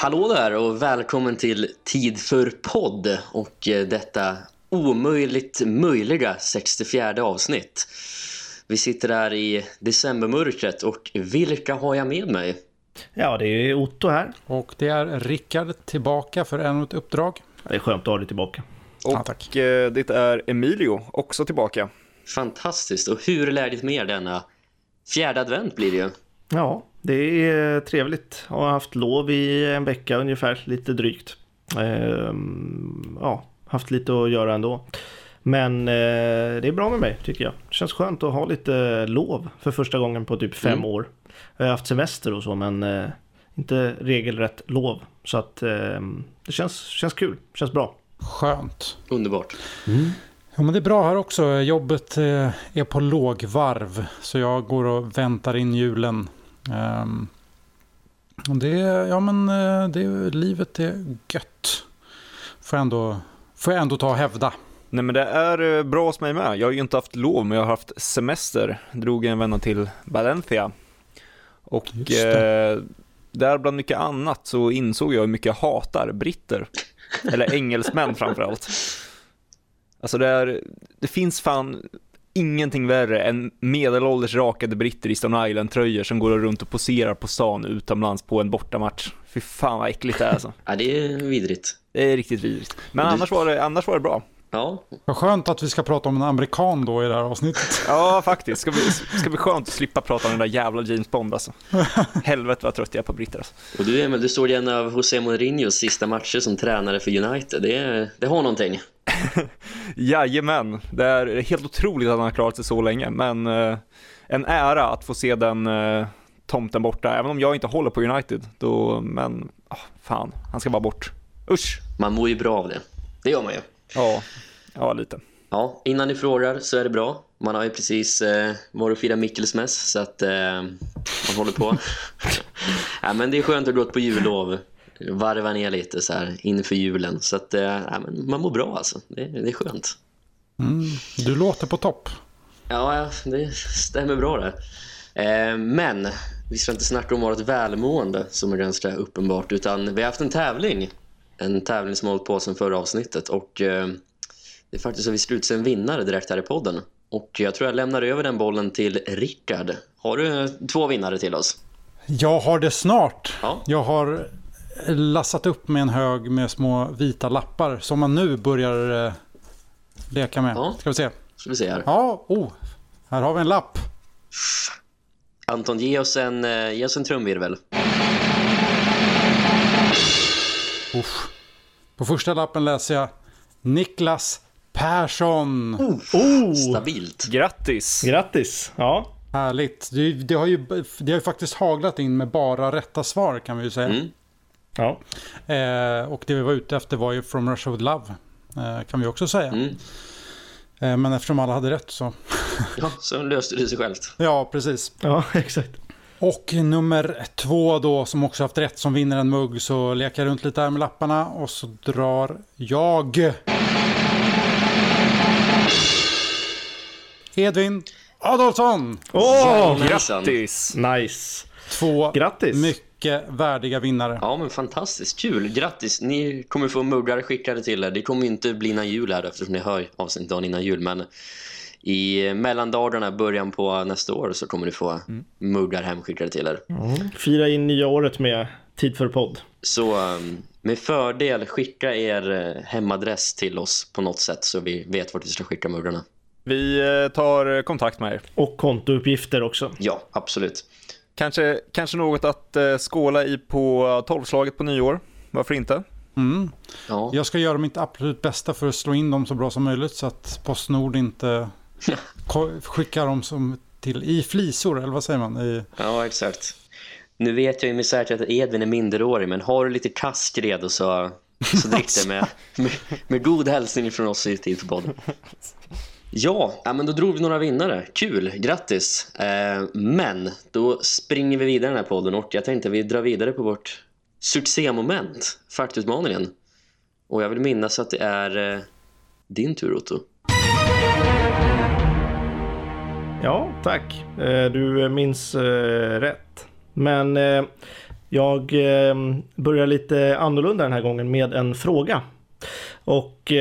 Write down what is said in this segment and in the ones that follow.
Hallå där och välkommen till Tid för podd och eh, detta omöjligt möjliga 64 avsnitt. Vi sitter här i decembermörkret och vilka har jag med mig? Ja, det är Otto här. Och det är Rickard tillbaka för ännu ett uppdrag. Det är skönt att ha dig tillbaka. Och Ja, tack. eh, det är Emilio, också tillbaka. Fantastiskt. Och hur är läget med er denna fjärde advent blir det ju? Ja, det är trevligt. Jag har haft lov i en vecka ungefär, lite drygt. Ehm, ja, haft lite att göra ändå. Men eh, det är bra med mig tycker jag. Det känns skönt att ha lite lov för första gången på typ fem Mm. år. Jag har haft semester och så men eh, inte regelrätt lov. Så att eh, det känns, känns kul, känns bra. Skönt. Underbart. Ja, men det är bra här också. Jobbet eh, är på lågvarv. Så jag går och väntar in julen. Och det, ja, men, eh, det, livet är gött. Får jag ändå, får jag ändå ta och hävda. Nej men det är eh, bra hos mig med. Jag har ju inte haft lov, men jag har haft semester. Drog en vända till Valencia. Och eh, där bland mycket annat så insåg jag hur mycket jag hatar britter. Eller engelsmän framförallt. Alltså det, är, det finns fan ingenting värre än medelålders rakade britter i Stone Island-tröjor som går runt och poserar på stan utomlands på en bortamatch. Fy fan vad äckligt det är alltså. Ja, det är vidrigt. Det är riktigt vidrigt. Men du- annars var, det, annars var det bra. Ja, Vad skönt att vi ska prata om en amerikan då i det här avsnittet. Ja, faktiskt. Ska bli, ska bli skönt att slippa prata om den där jävla James Bond alltså. Helvete vad trött jag är på britter alltså. och du, Emil, du står i en av José Mourinhos sista matcher som tränare för United. Det, det har någonting. Jajamän, det är helt otroligt att han har klarat sig så länge, men eh, en ära att få se den eh, tomten borta, även om jag inte håller på United, då, men ah, fan, han ska bara bort. Usch! Man mår ju bra av det. Det gör man ju. Ja, ja lite. Ja, innan ni frågar så är det bra. Man har ju precis eh, varit och firat Mikkelsmäss så att eh, man håller på. ja, men det är skönt att gå på jullov. Varva ner lite så här inför julen. Så att eh, ja, man mår bra alltså. Det, det är skönt. Mm, du låter på topp. Ja, det stämmer bra det. Eh, men vi ska inte snacka om vårt välmående som är ganska uppenbart utan vi har haft en tävling. En tävling som hållit på sedan förra avsnittet och eh, det är faktiskt så vi slutar en vinnare direkt här i podden. Och jag tror jag lämnar över den bollen till Rickard. Har du två vinnare till oss? Jag har det snart. Ja. Jag har lassat upp med en hög med små vita lappar som man nu börjar eh, leka med. Ja. Ska vi se. Ska vi se här. Ja, oh, här har vi en lapp. Anton, ge oss en, eh, ge oss en trumvirvel. Uff. På första lappen läser jag Niklas Persson. Oh! Stabilt. Grattis! Grattis! Ja, Härligt. Det, det, har ju, det har ju faktiskt haglat in med bara rätta svar kan vi ju säga. Mm. Ja. Eh, och det vi var ute efter var ju From Russia With Love. Eh, kan vi också säga. Mm. Eh, men eftersom alla hade rätt så. Ja, så löste det sig självt. ja, precis. ja exakt. Och nummer två då som också haft rätt som vinner en mugg så leker jag runt lite här med lapparna och så drar jag. Edvin Adolfsson. Åh! Jajamensan. Grattis! nice! Två Grattis! mycket värdiga vinnare. Ja, men fantastiskt. Kul. Grattis. Ni kommer få muggar skickade till er. Det kommer inte bli innan jul här eftersom ni hör avsnitt dagen innan jul. Men i mellandagarna, början på nästa år, så kommer ni få muggar hemskickade till er. Mm. Fira in nya året med Tid för podd. Så um, med fördel, skicka er eh, hemadress till oss på något sätt så vi vet vart vi ska skicka muggarna. Vi eh, tar kontakt med er. Och kontouppgifter också. Ja, absolut. Kanske, kanske något att eh, skåla i på tolvslaget på nyår. Varför inte? Mm. Ja. Jag ska göra mitt absolut bästa för att slå in dem så bra som möjligt så att Postnord inte skickar dem som till i flisor eller vad säger man? I, ja, exakt. Nu vet jag ju med säkerhet att Edvin är minderårig, men har du lite kask redo så, så drick det med, med, med god hälsning från oss i Tid för podden. Ja, men då drog vi några vinnare. Kul, grattis. Eh, men då springer vi vidare i den här podden och jag tänkte att vi drar vidare på vårt succémoment, faktutmaningen. Och jag vill minnas att det är eh, din tur, Otto. Ja, tack. Eh, du minns rätt. Men Jag börjar lite annorlunda den här gången med en fråga. Och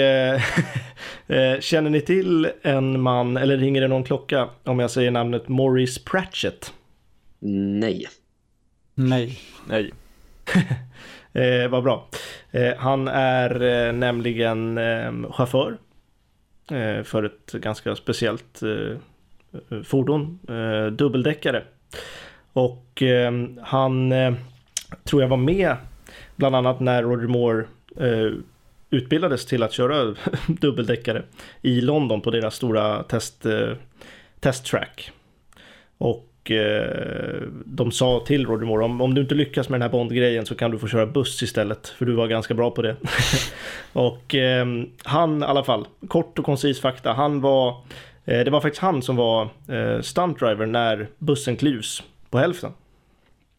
eh, känner ni till en man, eller ringer det någon klocka om jag säger namnet Maurice Pratchett? Nej. Nej. Nej. Eh, vad bra. Eh, han är eh, nämligen eh, chaufför eh, för ett ganska speciellt eh, fordon, eh, dubbeldäckare. Och eh, han eh, tror jag var med bland annat när Roger Moore eh, utbildades till att köra dubbeldäckare i London på deras stora test, eh, testtrack. Och eh, de sa till Roger Moore om, om du inte lyckas med den här Bond-grejen så kan du få köra buss istället för du var ganska bra på det. och eh, han i alla fall, kort och koncis fakta, han var eh, det var faktiskt han som var eh, stuntdriver när bussen klyvs på hälften.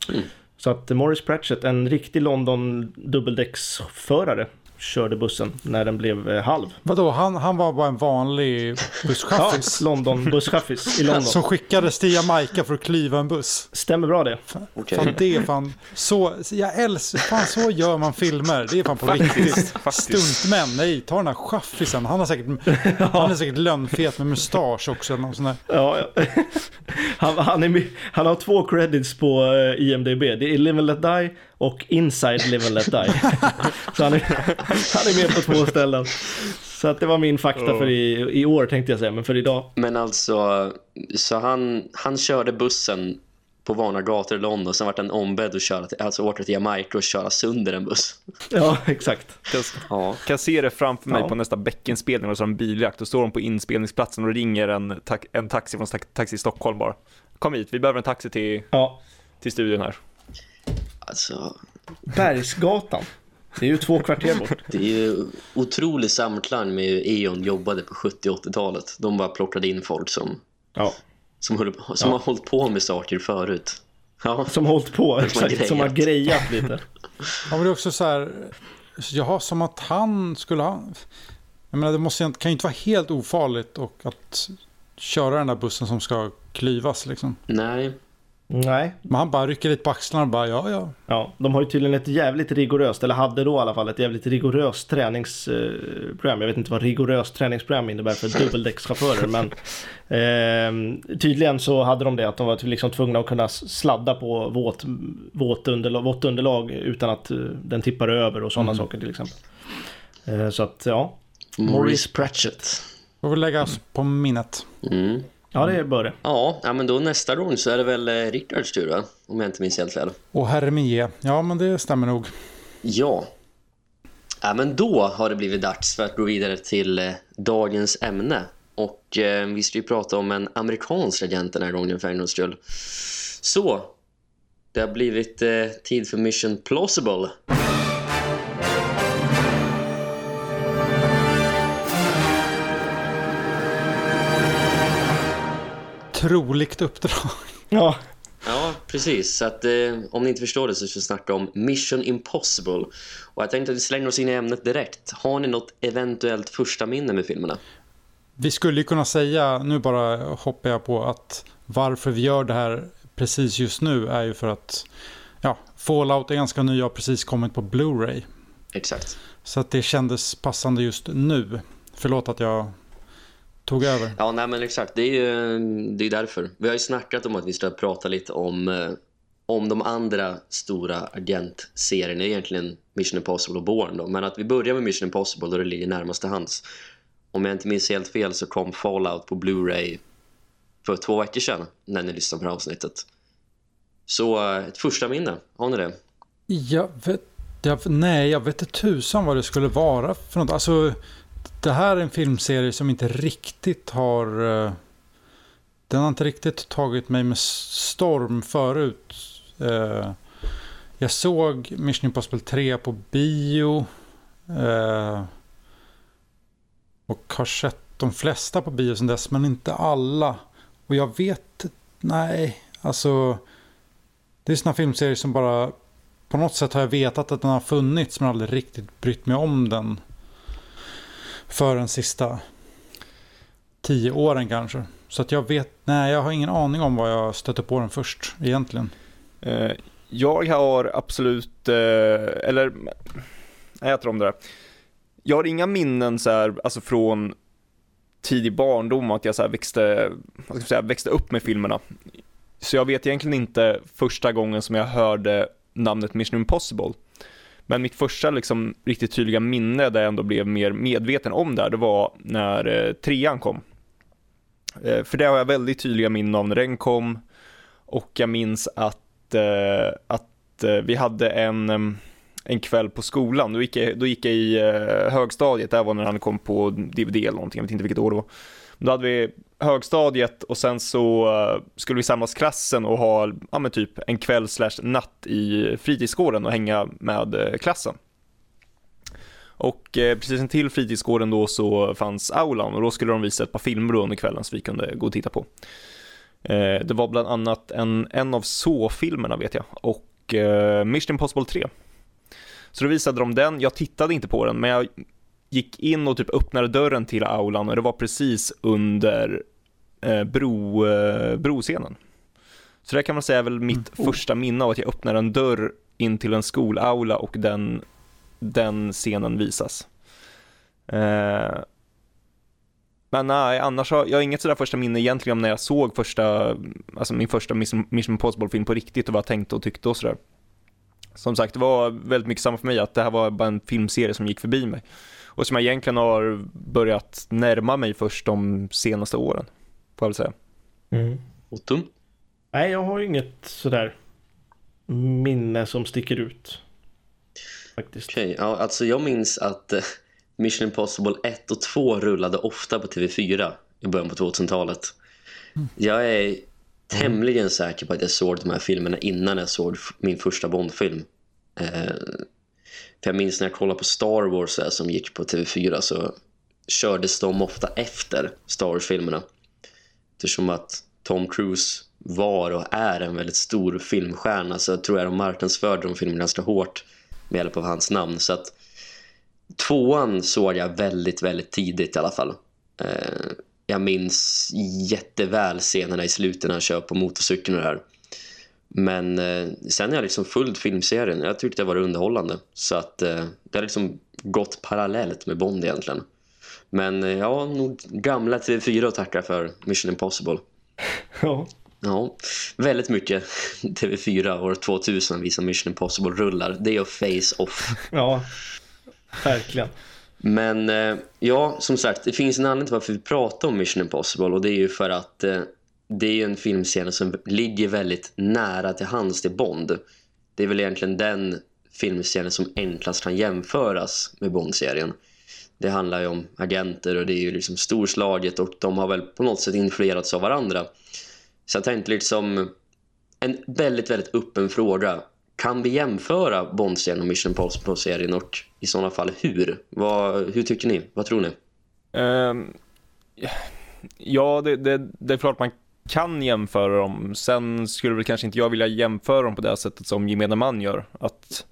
Mm. Så att Morris Pratchett, en riktig London dubbeldäcksförare, körde bussen när den blev eh, halv. Vadå, han, han var bara en vanlig Ja, busschaffis? London busschaffis i London. Som skickades till Jamaica för att klyva en buss. Stämmer bra det. Okej. Fan det är fan, så, jag älskar, fan så gör man filmer. Det är fan på riktigt. faktiskt. Stuntmän, nej ta den här chaffisen. Han har säkert, han är säkert lönnfet med mustasch också. Eller något sånt där. Ja, ja. Han, han, är han har två credits på eh, IMDB. Det är Live and Let Die och Inside Live and Let Die. Så han är, han är med på två ställen. Så att det var min fakta för i, i år tänkte jag säga, men för idag. Men alltså, så han, han körde bussen på vanliga gator i London. Sen vart han ombedd att köra till, alltså åka till Jamaica och köra sönder en buss. Ja, exakt. Kan, Ja. kan se det framför mig Ja. på nästa bäckenspelning och så har en biljakt. Då står de på inspelningsplatsen och ringer en, ta en taxi från ta Taxi Stockholm bara. Kom hit, vi behöver en taxi till, Ja, till studion här. Alltså, Bergsgatan. Det är ju två kvarter bort. det är ju otrolig samklang med hur E.ON jobbade på 70 och 80-talet. De bara plockade in folk som, Ja, som, höll, som Ja. har hållit på med saker förut. Ja, som har hållit på, har exakt. Som har grejat lite. Ja, men det är också så här, jaha, som att han skulle ha... Jag menar, det måste, ju- kan ju inte vara helt ofarligt och att köra den där bussen som ska klyvas liksom. nej. Nej, Men han bara rycker lite på axlarna och bara, ja, ja. Ja, de har ju tydligen ett jävligt rigoröst, eller hade då i alla fall ett jävligt rigoröst träningsprogram. Jag vet inte vad rigoröst träningsprogram innebär för dubbeldäckschaufförer, men eh, tydligen så hade de det att de var liksom tvungna att kunna sladda på våt, våt, underlag, vått underlag utan att eh, den tippar över och sådana saker till exempel. Eh, så att ja, Maurice Pratchett. Får vi lägga oss på minnet. Mm. Ja det bör det. Ja, ja, men då nästa gång så är det väl eh, Rickards tur va? Om jag inte minns helt fel. Och Hermie, ja men det stämmer nog. Ja. Ja, men då har det blivit dags för att gå vidare till eh, dagens ämne. Och eh, vi ska ju prata om en amerikansk agent den här gången för en gångs skull. Så, det har blivit eh, tid för Mission Plausible. Troligt uppdrag. Ja, Ja, precis. Så att, eh, om ni inte förstår det så ska vi snacka om Mission Impossible. Och jag tänkte att vi slänger oss in i ämnet direkt. Har ni något eventuellt första minne med filmerna? Vi skulle ju kunna säga, nu bara hoppar jag på att varför vi gör det här precis just nu är ju för att ja, Fallout är ganska ny och har precis kommit på Blu-ray. Exakt. Så att det kändes passande just nu. Förlåt att jag tog över. Ja, nej men exakt. Det är ju det är därför. Vi har ju snackat om att vi ska prata lite om, eh, om de andra stora agentserierna. Egentligen Mission Impossible och Bourne då. Men att vi börjar med Mission Impossible då det ligger närmast till hands. Om jag inte minns helt fel så kom Fallout på Blu-ray för två veckor sedan när ni lyssnade på det här avsnittet. Så eh, ett första minne, har ni det? Jag vet, jag, nej, jag vet inte tusan vad det skulle vara för något. Alltså, det här är en filmserie som inte riktigt har... Eh, den har inte riktigt tagit mig med storm förut. Eh, jag såg Mission Impossible 3 på bio. Eh, och har sett de flesta på bio sedan dess, men inte alla. Och jag vet... Nej, alltså... Det är såna filmserier som bara på något sätt har jag vetat att den har funnits men aldrig riktigt brytt mig om den. För den sista tio åren kanske. Så att jag vet, nej jag har ingen aning om vad jag stötte på den först egentligen. Eh, jag har absolut, eh, eller, nej jag tror om det där. Jag har inga minnen så här, alltså från tidig barndom att jag så här växte, vad ska jag säga, växte upp med filmerna. Så jag vet egentligen inte första gången som jag hörde namnet Mission Impossible. Men mitt första liksom riktigt tydliga minne där jag ändå blev mer medveten om det här, det var när eh, trean kom. Eh, för det har jag väldigt tydliga minnen av när den kom. Och jag minns att, eh, att eh, vi hade en, en kväll på skolan, då gick jag, då gick jag i eh, högstadiet, det här var när han kom på DVD eller någonting, jag vet inte vilket år det var. Då hade vi högstadiet och sen så eh, skulle vi samlas klassen och ha ja, men typ en kväll slash natt i fritidsgården och hänga med eh, klassen. Och eh, precis till fritidsgården då så fanns aulan och då skulle de visa ett par filmer under kvällen så vi kunde gå och titta på. Eh, det var bland annat en, en av så-filmerna vet jag och eh, Mission Impossible 3. Så då visade de den, jag tittade inte på den men jag gick in och typ öppnade dörren till aulan och det var precis under eh, bro, eh, broscenen. Så det kan man säga är väl mitt första minne av att jag öppnar en dörr in till en skolaula och den, den scenen visas. Eh, men nej, annars har jag inget sådär första minne egentligen om när jag såg första, alltså min första Mission Mission Impossible-film på riktigt och vad jag tänkte och tyckte och sådär. Som sagt, det var väldigt mycket samma för mig att det här var bara en filmserie som gick förbi mig. Och som jag egentligen har börjat närma mig först de senaste åren, får jag väl säga. Mm. Otto? Nej, jag har inget sådär minne som sticker ut. Faktiskt. Okej, ja, alltså jag minns att eh, Mission Impossible 1 och 2 rullade ofta på TV4 i början på 2000-talet. Jag är tämligen säker på att jag såg de här filmerna innan jag såg min första Bondfilm. Eh, för jag minns när jag kollade på Star Wars här, som gick på TV4 så kördes de ofta efter Star Wars-filmerna. Eftersom att Tom Cruise var och är en väldigt stor filmstjärna så tror jag de marknadsförde de filmerna ganska hårt med hjälp av hans namn. Så att tvåan såg jag väldigt, väldigt tidigt i alla fall. Eh, jag minns jätteväl scenerna i slutet när han kör på motorcykeln och det här. Men eh, sen har jag liksom följt filmserien. Jag tyckte det var underhållande. Så att eh, det har liksom gått parallellt med Bond egentligen. Men eh, jag har nog gamla TV4 att tacka för Mission Impossible. Ja. Ja, väldigt mycket TV4 år 2000 visar Mission Impossible-rullar. Det är face-off. ja, verkligen. Men eh, ja, som sagt, det finns en anledning till varför vi pratar om Mission Impossible och det är ju för att eh, det är ju en filmserie som ligger väldigt nära till hands till Bond. Det är väl egentligen den filmserien som enklast kan jämföras med Bond-serien. Det handlar ju om agenter och det är ju liksom storslaget och de har väl på något sätt influerats av varandra. Så jag tänkte liksom en väldigt, väldigt öppen fråga. Kan vi jämföra Bond-serien och Mission Impossible-serien och i sådana fall hur? Vad, hur tycker ni? Vad tror ni? Um, ja, det, det, det är klart man kan jämföra dem. Sen skulle väl kanske inte jag vilja jämföra dem på det sättet som gemene man gör. Att,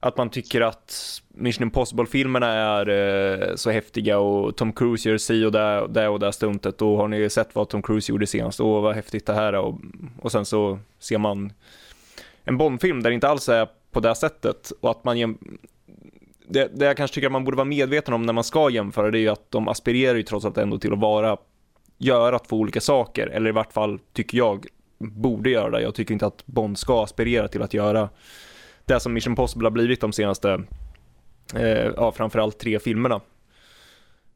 att man tycker att Mission Impossible-filmerna är eh, så häftiga och Tom Cruise gör si och det, och det stuntet. Och har ni sett vad Tom Cruise gjorde senast? Åh, vad häftigt det här är. Och, och sen så ser man en Bond-film där det inte alls är på det sättet. Och att man det, det jag kanske tycker att man borde vara medveten om när man ska jämföra det är ju att de aspirerar ju trots allt ändå till att vara göra två olika saker eller i vart fall tycker jag borde göra det. Jag tycker inte att Bond ska aspirera till att göra det som Mission Possible har blivit de senaste eh, ja, framförallt tre filmerna.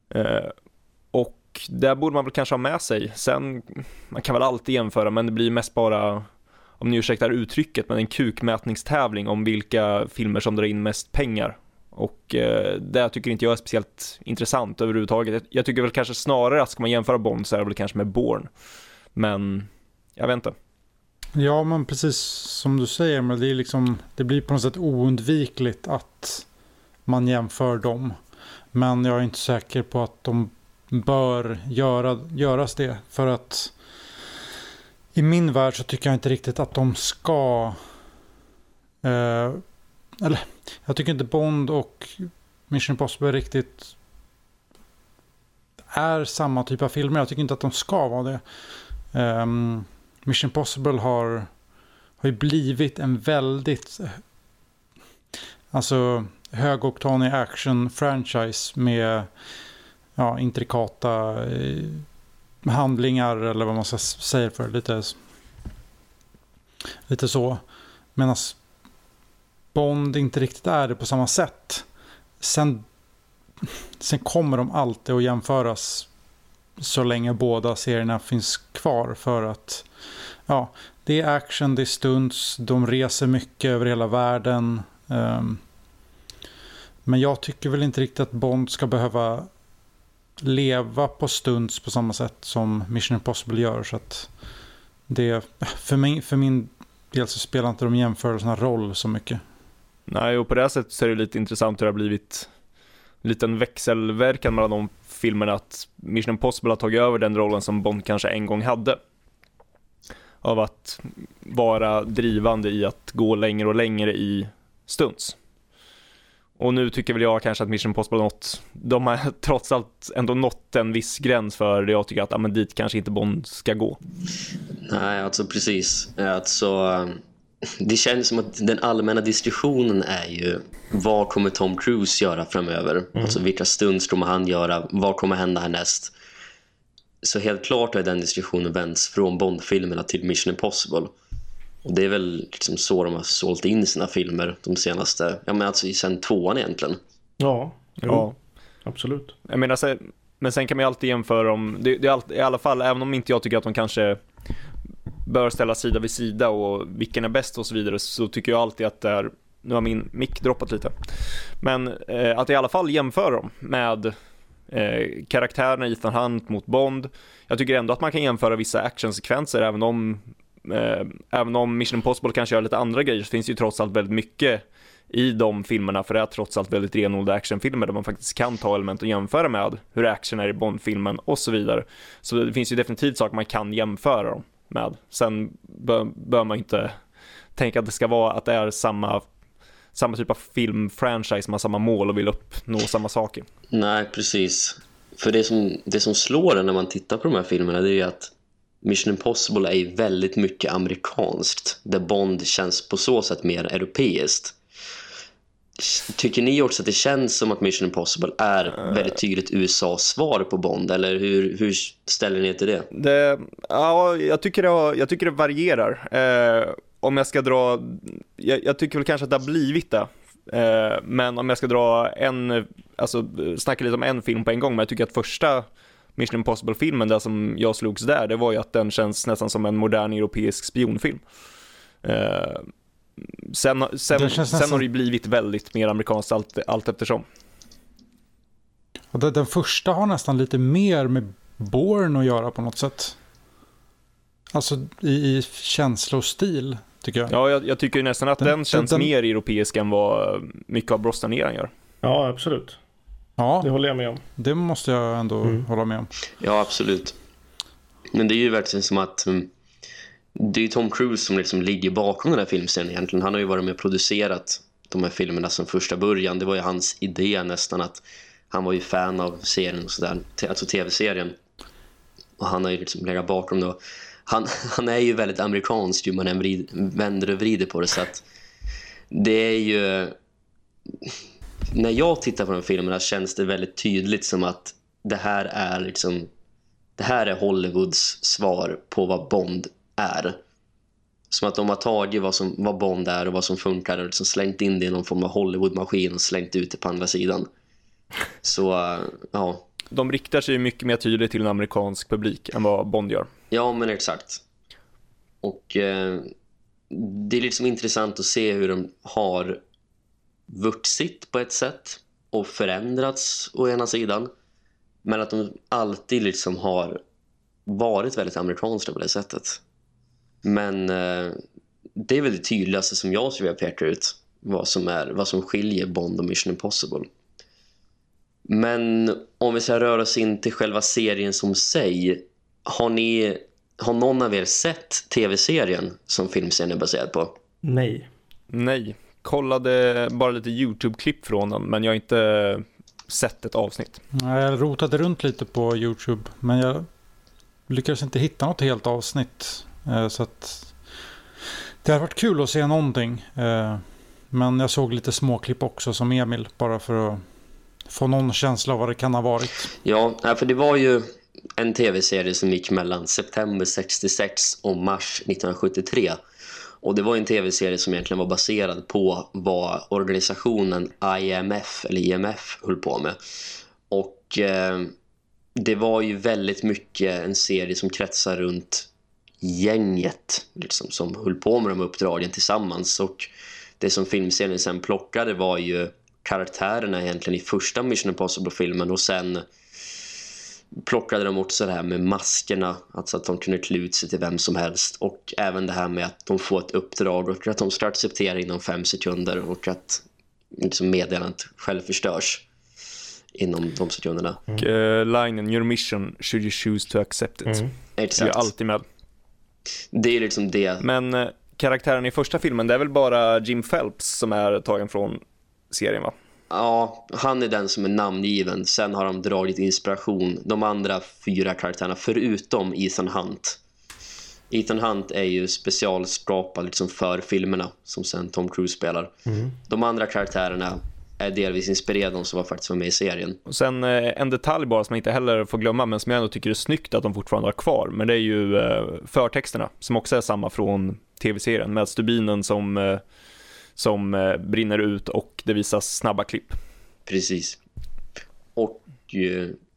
Eh, och där borde man väl kanske ha med sig. Sen, man kan väl alltid jämföra men det blir mest bara om ni ursäktar uttrycket, men en kukmätningstävling om vilka filmer som drar in mest pengar. Och eh, det tycker inte jag är speciellt intressant överhuvudtaget. Jag, jag tycker väl kanske snarare att ska man jämföra Bond så är det väl kanske med born. Men jag vet inte. Ja, men precis som du säger, men det, är liksom, det blir på något sätt oundvikligt att man jämför dem. Men jag är inte säker på att de bör göra, göras det. För att i min värld så tycker jag inte riktigt att de ska... Eh, eller, jag tycker inte Bond och Mission Impossible riktigt är samma typ av filmer. Jag tycker inte att de ska vara det. Um, Mission Impossible har har ju blivit en väldigt alltså högoktanig action-franchise med ja, intrikata eh, handlingar eller vad man ska säga för lite, lite så. Medan Bond inte riktigt är det på samma sätt. Sen, sen kommer de alltid att jämföras så länge båda serierna finns kvar för att ja, det är action, det är stunts, de reser mycket över hela världen. Um, men jag tycker väl inte riktigt att Bond ska behöva leva på stunts på samma sätt som Mission Impossible gör. Så att det, för, min, för min del så spelar inte de jämförelserna roll så mycket. Nej, och på det sättet så är det lite intressant hur det har blivit en liten växelverkan mellan de filmerna att Mission Impossible har tagit över den rollen som Bond kanske en gång hade. Av att vara drivande i att gå längre och längre i stunts. Och nu tycker väl jag kanske att Mission Impossible har nått, de har trots allt ändå nått en viss gräns för det jag tycker att, ah, men dit kanske inte Bond ska gå. Nej, alltså precis. Alltså, det känns som att den allmänna diskussionen är ju vad kommer Tom Cruise göra framöver? Mm. Alltså vilka stunds kommer han göra? Vad kommer hända härnäst? Så helt klart har den diskussionen vänts från Bond-filmerna till Mission Impossible. Och det är väl liksom så de har sålt in sina filmer de senaste, ja men alltså sen tvåan egentligen. Ja, jo, ja. absolut. Jag menar, men sen kan man ju alltid jämföra om, det, det är alltid, i alla fall, även om inte jag tycker att de kanske bör ställa sida vid sida och vilken är bäst och så vidare så tycker jag alltid att det är, nu har min mick droppat lite, men eh, att i alla fall jämföra dem med eh, karaktärerna Ethan Hunt mot Bond. Jag tycker ändå att man kan jämföra vissa actionsekvenser även om eh, även om Mission Impossible kanske gör lite andra grejer så finns det ju trots allt väldigt mycket i de filmerna för det är trots allt väldigt renodlade actionfilmer där man faktiskt kan ta element och jämföra med hur action är i Bond-filmen och så vidare. Så det finns ju definitivt saker man kan jämföra dem med. Sen bör, bör man inte tänka att det ska vara att det är samma samma typ av filmfranchise, som har samma mål och vill uppnå samma saker. Nej, precis. För det som, det som slår en när man tittar på de här filmerna det är ju att Mission Impossible är väldigt mycket amerikanskt. Där Bond känns på så sätt mer europeiskt. Tycker ni också att det känns som att Mission Impossible är väldigt tydligt USAs svar på Bond? Eller hur, hur ställer ni till det? det ja, jag tycker det, jag tycker det varierar. Eh, om jag ska dra, jag, jag, tycker väl kanske att det har blivit det. Eh, men om jag ska dra en, alltså snacka lite om en film på en gång, men jag tycker att första Mission Impossible-filmen, det som jag slogs där, det var ju att den känns nästan som en modern europeisk spionfilm. Eh, sen sen, nästan... sen har det ju blivit väldigt mer amerikanskt allt, allt eftersom. Den, första har nästan lite mer med Bourne att göra på något sätt. Alltså i, i känslostil, tycker jag. Ja, jag, jag tycker nästan att den, den känns den... mer europeisk än vad mycket av Brosnan gör. Ja, absolut. Ja, det håller jag med om. Det måste jag ändå mm. hålla med om. Ja, absolut. Men det är ju verkligen som att um, det är Tom Cruise som liksom ligger bakom den här filmserien egentligen. Han har ju varit med och producerat de här filmerna som första början. Det var ju hans idé nästan att han var ju fan av serien och sådär, alltså tv-serien. Och han har ju liksom legat bakom det. Han, han är ju väldigt amerikansk ju man än vrid, vänder och vrider på det så att det är ju när jag tittar på de filmerna känns det väldigt tydligt som att det här är liksom det här är Hollywoods svar på vad Bond är. Som att de har tagit vad, som, vad Bond är och vad som funkar och liksom slängt in det i någon form av Hollywood-maskin och slängt ut det på andra sidan. Så, uh, ja. De riktar sig mycket mer tydligt till en amerikansk publik än vad Bond gör. Ja, men exakt. Och uh, det är liksom intressant att se hur de har vuxit på ett sätt och förändrats å ena sidan. Men att de alltid liksom har varit väldigt amerikanska på det sättet. Men eh, det är väl det tydligaste som jag skulle vilja peka ut vad som, är, vad som skiljer Bond och Mission Impossible. Men om vi ska röra oss in till själva serien som sig har ni har någon av er sett tv-serien som filmserien är baserad på? Nej. Nej, kollade bara lite YouTube-klipp från den, men jag har inte sett ett avsnitt. Jag rotade runt lite på YouTube, men jag lyckades inte hitta något helt avsnitt. Eh, så att Det har varit kul att se någonting. Eh, men jag såg lite småklipp också som Emil. Bara för att få någon känsla av vad det kan ha varit. Ja, för det var ju en tv-serie som gick mellan september 66 och mars 1973. Och det var en tv-serie som egentligen var baserad på vad organisationen IMF eller IMF höll på med. Och eh, det var ju väldigt mycket en serie som kretsar runt gänget liksom, som höll på med de uppdragen tillsammans. Och det som filmserien sen plockade var ju karaktärerna egentligen i första Mission Impossible-filmen och sen plockade de också det här med maskerna, alltså att de kunde klä ut sig till vem som helst och även det här med att de får ett uppdrag och att de ska acceptera inom fem sekunder och att liksom meddelandet själv förstörs inom de sekunderna. Och uh, linen, your mission should you choose to accept it. Mm. Exakt. Det är alltid med. Det är liksom det. Men uh, karaktären i första filmen, det är väl bara Jim Phelps som är tagen från serien va? Ja, han är den som är namngiven. Sen har de dragit inspiration. De andra fyra karaktärerna, förutom Ethan Hunt. Ethan Hunt är ju specialskapad liksom för filmerna som sen Tom Cruise spelar. Mm. De andra karaktärerna är delvis inspirerade de som var faktiskt var med i serien. Och sen eh, en detalj bara som jag inte heller får glömma men som jag ändå tycker är snyggt att de fortfarande har kvar. Men det är ju eh, förtexterna som också är samma från tv-serien med stubinen som eh, som brinner ut och det visas snabba klipp. Precis. Och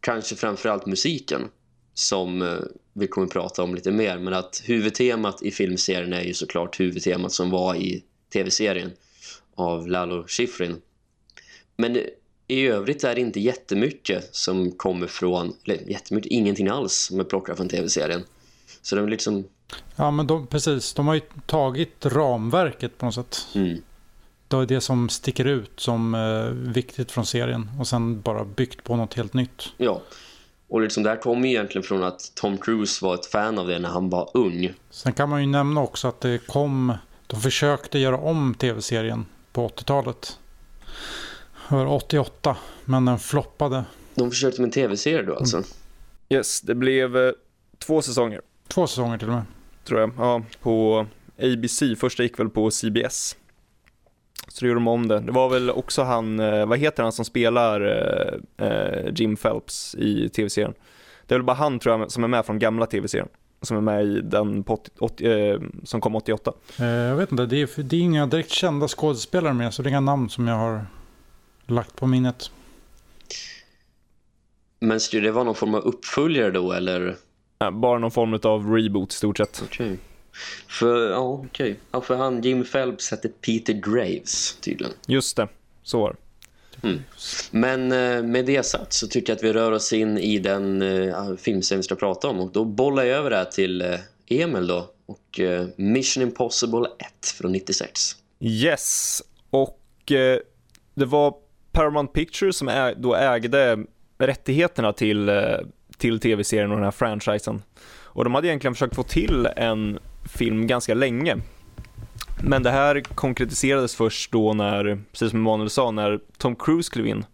kanske framförallt musiken som vi kommer att prata om lite mer. Men att huvudtemat i filmserien är ju såklart huvudtemat som var i tv-serien av Lalo Schifrin. Men i övrigt är det inte jättemycket som kommer från, eller jättemycket, ingenting alls som är plockat från tv-serien. Så de liksom... Ja men de, precis, de har ju tagit ramverket på något sätt. Mm det är det som sticker ut som eh, viktigt från serien och sen bara byggt på något helt nytt. Ja, och liksom det här kommer egentligen från att Tom Cruise var ett fan av det när han var ung. Sen kan man ju nämna också att det kom, de försökte göra om tv-serien på 80-talet. 88, men den floppade. De försökte med en tv-serie då alltså? Mm. Yes, det blev eh, två säsonger. Två säsonger till och med. Tror jag, ja, på ABC. Första gick väl på CBS. Så gjorde de om det. Det var väl också han, eh, vad heter han som spelar eh, eh, Jim Phelps i tv-serien? Det är väl bara han tror jag som är med från gamla tv-serien. Som är med i den 80, 80, eh, som kom 88. jag vet inte, det är, det är inga direkt kända skådespelare med så det är inga namn som jag har lagt på minnet. Men skulle det vara någon form av uppföljare då eller? Ja, bara någon form av reboot i stort sett. Okay. För, ja, okej. Okay. Ja, för han, Jim Phelps hette Peter Graves tydligen. Just det, så var mm. Men eh, med det sagt så tycker jag att vi rör oss in i den eh, filmserien vi ska prata om. Och då bollar jag över det här till eh, Emil då. Och eh, Mission Impossible 1 från 96. Yes, och det var Paramount Pictures som äg, då ägde rättigheterna till, eh, till tv-serien och den här franchisen. Och de hade egentligen försökt få till en film ganska länge. Men det här konkretiserades först då när, precis som Emanuel sa, när Tom Cruise klev in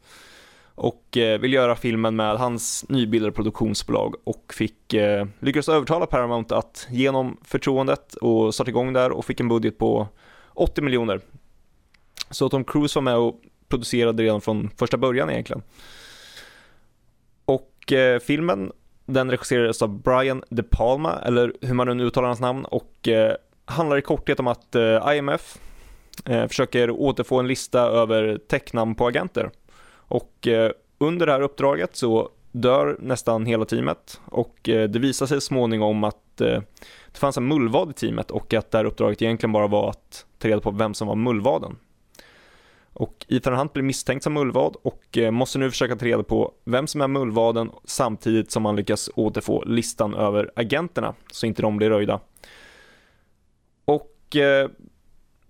och eh, göra filmen med hans nybildade produktionsbolag och fick eh, lyckades övertala Paramount att genom förtroendet och starta igång där och fick en budget på 80 miljoner. Så Tom Cruise var med och producerade redan från första början egentligen. Och eh, filmen den regisserades av Brian De Palma, eller hur man nu uttalar hans namn, och eh, handlar i korthet om att eh, IMF eh, försöker återfå en lista över tecknamn på agenter. Och eh, under det här uppdraget så dör nästan hela teamet och eh, det visar sig småningom att eh, det fanns en mullvad i teamet och att det här uppdraget egentligen bara var att ta reda på vem som var mullvaden. Och Ethan Hunt blir misstänkt som mullvad och eh, måste nu försöka ta reda på vem som är mullvaden samtidigt som han lyckas återfå listan över agenterna så inte de blir röjda. Och eh,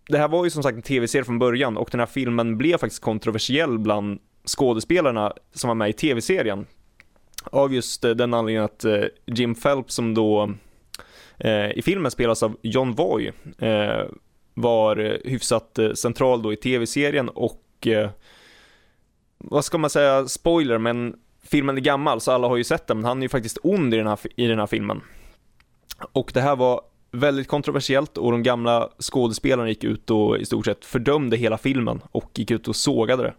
det här var ju som sagt en tv-serie från början och den här filmen blev faktiskt kontroversiell bland skådespelarna som var med i tv-serien. Av just eh, den anledningen att eh, Jim Phelps som då eh, i filmen spelas av John Voy var eh, hyfsat eh, central då i tv-serien och eh, vad ska man säga, spoiler, men filmen är gammal så alla har ju sett den, men han är ju faktiskt ond i den här, i den här filmen. Och det här var väldigt kontroversiellt och de gamla skådespelarna gick ut och i stort sett fördömde hela filmen och gick ut och sågade det.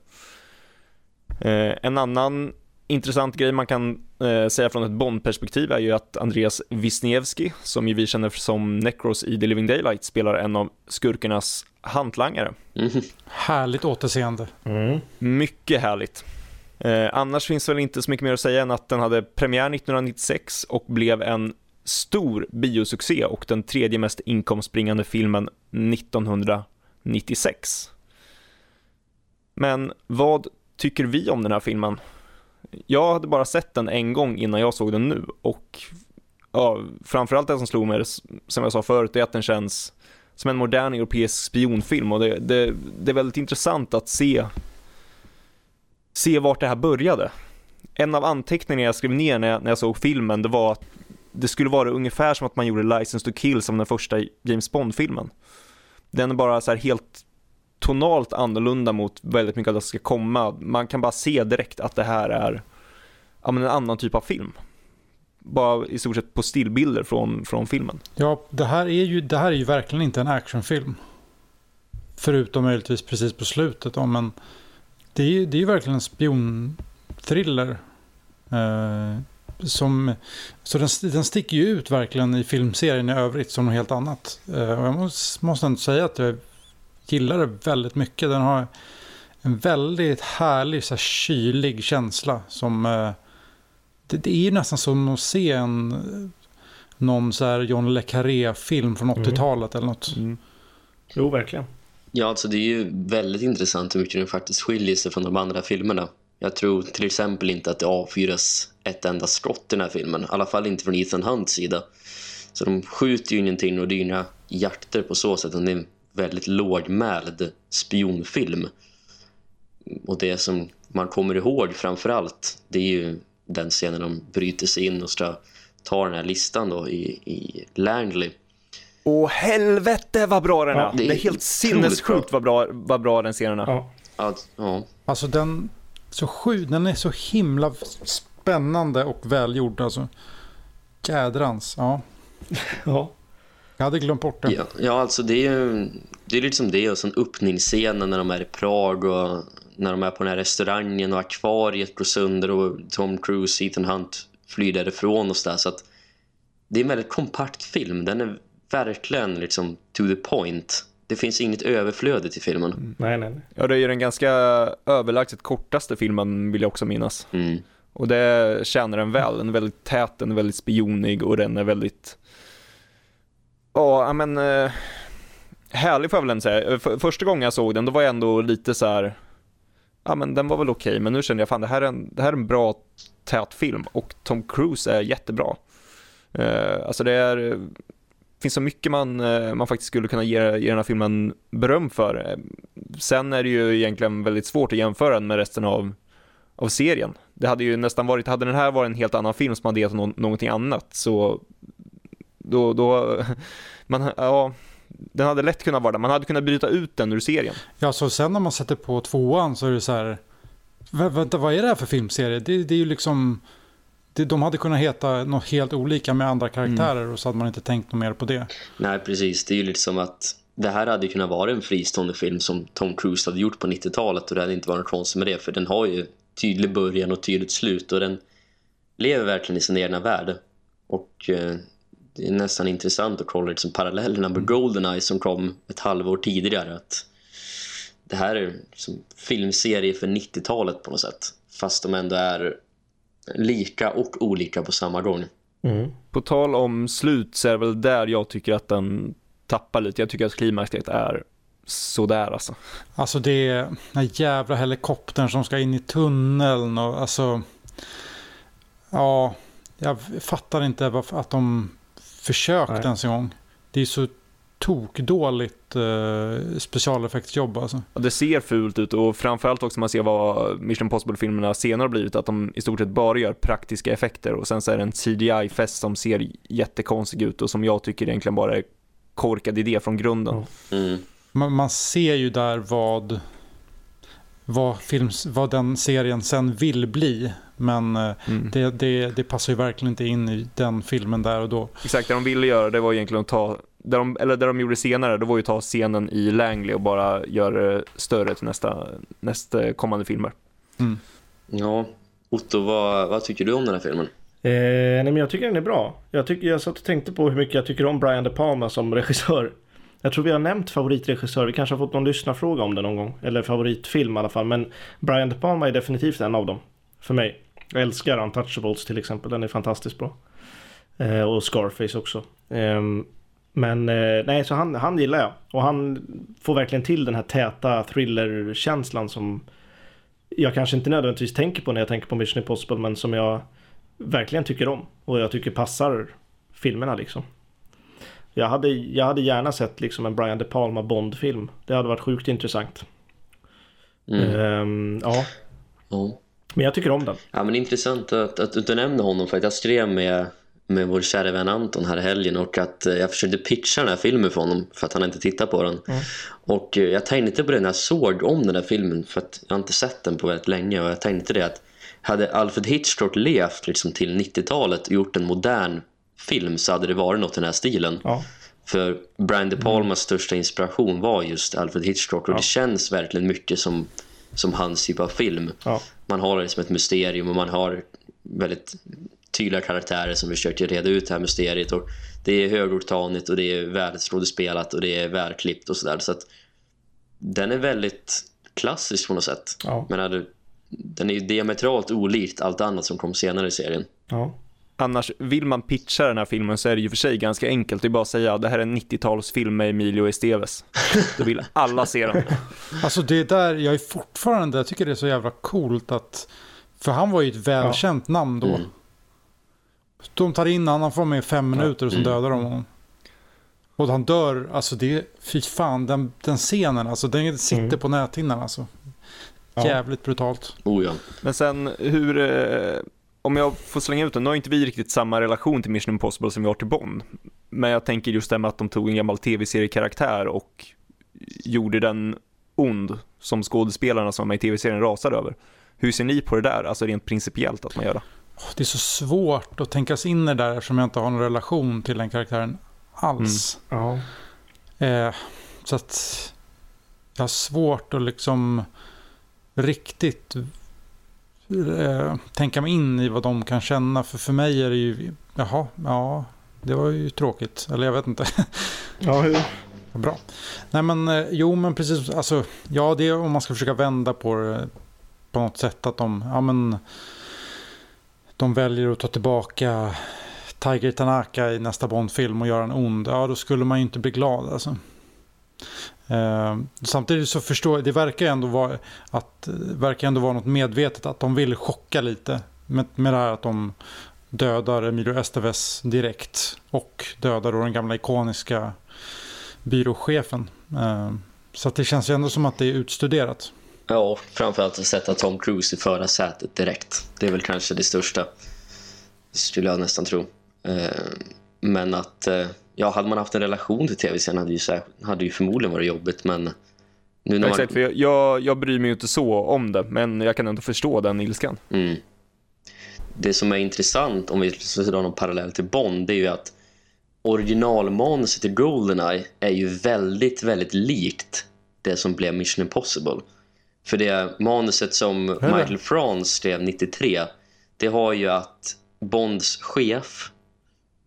Eh, en annan intressant grej man kan eh, säga från ett Bond-perspektiv är ju att Andreas Wisniewski, som ju vi känner som Necros i The Living Daylight, spelar en av skurkernas hantlangare. Mm. Härligt återseende. Mm. Mycket härligt. Eh, annars finns väl inte så mycket mer att säga än att den hade premiär 1996 och blev en stor biosuccé och den tredje mest inkomstbringande filmen 1996. Men vad tycker vi om den här filmen? Jag hade bara sett den en gång innan jag såg den nu och ja, framförallt det som slog mig, som jag sa förut, är att den känns som en modern europeisk spionfilm och det, det, det är väldigt intressant att se se vart det här började. En av anteckningarna jag skrev ner när jag, när jag såg filmen, det var att det skulle vara ungefär som att man gjorde License to Kill som den första James Bond-filmen. Den är bara så här helt tonalt annorlunda mot väldigt mycket av det som ska komma. Man kan bara se direkt att det här är ja, men en annan typ av film. Bara i stort sett på stillbilder från, från filmen. Ja, det här, är ju, det här är ju verkligen inte en actionfilm. Förutom möjligtvis precis på slutet. Då, men det är ju det är verkligen en spionthriller. Eh, som, så den, den sticker ju ut verkligen i filmserien i övrigt som något helt annat. Eh, och jag måste, måste ändå säga att jag gillar det väldigt mycket. Den har en väldigt härlig, så här, kylig känsla. Som, eh, det, det, är ju nästan som att se en någon så här John Le Carré-film från 80-talet mm. eller något. Mm. Jo, verkligen. Ja, alltså det är ju väldigt intressant hur mycket den faktiskt skiljer sig från de andra filmerna. Jag tror till exempel inte att det avfyras ett enda skott i den här filmen. I alla fall inte från Ethan Hunts sida. Så de skjuter ju ingenting och det är inga jakter på så sätt. Det är en väldigt lågmäld spionfilm. Och det som man kommer ihåg framförallt det är ju den scenen de bryter sig in och ska ta den här listan då i, i Langley. Åh helvete vad bra den är. Ja, det, är det är helt sinnessjukt vad bra, vad bra den scenen är. Ja. ja. Alltså den, så sju, den är så himla spännande och välgjord. Alltså. Jädrans, ja. ja. Jag hade glömt bort det. Ja, ja alltså det är ju det är liksom det och sen öppningsscenen när de är i Prag och när de är på den här restaurangen och akvariet går sönder och Tom Cruise, Ethan Hunt flyr därifrån och sådär. Så att det är en väldigt kompakt film. Den är verkligen liksom to the point. Det finns inget överflöde till filmen. Mm. Nej, nej, nej. Ja, det är ju den ganska överlägset kortaste filmen vill jag också minnas. Mm. Och det känner den väl. Den är väldigt tät, den är väldigt spionig och den är väldigt... Ja, men... Härlig får jag väl ändå säga. För, första gången jag såg den, då var jag ändå lite så här... Ja, men den var väl okej, okay, men nu känner jag fan det här är en, det här är en bra tät film och Tom Cruise är jättebra. Uh, alltså det är finns så mycket man, eh, man faktiskt skulle kunna ge, ge den här filmen beröm för. Eh, sen är det ju egentligen väldigt svårt att jämföra den med resten av, av serien. Det hade ju nästan varit, hade den här varit en helt annan film som hade gett någonting annat så då, då man, ja, den hade lätt kunnat vara där. Man hade kunnat bryta ut den ur serien. Ja, så sen när man sätter på tvåan så är det så här, vänta, vad är det här för filmserie? Det, det är ju liksom de hade kunnat heta något helt olika med andra karaktärer mm. och så hade man inte tänkt något mer på det. Nej, precis. Det är ju lite som att det här hade kunnat vara en fristående film som Tom Cruise hade gjort på 90-talet och det hade inte varit konstigt med det för den har ju tydlig början och tydligt slut och den lever verkligen i sin egna värld. Och eh, det är nästan intressant att kolla liksom parallellerna med mm. Goldeneye som kom ett halvår tidigare att det här är som filmserie för 90-talet på något sätt fast de ändå är lika och olika på samma gång. Mm. På tal om slut så är det väl där jag tycker att den tappar lite. Jag tycker att klimaxet är sådär alltså. Alltså det är den jävla helikoptern som ska in i tunneln och alltså ja, jag fattar inte att de försökt Nej. ens en gång. Det är så tokdåligt eh, specialeffektsjobb alltså. Ja, det ser fult ut och framförallt också man ser vad Mission Impossible-filmerna senare har blivit att de i stort sett bara gör praktiska effekter och sen så är det en CGI-fest som ser jättekonstig ut och som jag tycker egentligen bara är korkad idé från grunden. Mm. Man, man, ser ju där vad vad, films, vad den serien sen vill bli. Men eh, Mm. det, det, det passar ju verkligen inte in i den filmen där och då. Exakt, det de ville göra det var egentligen att ta, det de, eller det de gjorde senare, det var ju att ta scenen i Langley och bara göra det större till nästa, nästa kommande filmer. Ja, Otto, vad, vad tycker du om den här filmen? Eh, nej men jag tycker den är bra. Jag, tycker, jag satt och tänkte på hur mycket jag tycker om Brian De Palma som regissör. Jag tror vi har nämnt favoritregissör. Vi kanske har fått någon lyssnarfråga om det någon gång. Eller favoritfilm i alla fall. Men Brian De Palma är definitivt en av dem. För mig. Jag älskar Untouchables till exempel. Den är fantastiskt bra. Eh, och Scarface också. Ehm, men eh, nej, så han, han gillar jag. Och han får verkligen till den här täta thrillerkänslan som jag kanske inte nödvändigtvis tänker på när jag tänker på Mission Impossible. Men som jag verkligen tycker om. Och jag tycker passar filmerna liksom. Jag hade, jag hade gärna sett liksom en Brian De Palma Bond-film. Det hade varit sjukt intressant. Mm. Ehm, ja, Ja. men jag tycker om den. Ja, men intressant att, att du nämner honom för att jag skrev med, med vår kära vän Anton här i helgen och att eh, jag försökte pitcha den här filmen för honom för att han inte tittat på den. Mm. Och eh, jag tänkte inte på det när jag såg om den här filmen för att jag inte sett den på väldigt länge och jag tänkte det att hade Alfred Hitchcock levt liksom till 90-talet och gjort en modern film så hade det varit något i den här stilen. Ja, För Brian De Palmas största inspiration var just Alfred Hitchcock och Ja. det känns verkligen mycket som, som hans typ av film. ja, Man har det som ett mysterium och man har väldigt tydliga karaktärer som försöker reda ut det här mysteriet och det är högoktanigt och det är välskådespelat och det är välklippt och sådär så att den är väldigt klassisk på något sätt. ja, Men den är ju diametralt olikt allt annat som kom senare i serien. ja. Annars, vill man pitcha den här filmen så är det ju för sig ganska enkelt. Det är bara att säga att det här är en 90-talsfilm med Emilio Estevez. Då vill alla se den. Alltså det där, jag är fortfarande, jag tycker det är så jävla coolt att, för han var ju ett välkänt namn då. Mm. De tar in han, han får med fem minuter och så Mm. dödar de honom. Och han dör, alltså det, fy fan, den, den scenen, alltså den sitter Mm. på näthinnan alltså. Ja. Jävligt brutalt. Oh ja. Men sen hur, eh, om jag får slänga ut den, nu har inte vi riktigt samma relation till Mission Impossible som vi har till Bond. Men jag tänker just det med att de tog en gammal tv-seriekaraktär och gjorde den ond som skådespelarna som var med i tv-serien rasade över. Hur ser ni på det där, alltså rent principiellt att man gör det? Det är så svårt att tänka sig in i det där eftersom jag inte har någon relation till den karaktären alls. ja. Eh, så att jag har svårt att liksom riktigt eh, tänka mig in i vad de kan känna. För för mig är det ju, jaha, ja, det var ju tråkigt. Eller jag vet inte. ja hur? Bra. Nej men, eh, jo men precis, alltså, ja det är om man ska försöka vända på det på något sätt att de, ja men, de väljer att ta tillbaka Tiger Tanaka i nästa Bond-film och göra en ond, ja då skulle man ju inte bli glad alltså. Eh, samtidigt så förstår jag, det verkar ju ändå vara att, verkar ändå vara något medvetet att de vill chocka lite med, med det här att de dödar Emilio Estevez direkt och dödar då den gamla ikoniska byråchefen. Eh, Så att det känns ju ändå som att det är utstuderat. Ja, framförallt att sätta Tom Cruise i förarsätet direkt. Det är väl kanske det största, skulle jag nästan tro. Eh, Men att, eh, ja, hade man haft en relation till tv-serien hade ju, sä- hade ju förmodligen varit jobbigt, men nu när man... Exakt, för jag, jag, jag bryr mig inte så om det, men jag kan ändå förstå den ilskan. Mm. Det som är intressant, om vi ska dra någon parallell till Bond, det är ju att originalmanuset till Goldeneye är ju väldigt, väldigt likt det som blev Mission Impossible. För det manuset som? Michael France skrev 93, det har ju att Bonds chef,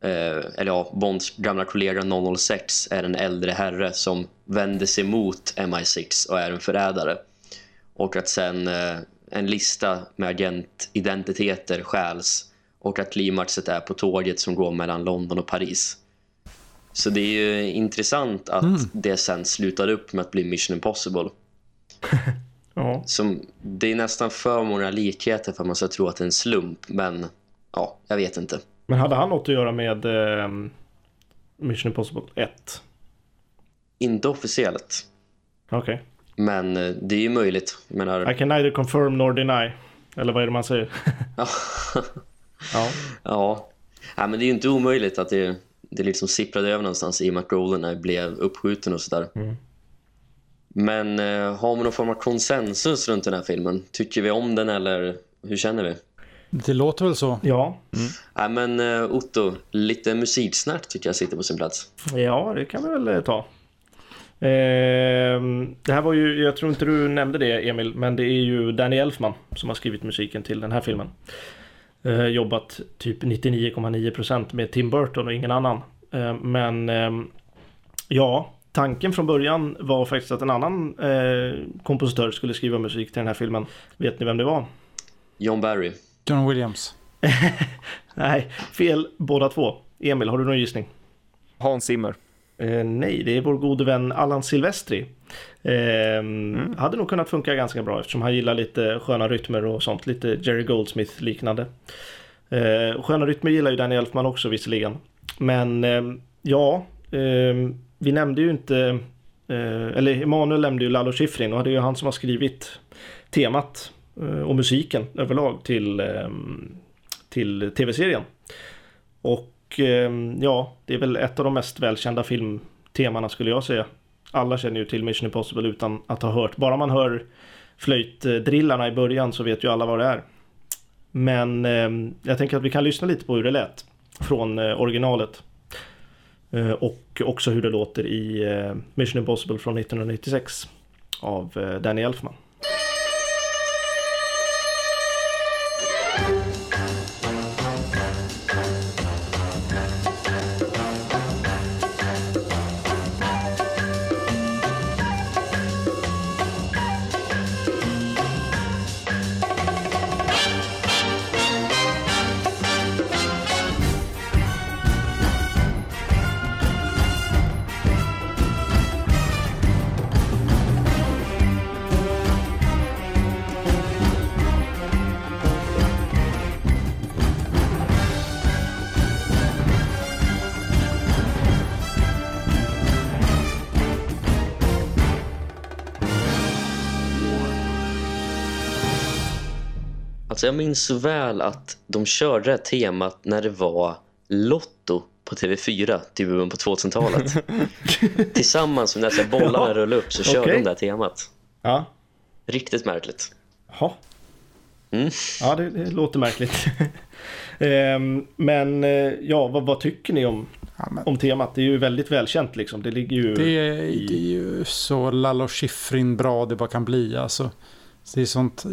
eller ja, Bonds gamla kollega 006 är en äldre herre som vänder sig mot MI6 och är en förrädare. Och att sen eh, en lista med agentidentiteter stjäls och att klimaxet är på tåget som går mellan London och Paris. Så det är ju intressant att Mm. det sen slutar upp med att bli Mission Impossible. Ja. Som, det är nästan för många likheter för att man ska tro att det är en slump, men ja, jag vet inte. Men hade han något att göra med eh, Mission Impossible 1? Inte officiellt, Okej. men eh, det är ju möjligt. Menar, I can neither confirm nor deny. Eller vad är det man säger? ja, Ja. ja. ja, men det är ju inte omöjligt att det, det liksom sipprade över någonstans i och med att blev uppskjuten och sådär. Mm. Men eh, har vi någon form av konsensus runt den här filmen? Tycker vi om den eller hur känner vi? Det låter väl så. Ja, Nej men eh, Otto, lite musiksnack tycker jag sitter på sin plats. ja det kan vi väl eh, ta. Ehm, det här var ju, jag tror inte du nämnde det Emil, men det är ju Danny Elfman som har skrivit musiken till den här filmen. Eh, jobbat typ 99,9% med Tim Burton och ingen annan. Eh, men ehm, ja, tanken från början var faktiskt att en annan eh, kompositör skulle skriva musik till den här filmen. Vet ni vem det var? John Barry. John Williams. Nej, fel båda två. Emil, har du någon gissning? Hans Zimmer. Eh, nej, det är vår gode vän Allan Silvestri. Eh, Hade nog kunnat funka ganska bra eftersom han gillar lite sköna rytmer och sånt. Lite Jerry Goldsmith liknande. Eh, sköna rytmer gillar ju Danny Elfman också visserligen. Men eh, ja, eh, vi nämnde ju inte, eh, eller Emanuel nämnde ju Lalo Schifrin och det är ju han som har skrivit temat Eh, och musiken överlag till, ehm, till tv-serien. Och ehm, ja, det är väl ett av de mest välkända filmtemana skulle jag säga. Alla känner ju till Mission Impossible utan att ha hört. Bara man hör flöjtdrillarna i början så vet ju alla vad det är. Men ehm, jag tänker att vi kan lyssna lite på hur det lät från eh, originalet. Eh, och också hur det låter i Mission Impossible från 1996 av Danny Elfman. Jag minns så väl att de körde det här temat när det var Lotto på TV4 typ på 2000-talet. Tillsammans med när bollarna Ja, rullade upp så körde okej. de det här temat. Ja, Riktigt märkligt. Jaha. Mm. Ja, det, det låter märkligt. Ehm, men eh, ja, vad, vad tycker ni om, Ja, men om temat? Det är ju väldigt välkänt liksom. Det ligger ju... det, är, det är ju så Lalo Schifrin bra det bara kan bli. Alltså. Det är sånt...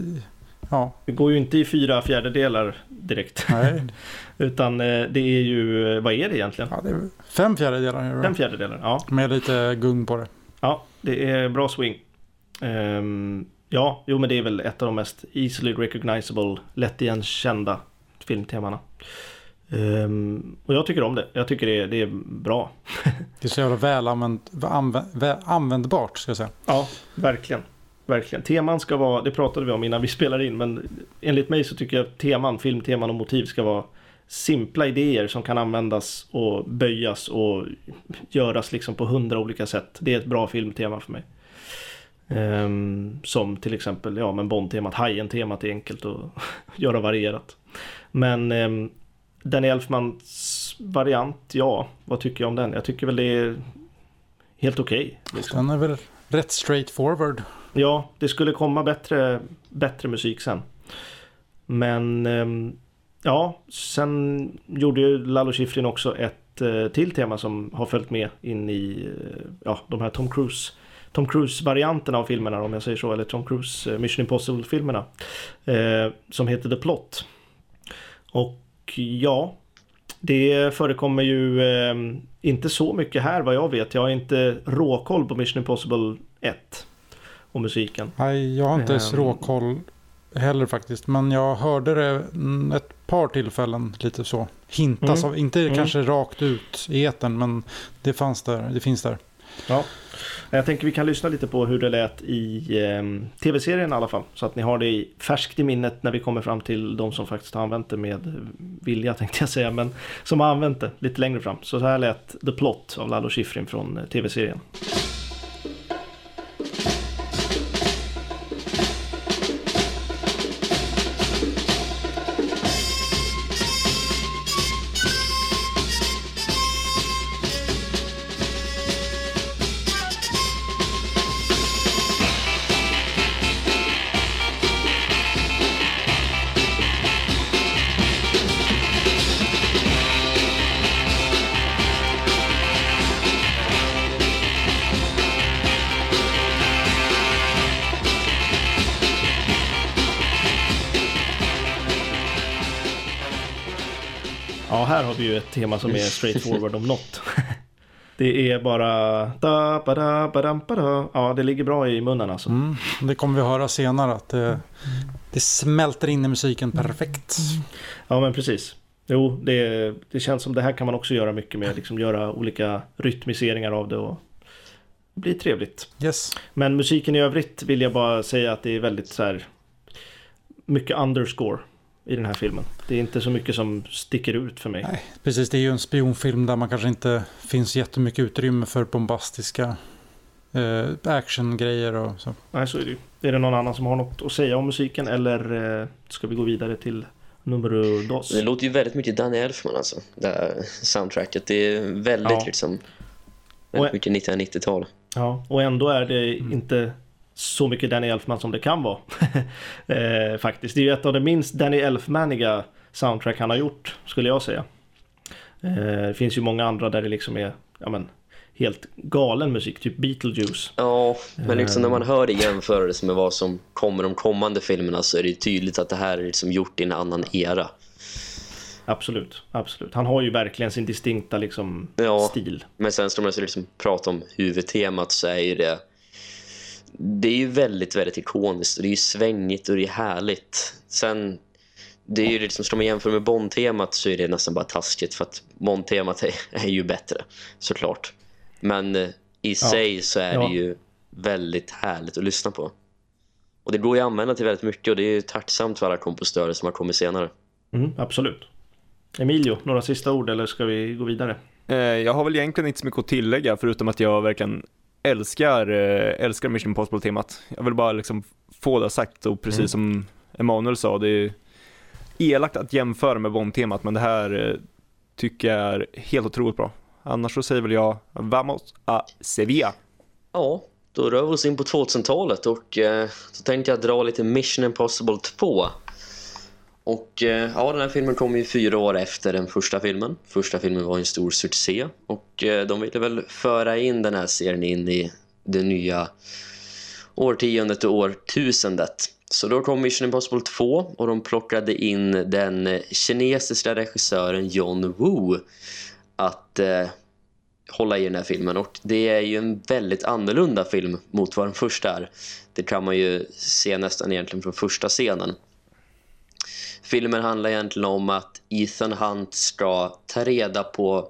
Ja, Det går ju inte i fyra fjärdedelar direkt. nej. Utan eh, det är ju, eh, vad är det egentligen? Ja, det är fem fjärdedelar. Fem fjärdedelar, ja. Med lite gung på det. Ja, det är bra swing. Ehm, ja, jo men det är väl ett av de mest easily recognizable, lätt igenkända filmtemana. Ehm, och jag tycker om det. Jag tycker det är, det är bra. Det är så jävla väl använd, använd, väl användbart ska jag säga. Ja, verkligen. Verkligen. Teman ska vara, det pratade vi om innan vi spelade in, men enligt mig så tycker jag att teman, filmteman och motiv ska vara simpla idéer som kan användas och böjas och göras liksom på hundra olika sätt. Det är ett bra filmtema för mig. Um, som till exempel, ja men Bond-temat, Hajen-temat är enkelt att göra varierat. Men um, Danny Elfmans variant, ja, vad tycker jag om den? Jag tycker väl det är helt okej. liksom. Den är väl rätt straight forward. Ja, det skulle komma bättre, bättre musik sen. Men ehm, ja, sen gjorde ju Lalo Schifrin också ett eh, till tema som har följt med in i eh, ja, de här Tom Cruise Tom Cruise-varianterna av filmerna om jag säger så, eller Tom Cruise eh, Mission Impossible-filmerna. Eh, som heter The Plot. Och ja, det förekommer ju eh, inte så mycket här vad jag vet. Jag har inte råkoll på Mission Impossible 1 och musiken. Nej, jag har inte Ehm. um, råkoll heller faktiskt. Men jag hörde det ett par tillfällen lite så. Hintas Mm. av, inte Mm. kanske rakt ut i etern men det fanns där, det finns där. Ja. Jag tänker vi kan lyssna lite på hur det lät i eh, tv-serien i alla fall. Så att ni har det i färskt i minnet när vi kommer fram till de som faktiskt har använt det med vilja tänkte jag säga. Men som har använt det lite längre fram. Så, så här lät The Plot av Lalo Schifrin från eh, tv-serien. Ett tema som är straightforward om något. Det är bara... Da, ba, da, ba, dam, ba, da. Ja, det ligger bra i munnen alltså. Mm, det kommer vi höra senare att det, det smälter in i musiken perfekt. Ja, men precis. Jo, det, det känns som det här kan man också göra mycket med. Liksom göra olika rytmiseringar av det och det blir trevligt. Yes. Men musiken i övrigt vill jag bara säga att det är väldigt så här mycket underscore i den här filmen. Det är inte så mycket som sticker ut för mig. Nej, precis. Det är ju en spionfilm där man kanske inte finns jättemycket utrymme för bombastiska eh, actiongrejer och så. Nej, så är det ju. Är det någon annan som har något att säga om musiken eller eh, ska vi gå vidare till nummer dos? Det låter ju väldigt mycket Danny Elfman alltså, det här soundtracket. Det är väldigt Ja. liksom, Och- väldigt mycket 1990-tal. Ja, och ändå är det inte så mycket Danny Elfman som det kan vara. eh, faktiskt. Det är ju ett av de minst Danny Elfmaniga soundtrack han har gjort, skulle jag säga. Eh, det finns ju många andra där det liksom är ja, men, helt galen musik, typ Beetlejuice. Ja, men liksom när man Ehm. hör det i jämförelse med vad som kommer de kommande filmerna så är det tydligt att det här är liksom gjort i en annan era. Absolut, absolut. Han har ju verkligen sin distinkta liksom, Ja. stil. Men sen ska man liksom prata om huvudtemat så är ju det det är ju väldigt, väldigt ikoniskt och det är ju svängigt och det är härligt. Sen det är ju liksom, ska man jämföra med Bond-temat så är det nästan bara taskigt för att Bond-temat är, är ju bättre, såklart. Men eh, i sig så är Ja. det ju väldigt härligt att lyssna på. Och det går ju att använda till väldigt mycket och det är ju tacksamt för alla kompositörer som har kommit senare. Mm, absolut. Emilio, några sista ord eller ska vi gå vidare? Eh, Jag har väl egentligen inte så mycket att tillägga förutom att jag verkligen älskar, eh, älskar Mission Impossible-temat. Jag vill bara liksom få det sagt och precis Mm. som Emanuel sa, det är elakt att jämföra med Bond-temat men det här eh, tycker jag är helt otroligt bra. Annars så säger väl jag Vamos a Sevilla. Ja, då rör vi oss in på 2000-talet och eh, så tänkte jag dra lite Mission Impossible 2. Och eh, ja, den här filmen kom ju fyra år efter den första filmen. Första filmen var en stor succé och eh, de ville väl föra in den här serien in i det nya årtiondet och årtusendet. Så då kom Mission Impossible 2 och de plockade in den kinesiska regissören John Woo att eh, hålla i den här filmen och det är ju en väldigt annorlunda film mot vad den första är. Det kan man ju se nästan egentligen från första scenen. Filmen handlar egentligen om att Ethan Hunt ska ta reda på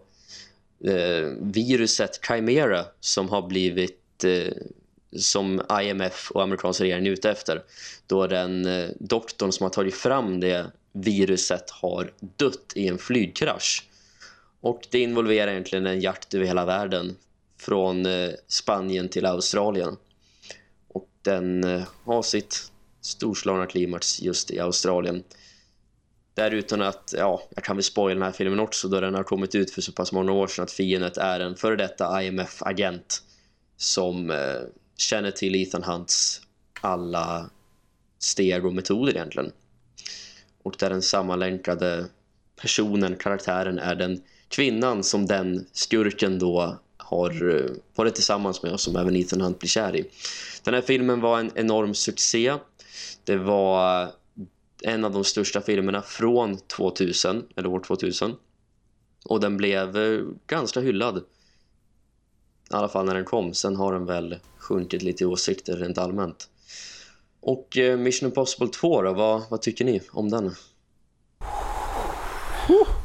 eh, viruset Chimera som har blivit eh, som IMF och amerikanska regeringen är ute efter. Då den eh, doktorn som har tagit fram det viruset har dött i en flygkrasch. Och det involverar egentligen en jakt över hela världen. Från eh, Spanien till Australien. Och den eh, har sitt storslagna klimax just i Australien. Där utan att, ja, jag kan väl spoila den här filmen också då den har kommit ut för så pass många år sedan att fiendet är en före detta IMF-agent som eh, känner till Ethan Hunts alla steg och metoder egentligen. Och där den sammanlänkade personen, karaktären är den kvinnan som den skurken då har eh, varit tillsammans med och som även Ethan Hunt blir kär i. Den här filmen var en enorm succé. Det var en av de största filmerna från 2000, eller år 2000. Och den blev eh, ganska hyllad. I alla fall när den kom. Sen har den väl sjunkit lite i åsikter rent allmänt. Och eh, Mission Impossible 2 då, vad, vad tycker ni om den?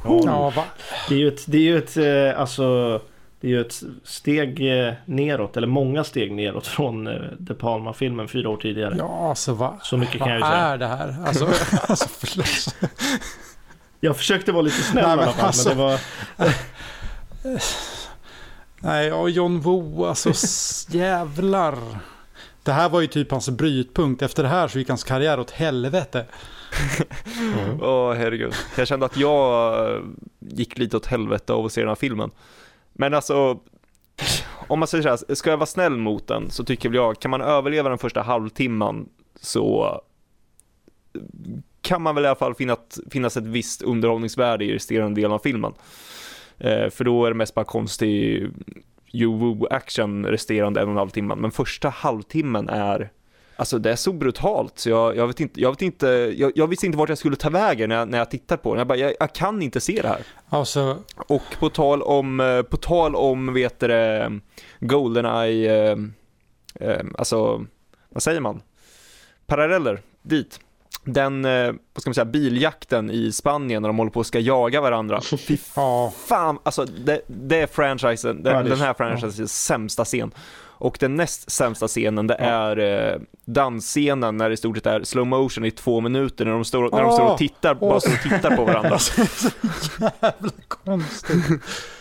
Ja, va? Det är ju ett, det är ju ett, eh, alltså, det är ju ett steg eh, neråt, eller många steg neråt från eh, De Palma-filmen fyra år tidigare. Ja, alltså vad, Så mycket kan vad jag ju säga. är det här? Alltså, alltså förlåt. Jag försökte vara lite snäll Nej, i men alla fall, alltså- men det var... Nej, och John Woo, alltså jävlar. Det här var ju typ hans brytpunkt. Efter det här så gick hans karriär åt helvete. Åh herregud. Jag kände att jag eh, gick lite åt helvete av att se den här filmen. Men alltså, om man säger så här, ska jag vara snäll mot den så tycker väl jag, kan man överleva den första halvtimman så kan man väl i alla fall finna, finnas ett visst underhållningsvärde i resterande delen av filmen. Eh, för då är det mest bara konstig Woo action resterande en och en halv timme, Men första halvtimmen är Alltså det är så brutalt så jag, jag vet inte, jag vet inte, jag, jag visste inte vart jag skulle ta vägen när jag, när jag tittar på den. Jag bara, jag, jag kan inte se det här. Alltså, Och på tal om, eh, på tal om, vet du Goldeneye, eh, eh, alltså, vad säger man? Paralleller, dit. Den, eh, vad ska man säga, biljakten i Spanien när de håller på och ska jaga varandra. Fy fan, alltså det, det är franchisen, den, den här franchisens sämsta scen. Och den näst sämsta scenen det Ja. är eh, dansscenen när det i stort sett är slow motion i två minuter när de står, när de står och tittar, bara Åh. står och tittar på varandra. jävla konstigt.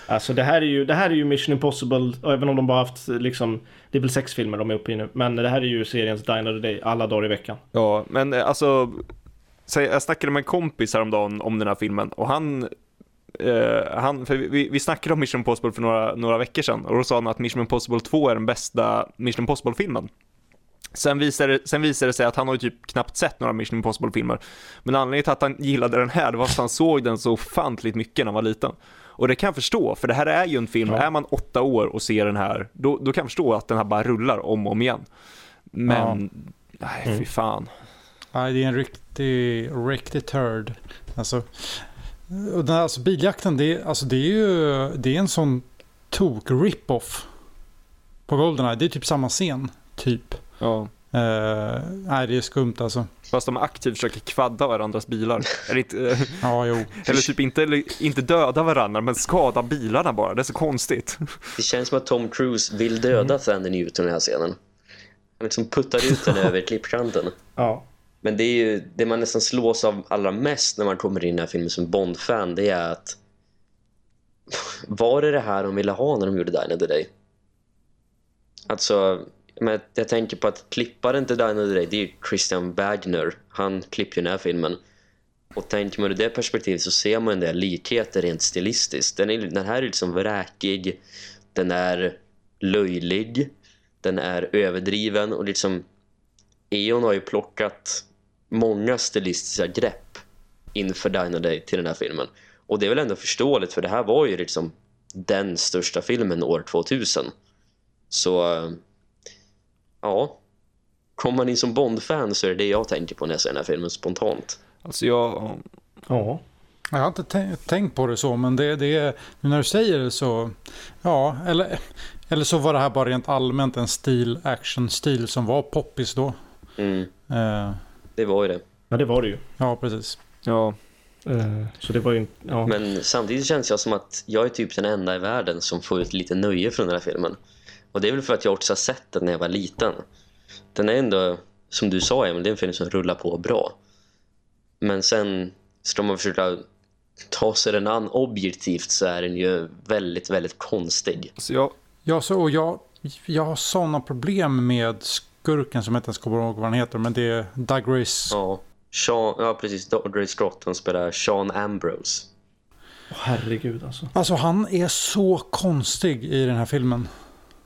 Alltså det här är ju, det här är ju Mission Impossible, och även om de bara haft liksom, det är väl sex filmer de är uppe i nu. Men det här är ju seriens Dine of the Day, alla dagar i veckan. Ja, men eh, alltså, så jag snackade med en kompis häromdagen om den här filmen och han eh, han, för vi, vi snackade om Mission Impossible för några, några veckor sedan och då sa han att Mission Impossible 2 är den bästa Mission Impossible-filmen. Sen visade, sen visade det sig att han har ju typ knappt sett några Mission Impossible-filmer. Men anledningen till att han gillade den här, det var att han såg den så ofantligt mycket när han var liten. Och det kan jag förstå, för det här är ju en film, Ja. är man åtta år och ser den här, då, då kan jag förstå att den här bara rullar om och om igen. Men, nej fy Mm. fan. Nej, det är en riktig, riktig turd. Alltså, och den här, alltså biljakten, det är, alltså, det är ju det är en sån tok rip-off på Goldeneye. Det är typ samma scen, typ. Ja. Eh, nej, det är skumt alltså. Fast de aktivt försöker kvadda varandras bilar. Eller, inte, eh, Ja, jo. eller typ inte, inte döda varandra, men skada bilarna bara. Det är så konstigt. Det känns som att Tom Cruise vill döda Sandy Newton i den här scenen. Han liksom puttar ut den över klippkanten. Ja. Men det är ju det man nästan slås av allra mest när man kommer in i den här filmen som Bond-fan. Det är att var det det här de ville ha när de gjorde Dine of the Day? Alltså, men jag tänker på att klipparen till Dine of the Day, det är ju Christian Wagner. Han klipper ju den här filmen. Och tänker man ur det perspektivet så ser man en del likheter rent stilistiskt. Den, är, den här är liksom vräkig, den är löjlig, den är överdriven och liksom Eon har ju plockat många stilistiska grepp inför Dine of Day till den här filmen. Och det är väl ändå förståeligt för det här var ju liksom den största filmen år 2000. Så ja, kommer man in som Bond-fan så är det det jag tänker på när jag ser den här filmen spontant. Alltså jag, Ja. Jag har inte tän- tänkt på det så, men det, det är, nu när du säger det så, ja, eller, eller så var det här bara rent allmänt en stil, action-stil som var poppis då. Mm, Eh, det var ju det. ja, det var det ju. ja, precis. ja, Eh, Så det var ju, ja. Men samtidigt känns jag som att jag är typ den enda i världen som får ut lite nöje från den här filmen. Och det är väl för att jag också har sett den när jag var liten. Den är ändå, som du sa Emil, det är en film som rullar på bra. Men sen ska man försöka ta sig den an objektivt så är den ju väldigt, väldigt konstig. alltså jag, Ja, så, och jag, jag har sådana problem med skurken som jag inte ens kommer ihåg vad han heter, men det är Doug Race. Ja, Sean, ja precis, Dre Scott, han spelar Sean Ambrose. Åh, herregud alltså. Alltså han är så konstig i den här filmen.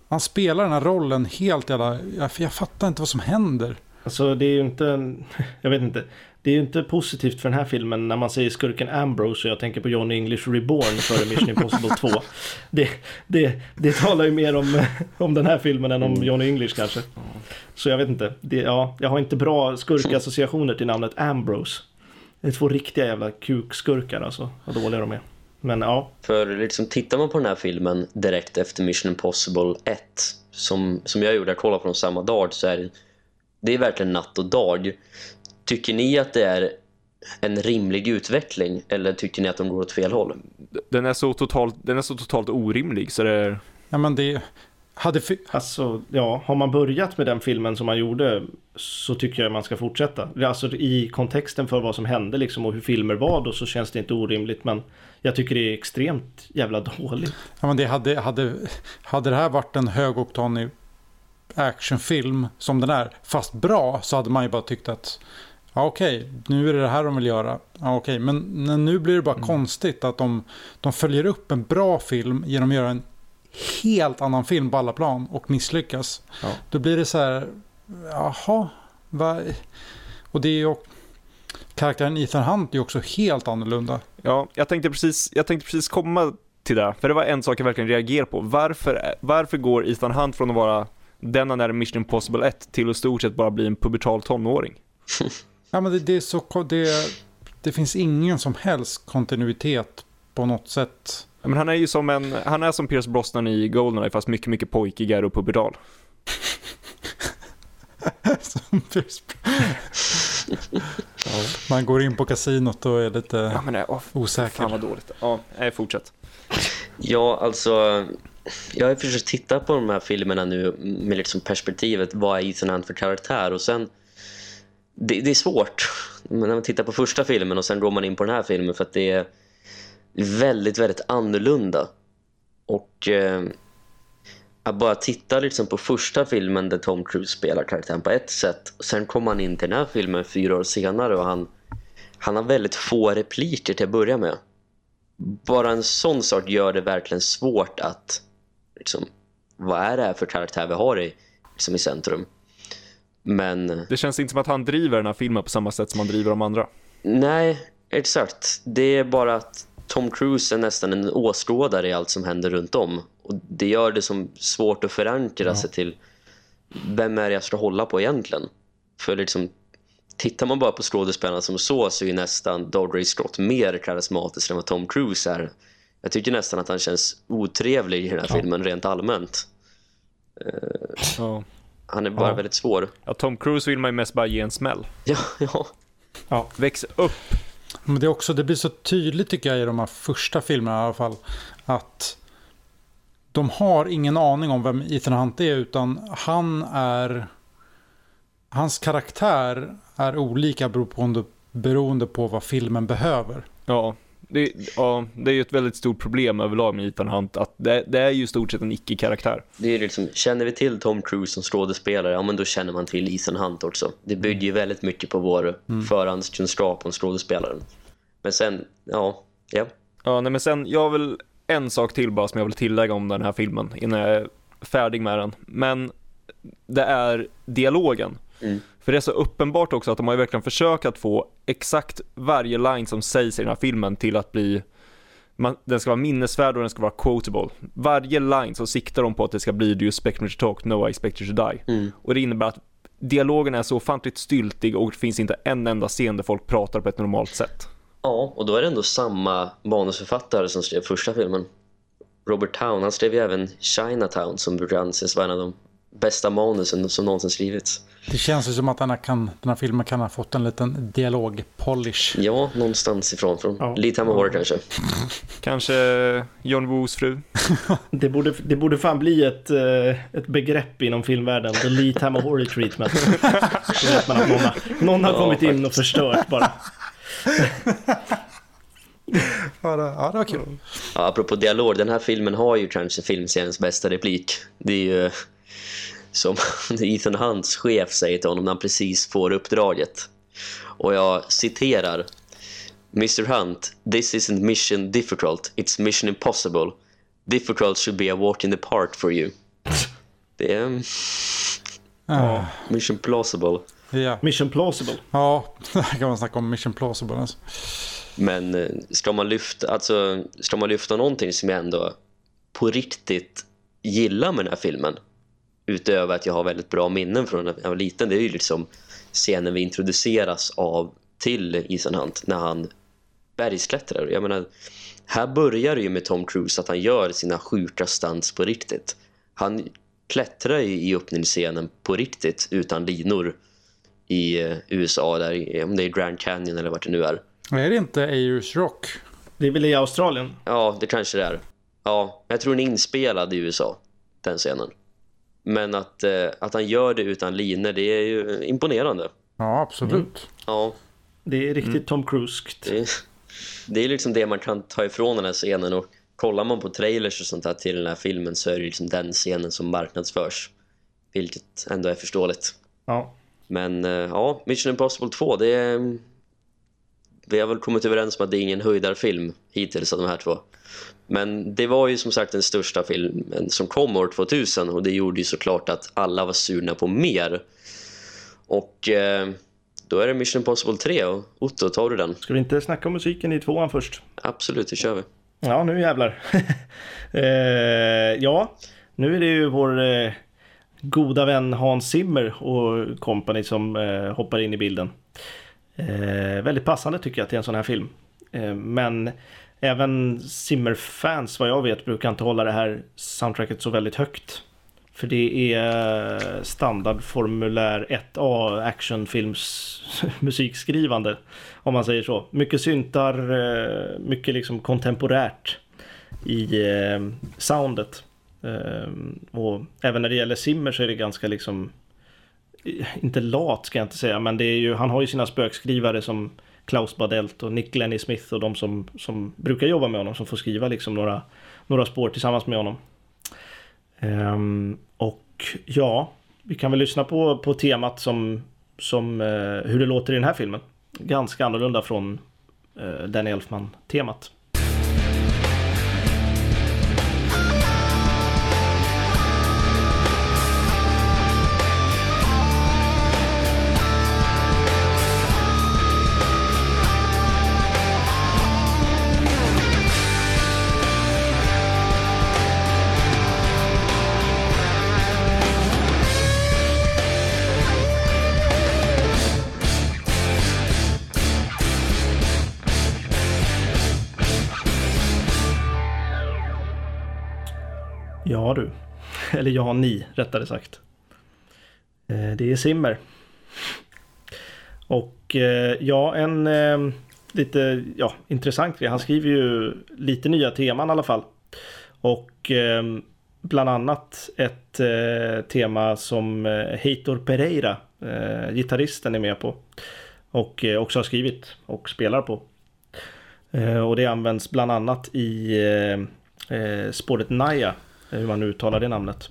Han spelar den här rollen helt jävla... Jag, jag fattar inte vad som händer. Alltså det är ju inte, en, jag vet inte. Det är ju inte positivt för den här filmen när man säger skurken Ambrose och jag tänker på Johnny English Reborn före Mission Impossible 2. Det, det, det talar ju mer om, om den här filmen än om Johnny English kanske. Så jag vet inte. Det, ja, jag har inte bra skurkassociationer till namnet Ambrose. Det är två riktiga jävla kukskurkar alltså. Vad dåliga de är. Men ja, För liksom, tittar man på den här filmen direkt efter Mission Impossible 1 som, som jag gjorde, jag kollade på dem samma dag så är det, det är verkligen natt och dag. Tycker ni att det är en rimlig utveckling eller tycker ni att de går åt fel håll? den är så totalt, den är så totalt orimlig så det är, Ja, men det... Hade... fi- Alltså, ja, har man börjat med den filmen som man gjorde så tycker jag man ska fortsätta. Alltså i kontexten för vad som hände liksom och hur filmer var då så känns det inte orimligt men jag tycker det är extremt jävla dåligt. Ja, men det hade, hade, hade det här varit en högoktanig actionfilm som den är, fast bra, så hade man ju bara tyckt att ja, okej, nu är det det här de vill göra. Ja, okej, men men nu blir det bara konstigt att de, de följer upp en bra film genom att göra en helt annan film på alla plan och misslyckas. Ja. Då blir det så här, jaha, va? Och det är ju karaktären Ethan Hunt är ju också helt annorlunda. ja, jag tänkte precis, jag tänkte precis komma till det, för det var en sak jag verkligen reagerade på. Varför, varför går Ethan Hunt från att vara denna när Mission Impossible 1 till att stort sett bara bli en pubertal tonåring. Ja, men det, det, är så, det, det finns ingen som helst kontinuitet på något sätt. Ja, Men han är ju som en, han är som Pierce Brosnan i Goldeneye fast mycket, mycket pojkigare och pubertal. Som Pierce- Man går in på kasinot och är lite Ja men det, åh, fan osäker. vad dåligt. Ja, nej, fortsätt. Ja, alltså jag har försökt titta på de här filmerna nu med liksom perspektivet vad är Ethan Hunt för karaktär och sen det, det är svårt. När man tittar på första filmen och sen går man in på den här filmen för att det är väldigt, väldigt annorlunda. Och eh, att bara titta liksom på första filmen där Tom Cruise spelar karaktären på ett sätt. Och sen kommer han in till den här filmen fyra år senare och han, han har väldigt få repliker till att börja med. Bara en sån sak gör det verkligen svårt att liksom, vad är det här för karaktär vi har i, liksom i centrum? Men Det känns inte som att han driver den här filmen på samma sätt som han driver de andra. nej, exakt det är bara att Tom Cruise är nästan en åskådare i allt som händer runt om och det gör det som svårt att förankra sig till vem är det jag ska hålla på egentligen för liksom Tittar man bara på skådespelarna som så så är nästan Dodray Scott mer karismatisk än vad Tom Cruise är. Jag tycker nästan att han känns otrevlig i den här filmen rent allmänt. Ja. Han är bara Ja. väldigt svår. ja, Tom Cruise vill man ju mest bara ge en smäll. Ja, ja. Väx upp. Men det, är också, det blir så tydligt tycker jag i de här första filmerna i alla fall. Att de har ingen aning om vem Ethan Hunt är utan han är... Hans karaktär är olika beroende, beroende på vad filmen behöver. Ja det, ja, det är ju ett väldigt stort problem överlag med Ethan Hunt att det, det är ju i stort sett en icke-karaktär. Det är liksom, känner vi till Tom Cruise som skådespelare, ja men då känner man till Ethan Hunt också. Det bygger ju väldigt mycket på vår förhandskunskap om skådespelaren. Men sen, ja, ja. Ja, nej, men sen, jag väl en sak till bara som jag vill tillägga om den här filmen innan jag är färdig med den. Men det är dialogen. Mm. För det är så uppenbart också att de har ju verkligen försökt att få exakt varje line som sägs i den här filmen till att bli man, den ska vara minnesvärd och den ska vara quotable. Varje line så siktar de på att det ska bli Do you expect me to talk? No I expect you to die. Mm. Och det innebär att dialogen är så ofantligt styltig och det finns inte en enda scen där folk pratar på ett normalt sätt. Ja, och då är det ändå samma manusförfattare som skrev första filmen. Robert Town, han skrev ju även Chinatown som brukar anses vara en av de bästa manusen som någonsin skrivits. Det känns ju som att den här, kan, den här filmen kan ha fått en liten dialog-polish. Ja, någonstans ifrån. Från Ja. Lee Tamahori kanske. Kanske John Woos fru. Det borde, det borde fan bli ett, eh, ett begrepp inom filmvärlden. The Lee Tamahori treatment. Man att någon har, någon har Ja, kommit in och förstört bara. Ja, det, ja, det var kul. Ja, apropå dialog, den här filmen har ju kanske filmseriens bästa replik. Det är ju som Ethan Hunts chef säger till honom när han precis får uppdraget. Och jag citerar Mr Hunt, this isn't mission difficult, it's mission impossible. Difficult should be a walk in the park for you. Det är mm, Ja. mission plausible. Ja, Mission plausible. ja där kan man snacka om Mission Plausible. Alltså. Men eh, ska man lyfta, alltså, ska man lyfta någonting som jag ändå på riktigt gillar med den här filmen utöver att jag har väldigt bra minnen från när jag var liten det är ju liksom scenen vi introduceras av till Ethan Hunt när han bergsklättrar. Jag menar, här börjar det ju med Tom Cruise att han gör sina sjuka stunts på riktigt. Han klättrar ju i öppningsscenen på riktigt utan linor i eh, USA där, om det är Grand Canyon eller vart det nu är. Är det inte Ayers Rock? Det är väl i Australien? Ja, det kanske det är. Ja, jag tror den är inspelad i USA, den scenen. Men att, eh, att han gör det utan linor, det är ju imponerande. Ja, absolut. Ja, Det är riktigt Tom Cruise. det, är- det är liksom det man kan ta ifrån den här scenen. Och kollar man på trailers och sånt här till den här filmen så är det liksom den scenen som marknadsförs. Vilket ändå är förståeligt. Ja. Men eh, ja, Mission Impossible 2, det är... Vi har väl kommit överens om att det är ingen höjdarfilm hittills av de här två. Men det var ju som sagt den största filmen som kom år 2000 och det gjorde ju såklart att alla var sugna på mer. Och eh, då är det Mission Impossible 3 och Otto, tar du den? Ska vi inte snacka om musiken i tvåan först? Absolut, det kör vi. Ja, nu jävlar. eh, ja, nu är det ju vår, eh, goda vän Hans Zimmer och kompani som eh, hoppar in i bilden. Eh, väldigt passande tycker jag till en sån här film. Eh, men även Zimmer-fans vad jag vet brukar inte hålla det här soundtracket så väldigt högt. För det är standardformulär 1A actionfilms musikskrivande. Om man säger så. Mycket syntar, eh, mycket liksom kontemporärt i eh, soundet. Eh, och även när det gäller Simmer så är det ganska liksom inte lat ska jag inte säga, men det är ju, han har ju sina spökskrivare som Klaus Badelt och Nick Lenny Smith och de som, som brukar jobba med honom som får skriva liksom några, några spår tillsammans med honom. Um, och ja, vi kan väl lyssna på, på temat som, som uh, hur det låter i den här filmen. Ganska annorlunda från eh, uh, Danny Elfman-temat. Ja du. Eller ja ni, rättare sagt. Eh, det är Simmer. Och eh, ja, en eh, lite ja, intressant grej. Han skriver ju lite nya teman i alla fall. Och bland annat ett tema som Heitor Pereira, gitarristen, är med på. Och också har skrivit och spelar på. Och det används bland annat i spåret Naya Eh, hur man nu uttalar det namnet.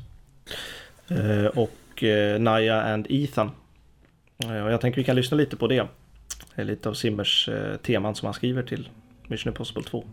Eh, och eh, Naya and Ethan. Eh, och jag tänker vi kan lyssna lite på det. Det är lite av Simmers eh, teman som han skriver till Mission Impossible 2.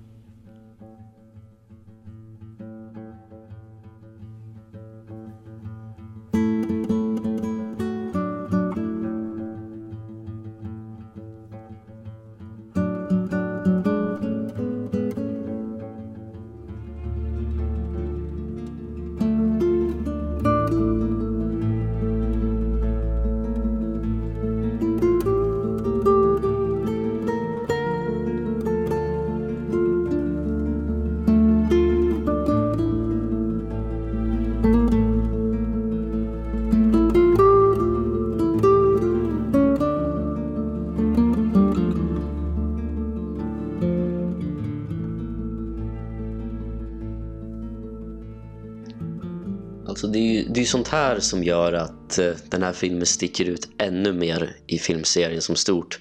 Ju här som gör att eh, den här filmen sticker ut ännu mer i filmserien som stort.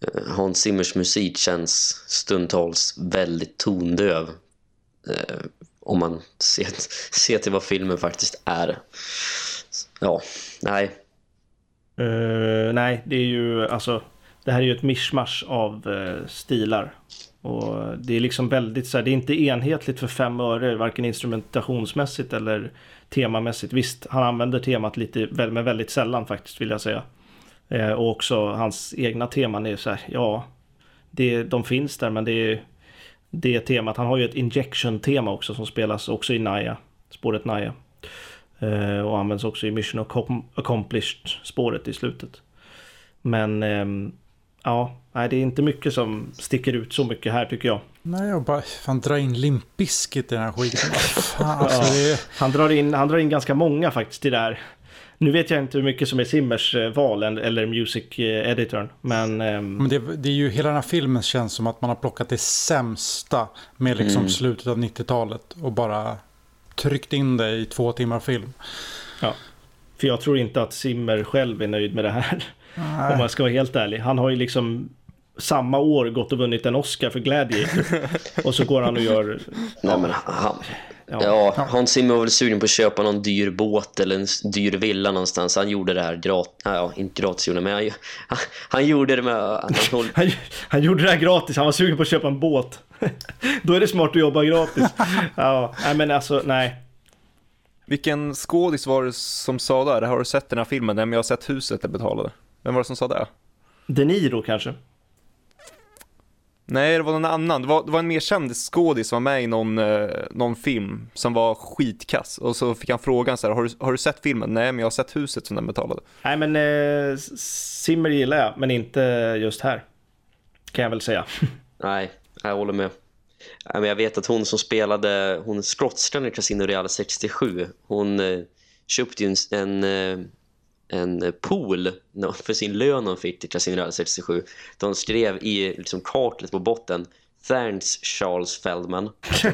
Eh, Hans Zimmers musik känns stundtals väldigt tondöv eh, om man ser, ser till vad filmen faktiskt är. Ja, nej. Uh, nej, det är ju alltså det här är ju ett mischmasch av uh, stilar. Och det är liksom väldigt så här, det är inte enhetligt för fem öre, varken instrumentationsmässigt eller temamässigt. Visst, han använder temat lite, men väldigt sällan faktiskt vill jag säga. Eh, och också hans egna teman är så här, ja, det, de finns där men det är det temat. Han har ju ett injection-tema också som spelas också i Naya, spåret Naya. Eh, och används också i Mission Accomplished-spåret i slutet. Men eh, ja, nej, det är inte mycket som sticker ut så mycket här tycker jag. Nej, jag bara, fan dra in Limp Bizkit i den här skiten. Fan, alltså, ja, är... han, drar in, han drar in ganska många faktiskt i det här. Nu vet jag inte hur mycket som är Simmers eh, val eller music eh, editorn. Men, um... men det, det, är ju hela den här filmen känns som att man har plockat det sämsta med liksom mm. slutet av 90-talet och bara tryckt in det i två timmar film. Ja, för jag tror inte att Simmer själv är nöjd med det här. Nej. Om man ska vara helt ärlig. Han har ju liksom samma år gått och vunnit en Oscar för Gladiator. och så går han och gör... Nej, men han, ja. ja, Hans Zimmer var väl sugen på att köpa någon dyr båt eller en dyr villa någonstans. Han gjorde det här gratis. Ja, inte gratis gjorde men han, han, han gjorde det med... Han, håll... han, han, gjorde det här gratis. Han var sugen på att köpa en båt. Då är det smart att jobba gratis. ja, nej men alltså, nej. Vilken skådis var det som sa det? Har du sett den här filmen? Nej, men jag har sett huset jag betalade. Vem var det som sa det? De Niro kanske? Nej, det var någon annan. Det var, det var en mer känd skådis som var med i någon, eh, någon film som var skitkass. Och så fick han frågan så här, har du, har du sett filmen? Nej, men jag har sett huset som den betalade. Nej, men eh, Simmer gillar jag, men inte just här. Kan jag väl säga. Nej, jag håller med. Nej, men jag vet att hon som spelade hon skrotskan i Casino Real 67, hon eh, köpte ju en, en, eh, en pool nå- för sin lön hon fick till Casino Real 67. De skrev i liksom, kartlet på botten Thanks Charles Feldman. Så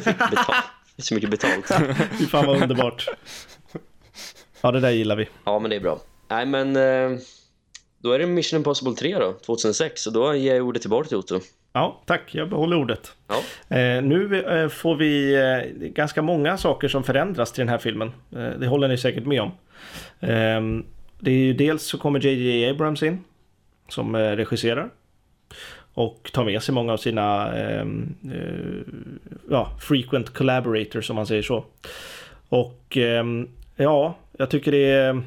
så mycket betalt. Fy fan vad underbart. Ja, det där gillar vi. Ja, men det är bra. Nej, men eh, då är det Mission Impossible 3 då, 2006. Och då ger jag ordet tillbaka till Otto. Ja, tack. Jag behåller ordet. Ja. Eh, nu eh, får vi eh, ganska många saker som förändras till den här filmen. Eh, det håller ni säkert med om. Det är ju dels så kommer JJ Abrams in som eh, regisserar och tar med sig många av sina eh, eh, ja, frequent collaborators om man säger så. Och eh, ja, jag tycker det är,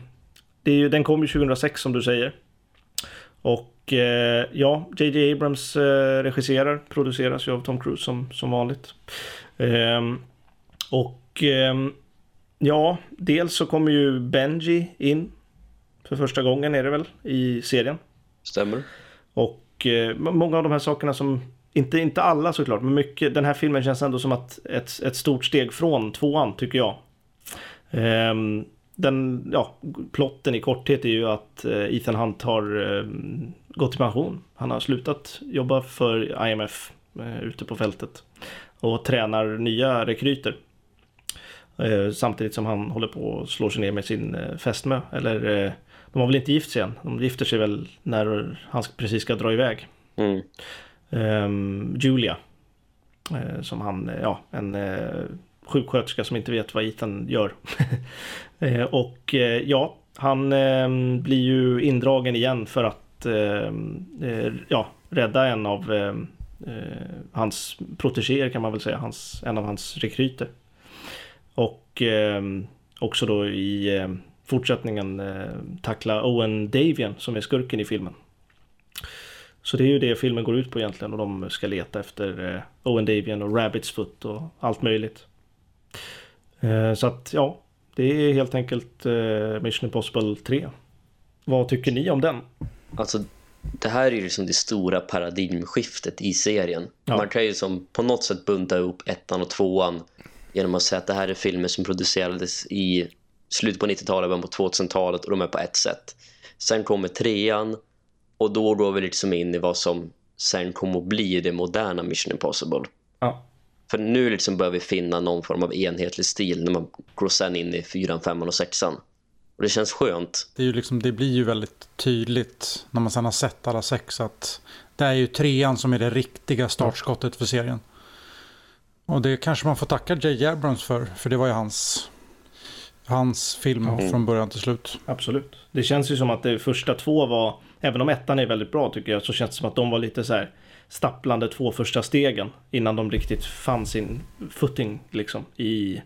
det är ju, den kom ju 2006 som du säger. Och eh, ja, JJ Abrams eh, regisserar, produceras ju av Tom Cruise som, som vanligt. Ehm, och ehm, ja, dels så kommer ju Benji in för första gången är det väl i serien. Stämmer. Och eh, många av de här sakerna som, inte, inte alla såklart, men mycket, den här filmen känns ändå som att ett, ett stort steg från tvåan tycker jag. Ehm, den, ja, plotten i korthet är ju att eh, Ethan Hunt har eh, gått i pension. Han har slutat jobba för IMF eh, ute på fältet och tränar nya rekryter. Eh, samtidigt som han håller på att slå sig ner med sin eh, fästmö. Eller de har väl inte gift sig än. De gifter sig väl när han precis ska dra iväg. Mm. Ehm, Julia. Eh, som han, eh, ja, en eh, sjuksköterska som inte vet vad Ethan gör. eh, och eh, ja, han eh, blir ju indragen igen för att eh, eh, ja, rädda en av hans protegéer kan man väl säga, hans, en av hans rekryter. Och också då i fortsättningen eh, tackla Owen Davian som är skurken i filmen. Så det är ju det filmen går ut på egentligen och de ska leta efter eh, Owen Davian och Rabbit's Foot och allt möjligt. Eh, så att ja, det är helt enkelt Mission Impossible 3. Vad tycker ni om den? Alltså, det här är ju liksom det stora paradigmskiftet i serien. Ja. Man kan ju som på något sätt bunta ihop ettan och tvåan genom att säga att det här är filmer som producerades i slutet på 90-talet, början på 2000-talet och de är på ett sätt. Sen kommer trean och då går vi liksom in i vad som sen kommer att bli det moderna Mission Impossible. Ja, För nu liksom börjar vi finna någon form av enhetlig stil när man går sen in i fyran, femman och sexan. Och det känns skönt. Det, är ju liksom, det blir ju väldigt tydligt när man sen har sett alla sex att det är ju trean som är det riktiga startskottet för serien. Och det kanske man får tacka J.J. Abrams för, för det var ju hans, hans film Ja. från början till slut. absolut. Det känns ju som att det första två var, även om ettan är väldigt bra tycker jag, så känns det som att de var lite så här stapplande två första stegen innan de riktigt fann sin footing liksom i,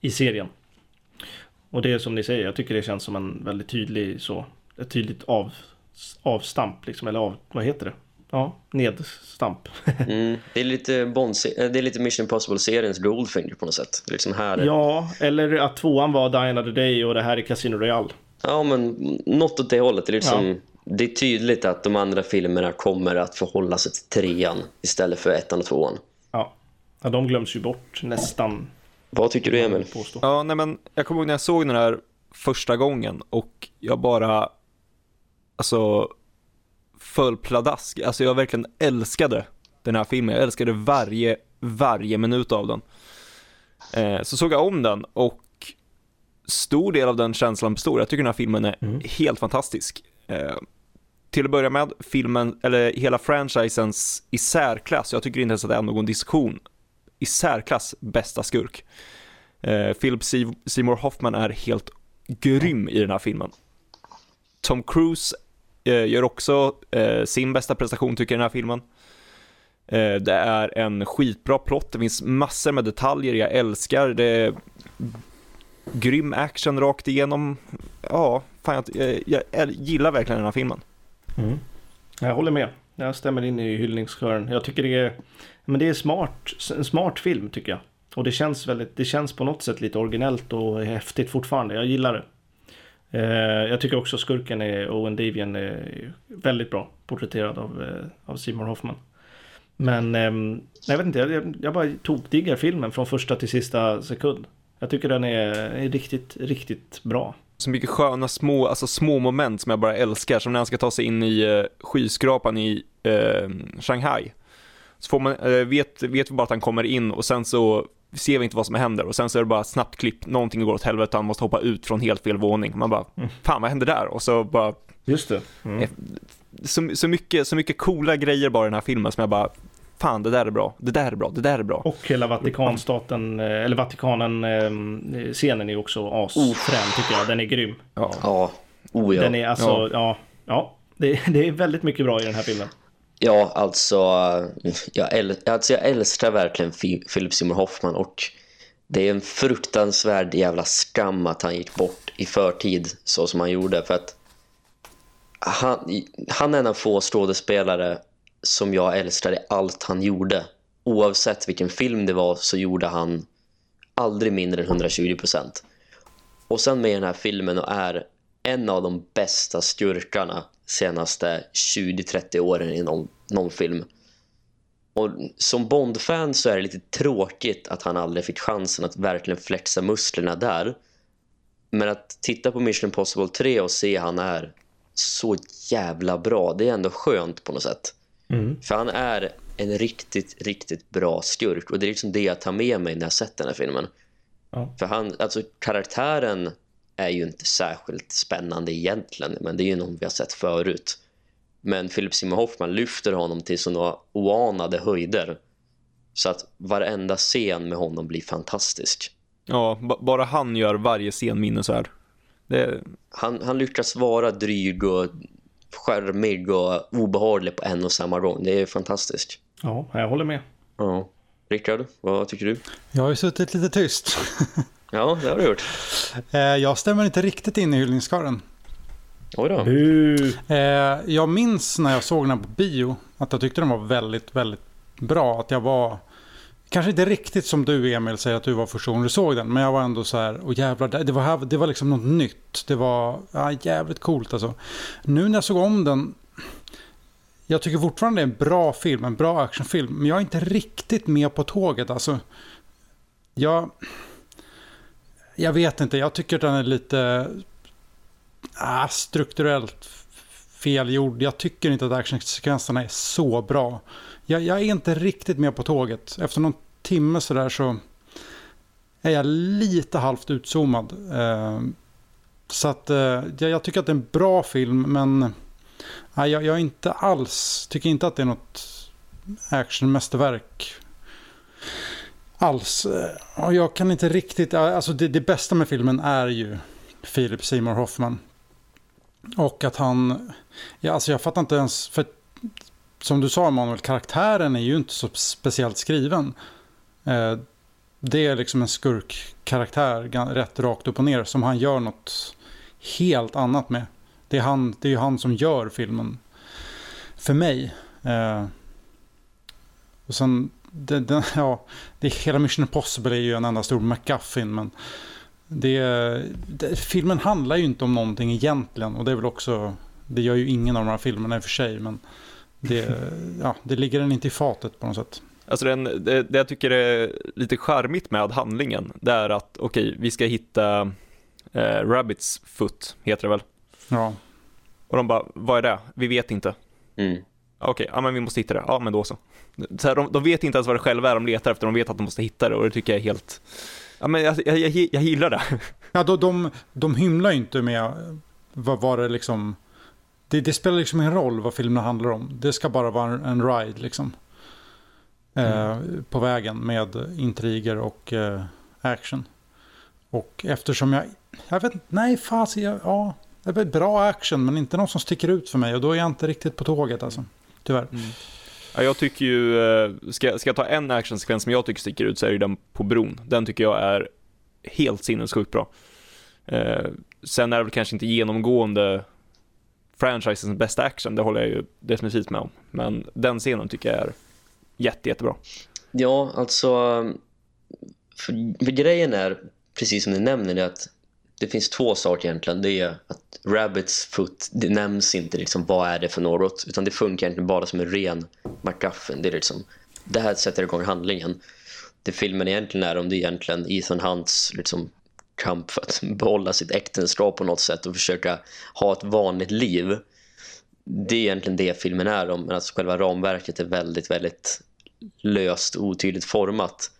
i serien. Och det är som ni säger, jag tycker det känns som en väldigt tydlig så, ett tydligt av, avstamp liksom, eller av, vad heter det? Ja, nedstamp. Mm. Det, är lite Bond, eh, det är lite Mission Impossible-seriens Goldfinger på något sätt. Liksom här. ja, eller att tvåan var Die Another Day och det här är Casino Royale. Ja, men något åt det hållet. Det är, liksom, det är tydligt att de andra filmerna kommer att förhålla sig till trean istället för ettan och tvåan. Ja. ja, de glöms ju bort nästan. Vad tycker du, Emil? Påstå. Ja, nej men jag kommer ihåg när jag såg den här första gången och jag bara, alltså, föll pladask. Alltså jag verkligen älskade den här filmen. Jag älskade varje, varje minut av den. Eh, så såg jag om den och stor del av den känslan består. Jag tycker den här filmen är Mm. helt fantastisk. Eh, till att börja med, filmen, eller hela franchisens i särklass, jag tycker inte ens att det är någon diskussion, i särklass bästa skurk. Eh, Philip Se- Seymour Hoffman är helt grym i den här filmen. Tom Cruise Eh, gör också eh, sin bästa prestation tycker jag i den här filmen. Eh, det är en skitbra plott, det finns massor med detaljer jag älskar. Det är grym action rakt igenom. Ja, fan, jag, eh, jag, jag gillar verkligen den här filmen. Mm. Jag håller med. Jag stämmer in i hyllningskören. Jag tycker det är, men det är smart, en smart film tycker jag. Och det känns väldigt, det känns på något sätt lite originellt och häftigt fortfarande. Jag gillar det. Eh, jag tycker också skurken är Owen Davian är väldigt bra porträtterad av, eh, av Seymour Hoffman. Men eh, jag vet inte, jag, jag bara tokdiggar filmen från första till sista sekund. Jag tycker den är, är riktigt, riktigt bra. Så mycket sköna små, alltså små moment som jag bara älskar, som när han ska ta sig in i eh, skyskrapan i eh, Shanghai. Så får man, eh, vet, vet vi bara att han kommer in och sen så ser vi inte vad som händer och sen så är det bara snabbt klipp, någonting går åt helvete, han måste hoppa ut från helt fel våning. Man bara, mm. fan vad hände där? Och så bara... Just det. Mm. Så, så, mycket, så mycket coola grejer bara i den här filmen som jag bara, fan det där är bra, det där är bra, det där är bra. Och hela Vatikanstaten, eh, eller Vatikanen-scenen eh, är också asfrän tycker jag. Den är grym. Ja, ja. Oh, ja. Den är alltså, ja, ja, ja det, det, är väldigt mycket bra i den här filmen. Ja, alltså jag, äl alltså jag älskar verkligen Philip Seymour Hoffman och det är en fruktansvärd jävla skam att han gick bort i förtid så som han gjorde för att han, han är en av få skådespelare som jag älskade allt han gjorde. Oavsett vilken film det var så gjorde han aldrig mindre än 120%. Och sen med den här filmen och är en av de bästa skurkarna senaste 20-30 åren i någon, någon film. Och som Bond-fan så är det lite tråkigt att han aldrig fick chansen att verkligen flexa musklerna där. Men att titta på Mission Impossible 3 och se han är så jävla bra, det är ändå skönt på något sätt. Mm. För han är en riktigt, riktigt bra skurk. Och det är liksom det jag tar med mig när jag sett den här filmen. Ja. För han, alltså karaktären är ju inte särskilt spännande egentligen. Men det är ju någon vi har sett förut. Men Philip Seymour Hoffman lyfter honom till sådana oanade höjder. Så att varenda scen med honom blir fantastisk. Ja, bara han gör varje scen minnesvärd. Det... Han, han lyckas vara dryg och skärmig och obehaglig på en och samma gång. Det är fantastiskt. Ja, jag håller med. Ja. Rickard, vad tycker du? Jag har ju suttit lite tyst. ja, det har du gjort. Eh, jag stämmer inte riktigt in i hyllningskaren. Oj då. Eh, jag minns när jag såg den på bio att jag tyckte den var väldigt, väldigt bra. Att jag var Kanske inte riktigt som du Emil säger att du var första gången du såg den. Men jag var ändå så här, och jävlar, det var, det var liksom något nytt. Det var ja, jävligt coolt alltså. Nu när jag såg om den. Jag tycker fortfarande det är en bra film, en bra actionfilm. Men jag är inte riktigt med på tåget alltså. Jag, jag vet inte, jag tycker att den är lite äh, strukturellt felgjord. Jag tycker inte att actionsekvenserna är så bra jag, jag, är inte riktigt med på tåget. Efter någon timme sådär så är jag lite halvt utzoomad. Eh, så att eh, jag, jag, tycker att det är en bra film men ah, jag, jag är inte alls, tycker inte att det är något actionmästerverk alls. Och jag kan inte riktigt, alltså det, det bästa med filmen är ju Philip Seymour Hoffman. Och att han, ja, alltså jag fattar inte ens, för som du sa Emanuel, karaktären är ju inte så speciellt skriven. Eh, det är liksom en skurkkaraktär, rätt rakt upp och ner, som han gör något helt annat med. Det är, han, det är ju han som gör filmen för mig. Eh, och sen, det, det, ja, det, hela Mission Impossible är ju en enda stor McGuffin, men det, det, filmen handlar ju inte om någonting egentligen och det är väl också, det gör ju ingen av de här filmerna i och för sig, men det, ja, det ligger den inte i fatet på något sätt. Alltså den, det, det jag tycker är lite charmigt med handlingen, det är att okej, okay, vi ska hitta eh, Rabbits foot, heter det väl? Ja. Och de bara, vad är det? Vi vet inte. Mm. Okej, okay, ja men vi måste hitta det. Ja men då så. så här, de, de, vet inte ens vad det själva är de letar efter, de vet att de måste hitta det och det tycker jag är helt, ja men jag, jag, jag, jag gillar det. Ja, de, de, de hymlar ju inte med vad var det liksom det, det, spelar liksom ingen roll vad filmen handlar om. Det ska bara vara en ride liksom. Eh, mm. på vägen med intriger och eh, action. Och eftersom jag, jag vet inte, nej fast jag, ja, det är bra action men inte någon som sticker ut för mig och då är jag inte riktigt på tåget alltså. Tyvärr. Mm. Ja, jag tycker ju, eh, ska, ska jag ta en actionsekvens som jag tycker sticker ut så är det den på bron. Den tycker jag är helt sinnessjukt bra. Eh, sen är det väl kanske inte genomgående franchisens bästa action, det håller jag ju definitivt med om. Men den scenen tycker jag är jätte, jättebra. Ja, alltså för, för grejen är, precis som du nämner, det att det finns två saker egentligen. Det är att Rabbits Foot, det nämns inte liksom vad är det för något, utan det funkar egentligen bara som en ren MacGuffin. Det är liksom, det här sätter igång handlingen. Det filmen egentligen är om det är egentligen Ethan Hunts liksom kamp för att behålla sitt äktenskap på något sätt och försöka ha ett vanligt liv. Det är egentligen det filmen är om, men alltså själva ramverket är väldigt, väldigt löst och otydligt format.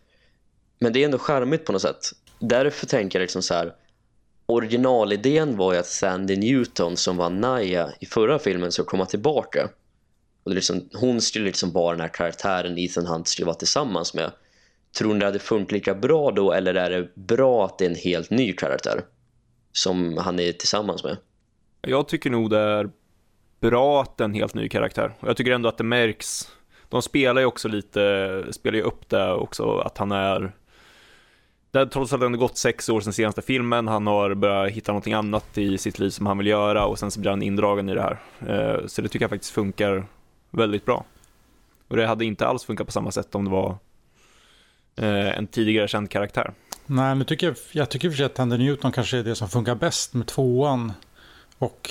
Men det är ändå charmigt på något sätt. Därför tänker jag liksom så här originalidén var ju att Sandy Newton som var Naya i förra filmen skulle komma tillbaka. Och det liksom, hon skulle liksom vara den här karaktären Ethan Hunt skulle vara tillsammans med. Tror ni det hade funkat lika bra då eller är det bra att det är en helt ny karaktär som han är tillsammans med? Jag tycker nog det är bra att det är en helt ny karaktär. Jag tycker ändå att det märks. De spelar ju också lite, spelar ju upp det också att han är det har trots att det har gått sex år sedan senaste filmen, han har börjat hitta någonting annat i sitt liv som han vill göra och sen så blir han indragen i det här. Eh, så det tycker jag faktiskt funkar väldigt bra. Och det hade inte alls funkat på samma sätt om det var eh, en tidigare känd karaktär. Nej, men tycker jag, jag tycker för sig att Tender Newton kanske är det som funkar bäst med tvåan. Och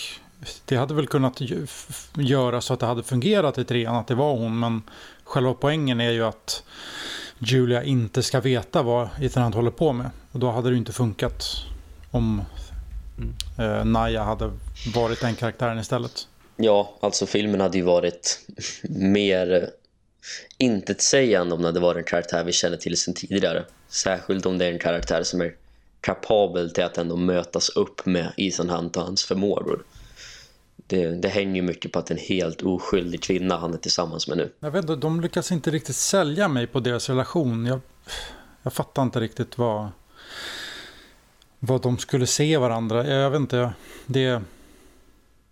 det hade väl kunnat göra så att det hade fungerat i trean, att det var hon. Men själva poängen är ju att Julia inte ska veta vad Ethan Hunt håller på med. Och då hade det inte funkat om mm. eh, Naya hade varit den karaktären istället. Ja, alltså filmen hade ju varit mer intetsägande om det hade varit en karaktär vi känner till sedan tidigare. Särskilt om det är en karaktär som är kapabel till att ändå mötas upp med Ethan Hunt och hans förmågor. Det, det hänger mycket på att en helt oskyldig kvinna han är tillsammans med nu. Jag vet inte, de lyckas inte riktigt sälja mig på deras relation. Jag, jag fattar inte riktigt vad, vad de skulle se varandra. Jag vet inte, det...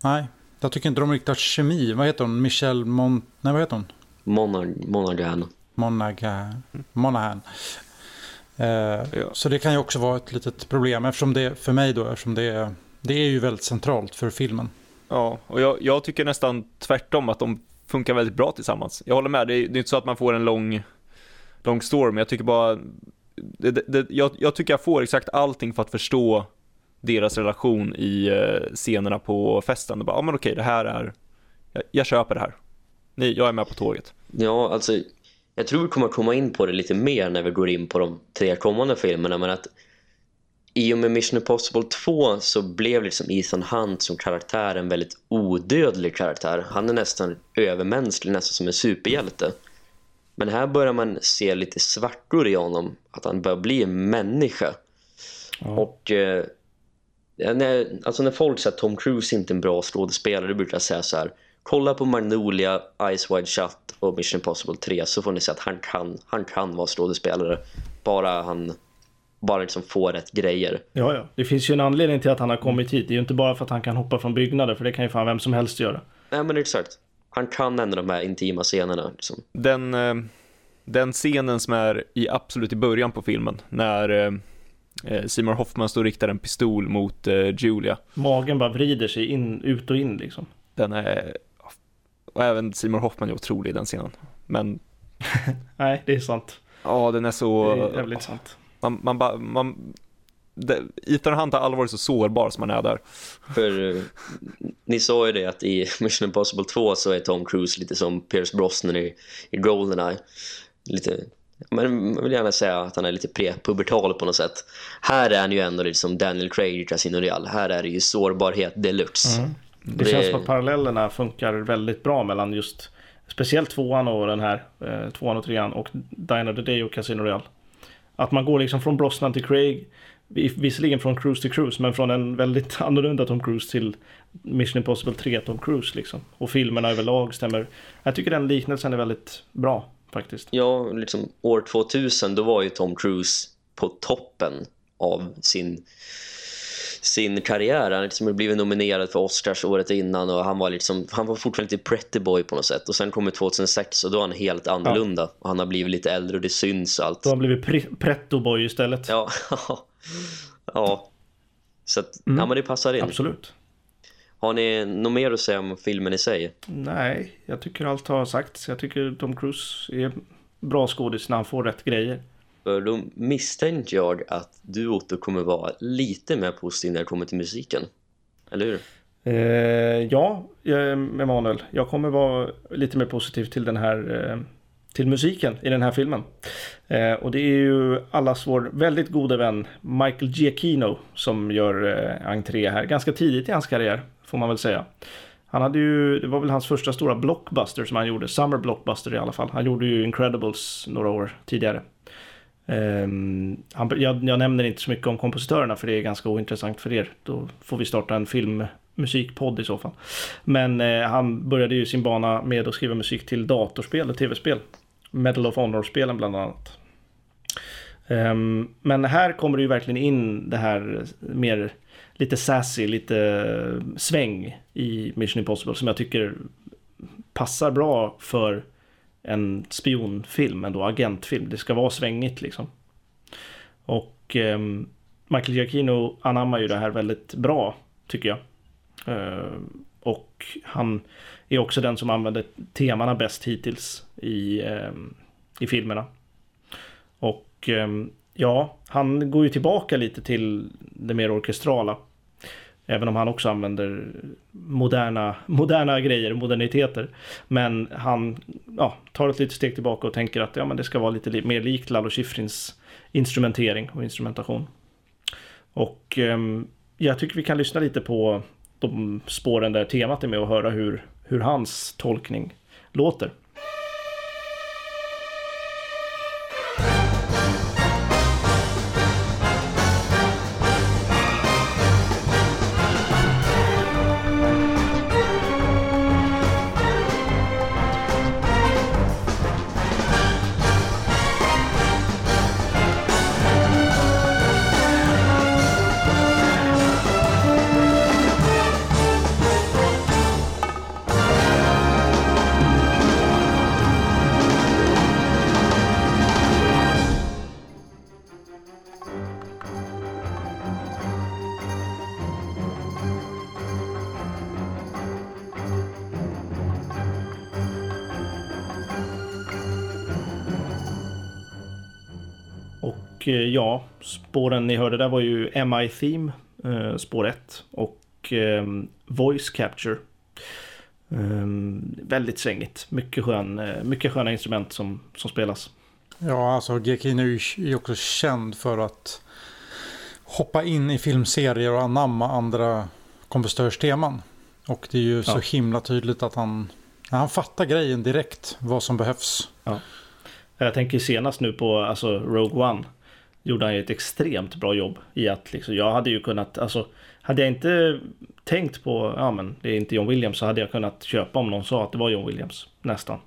Nej, jag tycker inte de riktigt har kemi. Vad heter hon? Michelle Mon... Nej, vad heter hon? Monaghan. Monaghan. Monahan. Eh, ja. Så det kan ju också vara ett litet problem eftersom det, för mig då, eftersom det, det är ju väldigt centralt för filmen. Ja, och jag, jag, tycker nästan tvärtom att de funkar väldigt bra tillsammans. Jag håller med, det är, det är inte så att man får en lång, lång story, men jag tycker bara, det, det, jag, jag, tycker jag får exakt allting för att förstå deras relation i eh, scenerna på festen. Och bara, ja men okej, det här är, jag, jag köper det här. Ni, jag är med på tåget. Ja, alltså, jag tror vi kommer komma in på det lite mer när vi går in på de tre kommande filmerna, men att i och med Mission Impossible 2 så blev liksom Ethan Hunt som karaktär en väldigt odödlig karaktär. Han är nästan övermänsklig, nästan som en superhjälte. Men här börjar man se lite svartor i honom. Att han börjar bli en människa. Ja. Och eh, när, alltså när folk säger att Tom Cruise inte är en bra skådespelare, brukar jag säga så här. Kolla på Magnolia, Ice Wide Shut och Mission Impossible 3 så får ni se att han kan, han kan vara skådespelare. Bara han bara liksom få rätt grejer. Ja, ja. Det finns ju en anledning till att han har kommit hit. Det är ju inte bara för att han kan hoppa från byggnader, för det kan ju fan vem som helst göra. Nej, men exakt. Han kan ändå de här intima scenerna. Liksom. Den, eh, den scenen som är i absolut i början på filmen, när eh, eh, Seymour Hoffman står och riktar en pistol mot Julia. Magen bara vrider sig in, ut och in liksom. Den är... Och även Seymour Hoffman är otrolig i den scenen. Men... Nej, det är sant. Ja, den är så... Det är jävligt sant. Man, man, bara, man, det, Ethan Hunt har aldrig varit så sårbar som han är där. För ni sa ju det att i Mission Impossible 2 så är Tom Cruise lite som Pierce Brosnan i, i Goldeneye. Lite, man vill gärna säga att han är lite prepubertal på något sätt. Här är han ju ändå liksom Daniel Craig i Casino Real. Här är det ju sårbarhet deluxe. Mm. Det, det känns som att parallellerna funkar väldigt bra mellan just speciellt tvåan och den här eh, tvåan och trean och Dine of the Day och Casino Real. Att man går liksom från Brosnan till Craig, visserligen från Cruise till Cruise, men från en väldigt annorlunda Tom Cruise till Mission Impossible 3 Tom Cruise liksom. Och filmerna överlag stämmer. Jag tycker den liknelsen är väldigt bra faktiskt. Ja, liksom år 2000 då var ju Tom Cruise på toppen av sin sin karriär. Han liksom blivit nominerad för Oscars året innan och han var, liksom, han var fortfarande lite pretty boy på något sätt. Och sen kommer 2006 och då är han helt annorlunda. Ja. Och han har blivit lite äldre och det syns allt. Då har han blivit pre pretto boy istället. Ja, ja. Så att, mm. ja, men det passar in. Absolut. Har ni något mer att säga om filmen i sig? Nej, jag tycker allt har sagts. Jag tycker Tom Cruise är bra skådis när han får rätt grejer. För då misstänkte jag att du Otto kommer vara lite mer positiv när det kommer till musiken. Eller hur? Eh, ja, eh, Emanuel. Jag kommer vara lite mer positiv till den här eh, till musiken i den här filmen. Eh, och det är ju allas vår väldigt gode vän Michael Giacchino som gör eh, entré här ganska tidigt i hans karriär får man väl säga. Han hade ju, det var väl hans första stora blockbuster som han gjorde, Summer Blockbuster i alla fall. Han gjorde ju Incredibles några år tidigare. Um, han, jag, jag, nämner inte så mycket om kompositörerna för det är ganska ointressant för er. Då får vi starta en filmmusikpodd i så fall. Men eh, han började ju sin bana med att skriva musik till datorspel och tv-spel. Medal of Honor-spelen bland annat. Um, men här kommer det ju verkligen in det här eh, mer lite sassy, lite eh, sväng i Mission Impossible som jag tycker passar bra för en spionfilm, ändå agentfilm. Det ska vara svängigt liksom. Och eh, Michael Giacchino anammar ju det här väldigt bra, tycker jag. Eh, och han är också den som använder temana bäst hittills i, eh, i filmerna. Och ehm, ja, han går ju tillbaka lite till det mer orkestrala. Även om han också använder moderna, moderna grejer, moderniteter. Men han ja, tar ett litet steg tillbaka och tänker att ja, men det ska vara lite mer likt Lalo Schifrins instrumentering och instrumentation. Och eh, jag tycker vi kan lyssna lite på de spåren där temat är med och höra hur, hur hans tolkning låter. Spåren ni hörde där var ju MI Theme, eh, spår 1 och eh, Voice Capture. Eh, väldigt svängigt, mycket, skön, eh, mycket sköna instrument som, som spelas. Ja, alltså Giacchino är ju också känd för att hoppa in i filmserier och anamma andra kompositörsteman. Och det är ju så himla tydligt att han, han fattar grejen direkt, vad som behövs. Ja. Jag tänker senast nu på alltså, Rogue One gjorde han ju ett extremt bra jobb i att liksom, jag hade ju kunnat, alltså hade jag inte tänkt på, ja men det är inte John Williams så hade jag kunnat köpa om någon sa att det var John Williams, nästan.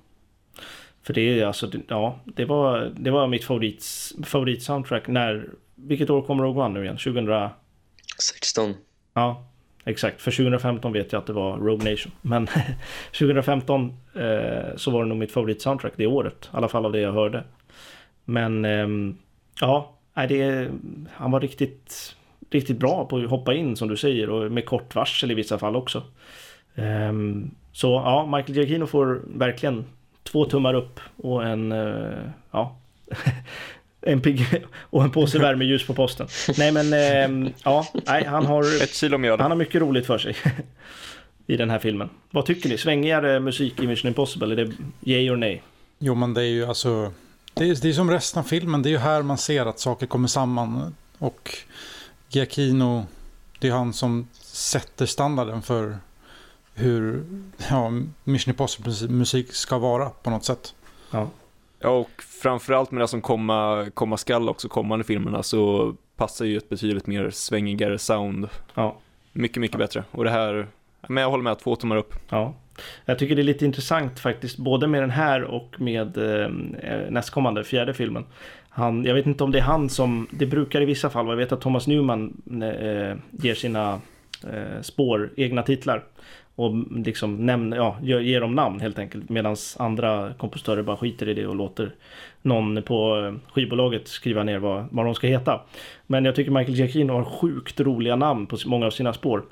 För det är alltså, ja, det var, det var mitt favorit, favorit soundtrack när, vilket år kommer Rogue One nu igen? 2016. Ja, exakt. För 2015 vet jag att det var Rogue Nation. Men 2015 eh, så var det nog mitt favorit soundtrack det året. I alla fall av det jag hörde. Men eh, ja, nej, det, han var riktigt, riktigt bra på att hoppa in som du säger och med kort varsel i vissa fall också. Um, så ja, Michael Giacchino får verkligen två tummar upp och en, uh, ja, en pigg och en påse värmeljus på posten. Nej men, um, ja, nej, han har, Ett kilo mjöl. han har mycket roligt för sig. I den här filmen. Vad tycker ni? Svängigare musik i Mission Impossible? Är det yay or nej? Jo men det är ju alltså det är, det är som resten av filmen. Det är ju här man ser att saker kommer samman. Och Giacchino, det är han som sätter standarden för hur ja, Mission Impossible musik ska vara på något sätt. Ja. Ja, och framförallt med det som komma, komma skall också kommande filmerna så passar ju ett betydligt mer svängigare sound. Ja. Mycket, mycket bättre. Och det här, men jag håller med, två tummar upp. Ja. Jag tycker det är lite intressant faktiskt, både med den här och med eh, eh, nästkommande, fjärde filmen. Han, jag vet inte om det är han som, det brukar i vissa fall, jag vet att Thomas Newman eh, ger sina eh, spår egna titlar. Och liksom nämner, ja, ger dem namn helt enkelt. Medan andra kompositörer bara skiter i det och låter någon på eh, skivbolaget skriva ner vad, vad de ska heta. Men jag tycker Michael Giacchino har sjukt roliga namn på många av sina spår.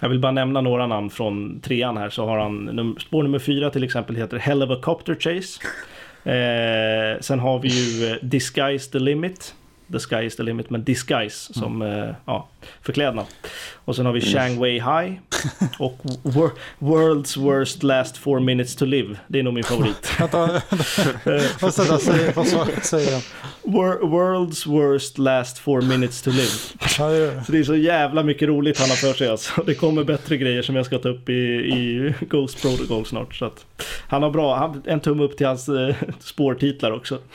Jag vill bara nämna några namn från trean här. Så har han, num- spår nummer fyra till exempel heter Hell of a Copter Chase. Eh, sen har vi ju eh, Disguise the Limit. The Sky is the limit, men Disguise som eh, ja, förklädnad. Och sen har vi Shang Wei High. Och wor- World's Worst Last Four Minutes to Live. Det är nog min favorit. Vänta, vad säger- han? Wor- World's Worst Last Four Minutes to Live. Ja, det är- Så det är så jävla mycket roligt han har för sig alltså. Det kommer bättre grejer som jag ska ta upp i, i Ghost Protocol snart. Så att han har bra, han, en tumme upp till hans eh, spårtitlar också.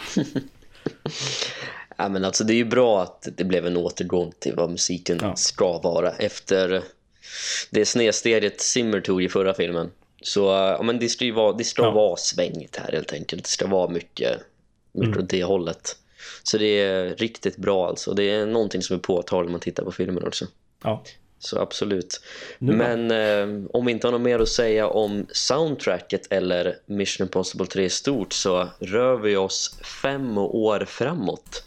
Ja, men alltså det är ju bra att det blev en återgång till vad musiken Ja. ska vara efter det snedsteget Zimmer tog i förra filmen. Så ja, men det ska ju vara, det ska Ja. vara svängigt här helt enkelt. Det ska vara mycket, mycket Mm. åt det hållet. Så det är riktigt bra alltså. Det är någonting som är påtagligt när man tittar på filmen också. Ja. Så absolut. Nu? Men eh, om vi inte har något mer att säga om soundtracket eller Mission Impossible 3 i stort så rör vi oss fem år framåt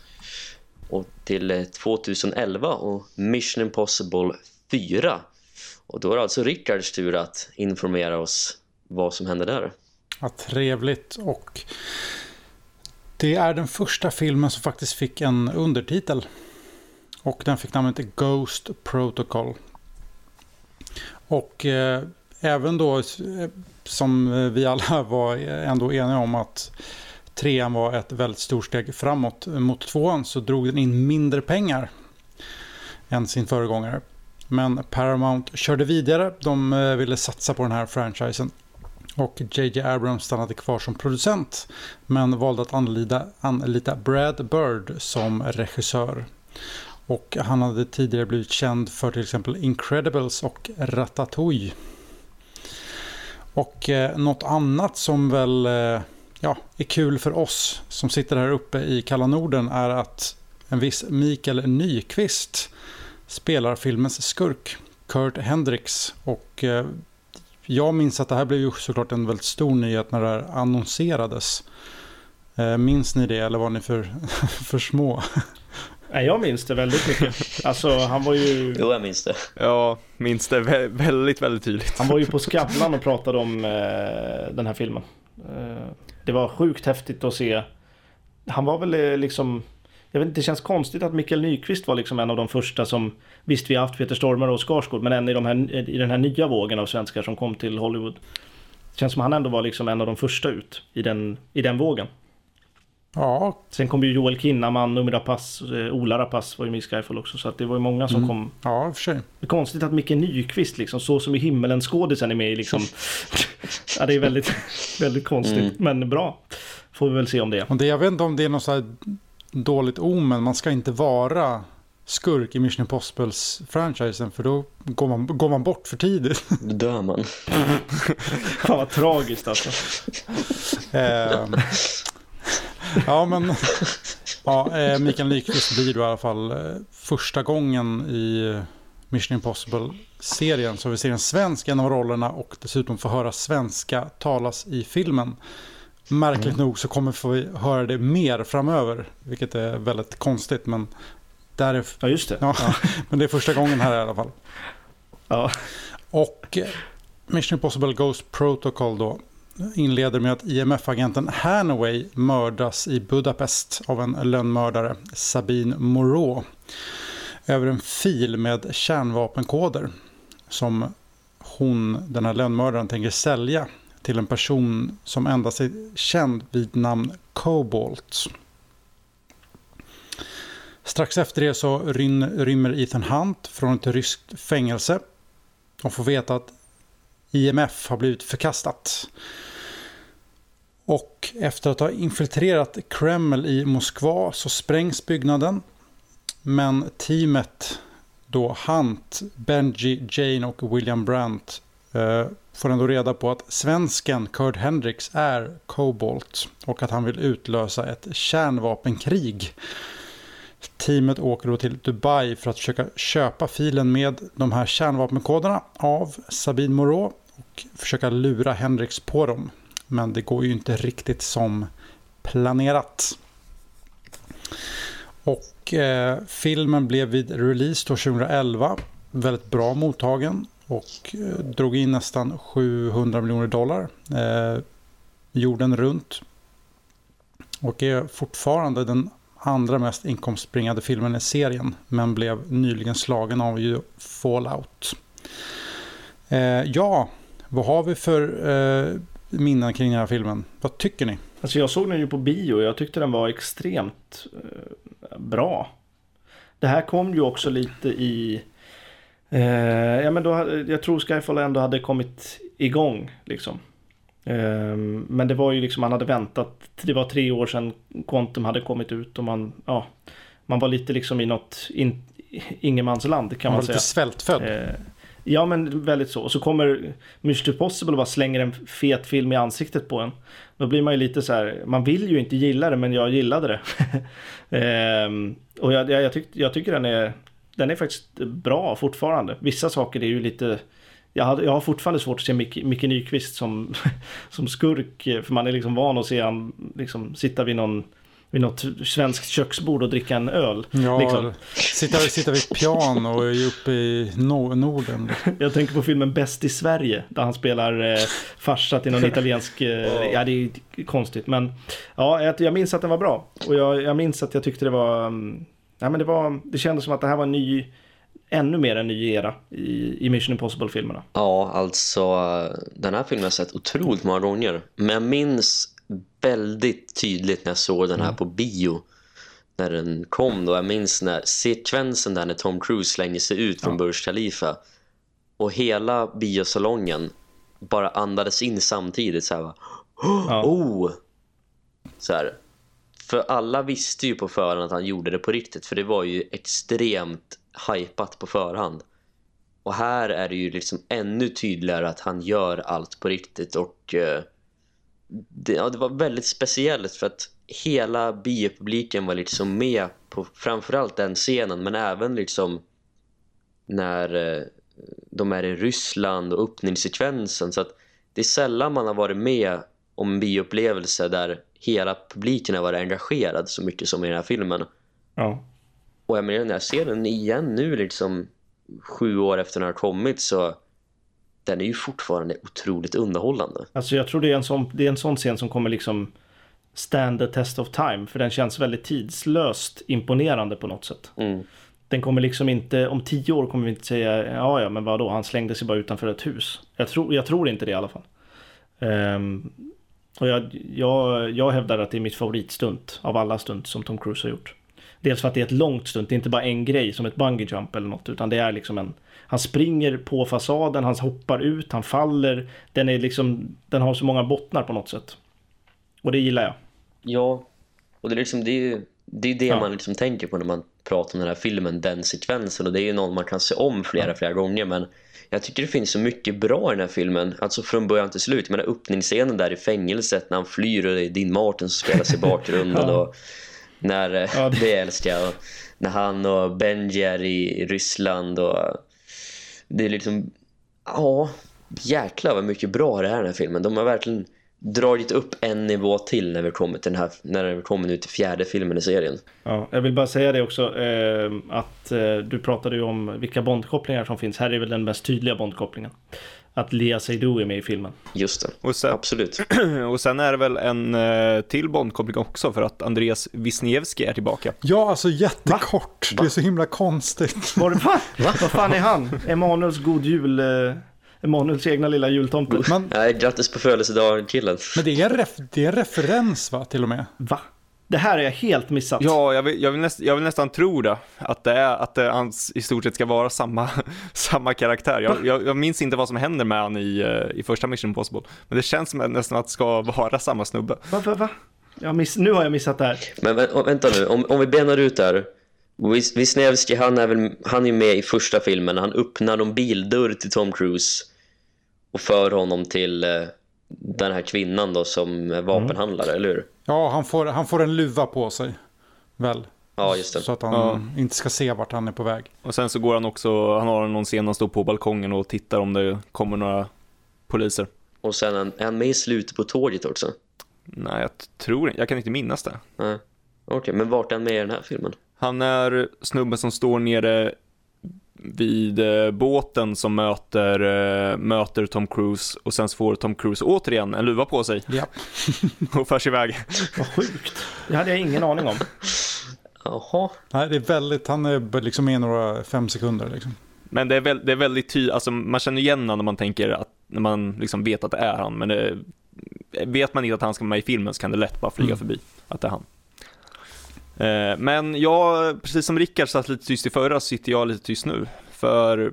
och till eh, 2011 och Mission Impossible 4. Och då är det alltså Rickards tur att informera oss vad som händer där. Ja, trevligt. Och det är den första filmen som faktiskt fick en undertitel. Och den fick namnet Ghost Protocol. Och eh, även då eh, som eh, vi alla var ändå eniga om att trean var ett väldigt stort steg framåt mot tvåan så drog den in mindre pengar än sin föregångare. Men Paramount körde vidare. De eh, ville satsa på den här franchisen. Och JJ Abrams stannade kvar som producent men valde att anlita, anlita Brad Bird som regissör. Och han hade tidigare blivit känd för till exempel Incredibles och Ratatouille. Och eh, något annat som väl eh, ja, är kul för oss som sitter här uppe i kalla Norden är att en viss Mikael Nyqvist spelar filmens skurk, Kurt Hendricks. Och eh, jag minns att det här blev ju såklart en väldigt stor nyhet när det här annonserades. Eh, minns ni det eller var ni för, för små? Nej, jag minns det väldigt mycket. Alltså han var ju, Jo, jag minns det. Ja, minns det vä- väldigt, väldigt tydligt. han var ju på Skavlan och pratade om eh, den här filmen. Det var sjukt häftigt att se. Han var väl eh, liksom jag vet inte, det känns konstigt att Mikael Nyqvist var liksom en av de första som Visst, vi har haft Peter Stormare och Skarsgård, men en i, de här, i den här nya vågen av svenskar som kom till Hollywood. Det känns som han ändå var liksom en av de första ut i den, i den vågen. Ja, Sen kom ju Joel Kinnaman, Noomi Rapace, eh, Ola Rapace var ju med i Skyfall också. Så att det var ju många som Mm. kom. ja för sig. Det är konstigt att Micke Nyqvist liksom, så som i himmelen skådisen är med i liksom. ja, det är väldigt, väldigt konstigt. Mm. Men bra. Får vi väl se om det. Och det, jag vet inte om det är något så här dåligt omen. Man ska inte vara skurk i Mission Impossibles franchisen för då går man, går man bort för tidigt. Då dör man. Fan vad tragiskt alltså. Ehm, ja, men ja, eh, Mikael Nyqvist blir då i alla fall eh, första gången i Mission Impossible-serien så vi ser en svensk i en av rollerna och dessutom får höra svenska talas i filmen. Märkligt nog så kommer vi få höra det mer framöver, vilket är väldigt konstigt, men, där är, Ja, just det. ja, men det är första gången här i alla fall. Ja. Och eh, Mission Impossible Ghost Protocol då inleder med att IMF-agenten Hanaway mördas i Budapest av en lönnmördare, Sabine Moreau, över en fil med kärnvapenkoder som hon, den här lönnmördaren, tänker sälja till en person som endast är känd vid namn Cobalt. Strax efter det så rymmer Ethan Hunt från ett ryskt fängelse och får veta att IMF har blivit förkastat. Och efter att ha infiltrerat Kreml i Moskva så sprängs byggnaden. Men teamet, då Hunt, Benji, Jane och William Brandt eh, får ändå reda på att svensken Kurt Hendricks är Cobalt och att han vill utlösa ett kärnvapenkrig. Teamet åker då till Dubai för att försöka köpa filen med de här kärnvapenkoderna av Sabine Moreau och försöka lura Hendrix på dem. Men det går ju inte riktigt som planerat. Och eh, filmen blev vid release då 2011 väldigt bra mottagen och eh, drog in nästan 700 miljoner dollar eh, jorden runt. Och är fortfarande den andra mest inkomstbringande filmen i serien men blev nyligen slagen av ju Fallout. Eh, ja, vad har vi för eh, minnen kring den här filmen? Vad tycker ni? Alltså jag såg den ju på bio och jag tyckte den var extremt eh, bra. Det här kom ju också lite i... Eh, ja men då, jag tror Skyfall ändå hade kommit igång liksom. Eh, men det var ju liksom, man hade väntat. Det var tre år sedan Quantum hade kommit ut och man, ja, man var lite liksom i något in, ingenmansland kan man, Man var säga. lite svältfödd. Ja men väldigt så. Och så kommer Mr Possible och bara slänger en fet film i ansiktet på en. Då blir man ju lite så här, man vill ju inte gilla det men jag gillade det. Ehm, och jag, jag, jag, tyck, jag tycker den är, den är faktiskt bra fortfarande. Vissa saker är ju lite jag har, jag har fortfarande svårt att se Micke, Micke Nyqvist som, som skurk. För man är liksom van att se han liksom sitta vid någon vid något svenskt köksbord och dricka en öl. Ja, liksom. sitta, sitta vid ett piano och är uppe i no Norden. Jag tänker på filmen Bäst i Sverige där han spelar eh, farsa till någon italiensk, eh, ja det är konstigt men ja, jag, jag minns att den var bra och jag, jag minns att jag tyckte det var, mm, ja men det var, det kändes som att det här var en ny, ännu mer en ny era i, i Mission Impossible-filmerna. Ja, alltså den här filmen har jag sett otroligt många gånger. Men jag minns väldigt tydligt när jag såg den här på bio. När den kom då. Jag minns när sekvensen där när Tom Cruise slänger sig ut från Burj Khalifa. Och hela biosalongen bara andades in samtidigt så här va. Ja. Oh! Så här. För alla visste ju på förhand att han gjorde det på riktigt. För det var ju extremt hypat på förhand. Och här är det ju liksom ännu tydligare att han gör allt på riktigt. Och eh, det, ja, det var väldigt speciellt för att hela biopubliken var liksom med på framförallt den scenen. Men även liksom när eh, de är i Ryssland och öppningssekvensen. Så att det är sällan man har varit med om en bioupplevelse där hela publiken har varit engagerad så mycket som i den här filmen. Ja. Och jag menar, när jag ser den igen nu liksom sju år efter den har kommit så den är ju fortfarande otroligt underhållande. Alltså jag tror det är en sån, det är en sån scen som kommer liksom stand the test of time för den känns väldigt tidslöst imponerande på något sätt. Mm. Den kommer liksom inte, om tio år kommer vi inte säga ja ja men vadå, han slängde sig bara utanför ett hus. Jag tror, jag tror inte det i alla fall. Ehm, och jag, jag, jag hävdar att det är mitt favoritstunt av alla stunt som Tom Cruise har gjort. Dels för att det är ett långt stunt, det är inte bara en grej som ett bungee jump eller något utan det är liksom en Han springer på fasaden, han hoppar ut, han faller Den är liksom, den har så många bottnar på något sätt. Och det gillar jag. Ja, och det är liksom det är ju det, är det Ja. man liksom tänker på när man pratar om den här filmen, den sekvensen och det är ju någon man kan se om flera, flera gånger men jag tycker det finns så mycket bra i den här filmen, alltså från början till slut men öppningsscenen där i fängelset när han flyr och det är Dean Martin som spelas i bakgrunden Ja. och när, eh, Ja, det- det älskar jag och när han och Benji är i Ryssland och det är liksom ja, jäklar vad mycket bra det är i den här filmen, de har verkligen dragit upp en nivå till när vi kommer till den här när vi kommer nu till fjärde filmen i serien. Ja, jag vill bara säga det också eh, att eh, du pratade ju om vilka bondkopplingar som finns. Här är väl den mest tydliga bondkopplingen. Att Lea Seydoux är med i filmen. Just det. Och sen, Absolut. och sen är det väl en eh, till Bondkoppling också för att Andreas Wisniewski är tillbaka. Ja, alltså jättekort. Det är så himla konstigt. Var det, va? Vad fan är han? Emanuels god jul... Eh, Emanuels egna lilla jultomte. Nej, grattis på födelsedagen killen. men det, är en ref, det är en referens va, till och med? Va? Det här är jag helt missat. Ja, jag vill, jag vill, näst, jag vill nästan tro det. Att det, är, att det hans i stort sett ska vara samma, samma karaktär. Jag, jag, jag minns inte vad som händer med han i, eh, i första Mission Impossible. Men det känns som att nästan att det ska vara samma snubbe. Va, va, va? Jag miss, nu har jag missat det här. Men vä- vänta nu, om, om vi benar ut där. Wis- Wisniewski, han är väl han är med i första filmen. Han öppnar någon bildörr till Tom Cruise och för honom till eh, den här kvinnan då som är vapenhandlare, eller hur? Ja, han får, han får en luva på sig. Väl? Ja, just det. Så att han Ja. inte ska se vart han är på väg. Och sen så går han också, han har någon scen han står på balkongen och tittar om det kommer några poliser. Och sen är han- med i slutet på tåget också. Nej, jag tror inte, jag kan inte minnas det. Nej. Okej, men vart är han med i den här filmen? Han är snubben som står nere vid eh, båten som möter, eh, möter Tom Cruise och sen så får Tom Cruise återigen en luva på sig Ja. och förs iväg. Vad sjukt. Det hade jag ingen aning om. Jaha. Nej, det är väldigt, han är liksom med några fem sekunder liksom. Men det är, väl, det är väldigt tydligt, alltså man känner igen honom när man tänker att, när man liksom vet att det är han, men det, vet man inte att han ska vara med i filmen så kan det lätt bara flyga Mm. förbi att det är han. Eh, men jag, precis som Rickard satt lite tyst i förra, så sitter jag lite tyst nu. För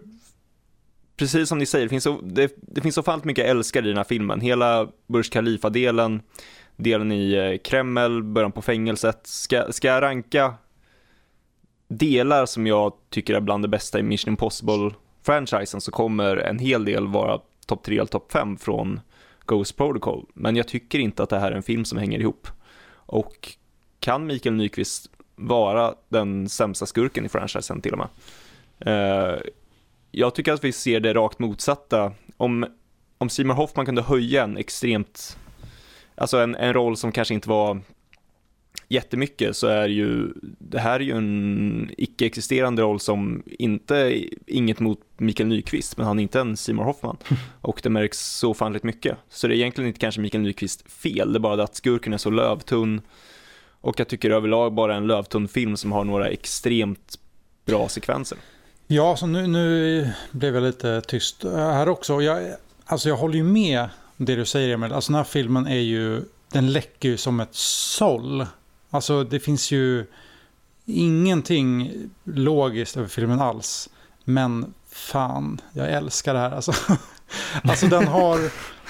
precis som ni säger, det finns så, det, det finns så mycket jag älskar i den här filmen. Hela Burj Khalifa-delen, delen i eh, Kreml, början på fängelset. Ska, ska jag ranka delar som jag tycker är bland det bästa i Mission Impossible-franchisen så kommer en hel del vara topp 3 eller topp 5 från Ghost Protocol. Men jag tycker inte att det här är en film som hänger ihop. Och kan Mikael Nyqvist vara den sämsta skurken i franchisen till och med? Eh, jag tycker att vi ser det rakt motsatta. Om, om Seymour Hoffman kunde höja en extremt, alltså en, en roll som kanske inte var jättemycket så är ju det här är ju en icke-existerande roll som inte, inget mot Mikael Nyqvist, men han är inte en Seymour Hoffman. Och det märks så fanligt mycket. Så det är egentligen inte kanske Mikael Nyqvist fel, det är bara det att skurken är så lövtunn. Och jag tycker överlag bara en lövtunn film som har några extremt bra sekvenser. Ja, så nu, nu blev jag lite tyst här också. Jag, alltså jag håller ju med det du säger Emil. Alltså den här filmen är ju, den läcker ju som ett såll. Alltså det finns ju ingenting logiskt över filmen alls. Men fan, jag älskar det här. Alltså, alltså den, har,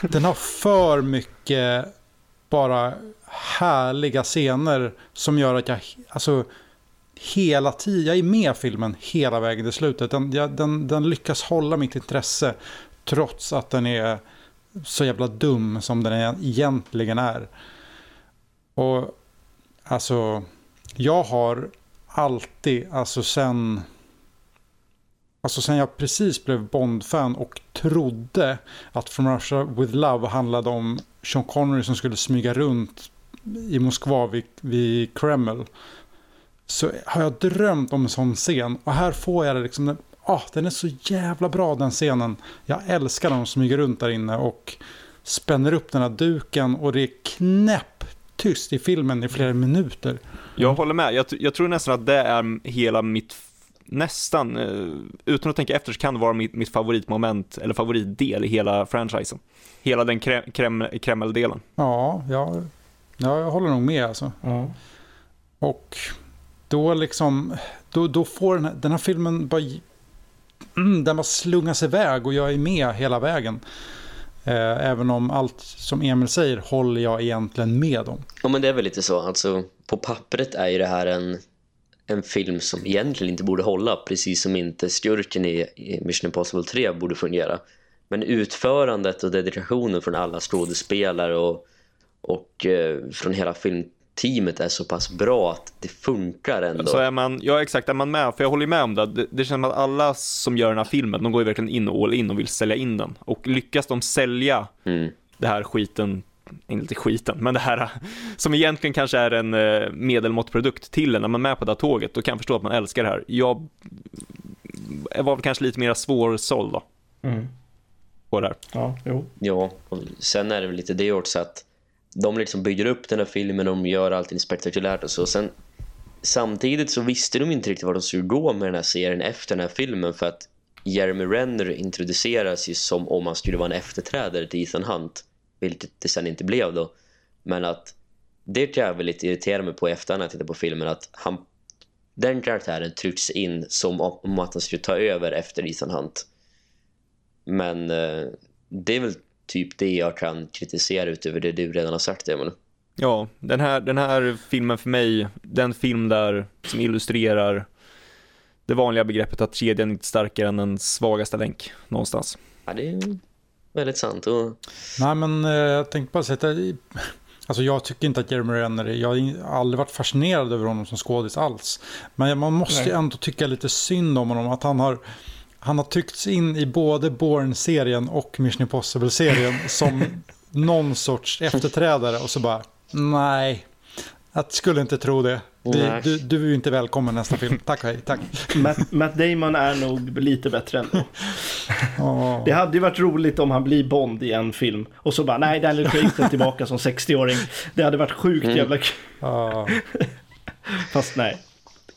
den har för mycket bara härliga scener som gör att jag, alltså hela tiden, jag är med i filmen hela vägen till slutet. Den, jag, den, den lyckas hålla mitt intresse trots att den är så jävla dum som den egentligen är. Och alltså, jag har alltid, alltså sen, alltså sen jag precis blev Bond-fan och trodde att From Russia With Love handlade om Sean Connery som skulle smyga runt i Moskva vid, vid Kreml så har jag drömt om en sån scen. Och här får jag det liksom den, ah, den är så jävla bra den scenen. Jag älskar de smyger runt där inne och spänner upp den här duken och det är knäpp tyst i filmen i flera minuter. Jag håller med, jag, jag tror nästan att det är hela mitt, nästan, eh, utan att tänka efter så kan det vara mitt, mitt favoritmoment eller favoritdel i hela franchisen. Hela den krem, krem, Kreml-delen. ja, ja, ja, jag håller nog med alltså Ja. och då liksom då, då får den här, den här filmen bara mm, den bara slungas iväg och jag är med hela vägen eh, även om allt som Emil säger håller jag egentligen med om Ja men det är väl lite så. Alltså, på pappret är ju det här en, en film som egentligen inte borde hålla. Precis som inte skurken i, i Mission Impossible 3 borde fungera. Men utförandet och dedikationen från alla skådespelare och, och eh, från hela filmteamet är så pass bra att det funkar ändå. Så är man, ja exakt, är man med, för jag håller med om det, det, det känns som att alla som gör den här filmen, de går ju verkligen in all in och vill sälja in den. Och lyckas de sälja Mm. det här skiten, inte skiten, men det här som egentligen kanske är en eh, medelmåttprodukt till en när man är med på det här tåget, då kan jag förstå att man älskar det här. Jag var väl kanske lite mer svårsåld då, Mm. på det här. Ja, jo. Ja, och sen är det väl lite det också att de liksom bygger upp den här filmen och de gör allting spektakulärt och så. Sen, samtidigt så visste de inte riktigt vad de skulle gå med den här serien efter den här filmen för att Jeremy Renner introduceras ju som om han skulle vara en efterträdare till Ethan Hunt, vilket det sen inte blev då. Men att det kan jag väl lite irritera mig på i efterhand när jag tittar på filmen att han, den karaktären trycks in som om att han skulle ta över efter Ethan Hunt. Men eh, det är väl typ det jag kan kritisera utöver det du redan har sagt, Emil. Ja, den här, den här filmen för mig, den film där som illustrerar det vanliga begreppet att kedjan inte är starkare än den svagaste länk någonstans. Ja, det är väldigt sant. Och, Nej men eh, jag tänkte bara säga att Alltså jag tycker inte att Jeremy Renner, är- jag har aldrig varit fascinerad över honom som skådis alls. Men man måste ju Nej. ändå tycka lite synd om honom. Att han har, han har tryckts in i både Bourne-serien och Mission Impossible-serien som någon sorts efterträdare. Och så bara, nej, Jag skulle inte tro det. Nej. du, du är ju inte välkommen nästa film. Tack hej, tack. Matt, Matt Damon är nog lite bättre ändå. Åh. Det hade ju varit roligt om han blir Bond i en film. Och så bara, nej Daniel Craig är tillbaka som 60-åring. Det hade varit sjukt Mm. jävla kul. Ja. Fast nej.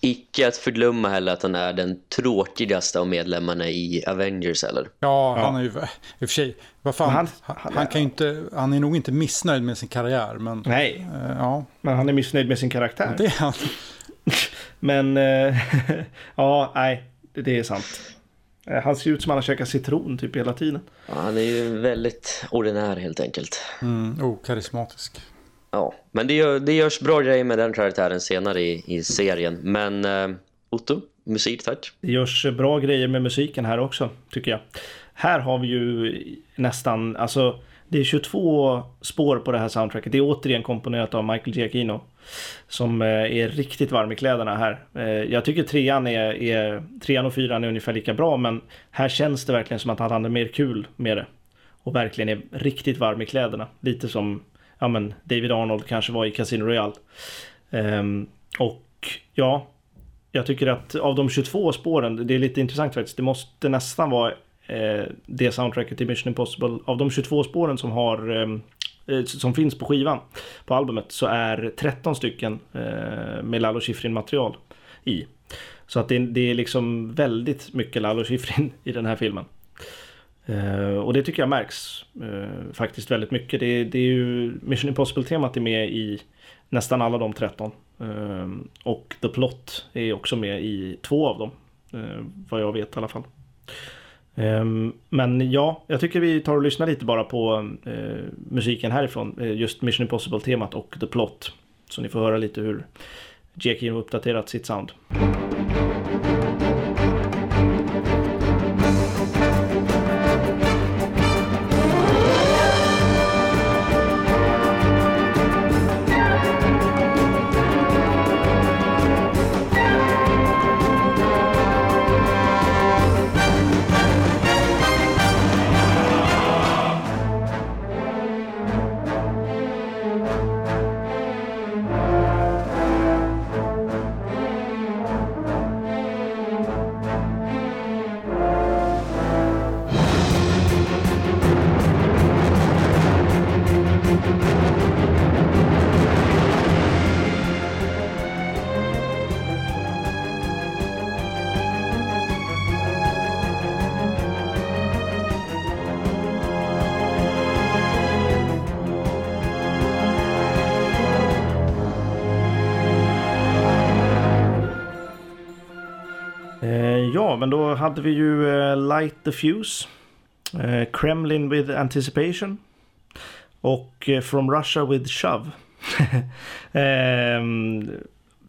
Icke att förglömma heller att han är den tråkigaste av medlemmarna i Avengers eller? Ja, han är ju, i och för sig, vad fan, han, han- han, han är- kan ju inte, han är nog inte missnöjd med sin karriär, men Nej, eh, ja, men han är missnöjd med sin karaktär. det är han. Men, eh, ja, nej, det, är sant. Eh, Han ser ut som han har käkat citron typ hela tiden. Ja, han är ju väldigt ordinär helt enkelt. Mm, okarismatisk. Ja, men det, gör, det görs bra grejer med den karaktären senare i, i serien. Men eh, Otto, musik tack. Det görs bra grejer med musiken här också, tycker jag. Här har vi ju nästan, alltså det är 22 spår på det här soundtracket. Det är återigen komponerat av Michael Giacchino. Som eh, är riktigt varm i kläderna här. Eh, Jag tycker trean, är, är, trean och fyran är ungefär lika bra, men här känns det verkligen som att han hade mer kul med det. Och verkligen är riktigt varm i kläderna. Lite som ja, men David Arnold kanske var i Casino Royale. Um, och ja, jag tycker att av de 22 spåren, det är lite intressant faktiskt, det måste nästan vara eh, det soundtracket till Mission Impossible. Av de 22 spåren som har ehm, eh, som finns på skivan, på albumet, så är 13 stycken eh, med Lalo Schifrin material i. Så att det, det är liksom väldigt mycket Lalo Schifrin i den här filmen. Eh, och det tycker jag märks eh, faktiskt väldigt mycket. Det, det är ju Mission Impossible-temat är med i nästan alla de 13. Ehm, och The Plot är också med i två av dem. Eh, vad jag vet i alla fall. Ehm, men ja, jag tycker vi tar och lyssnar lite bara på eh, musiken härifrån. Just Mission Impossible-temat och The Plot. Så ni får höra lite hur J.K. har uppdaterat sitt sound. Light the Fuse, eh, Kremlin with Anticipation och eh, From Russia with Shove. Ehm,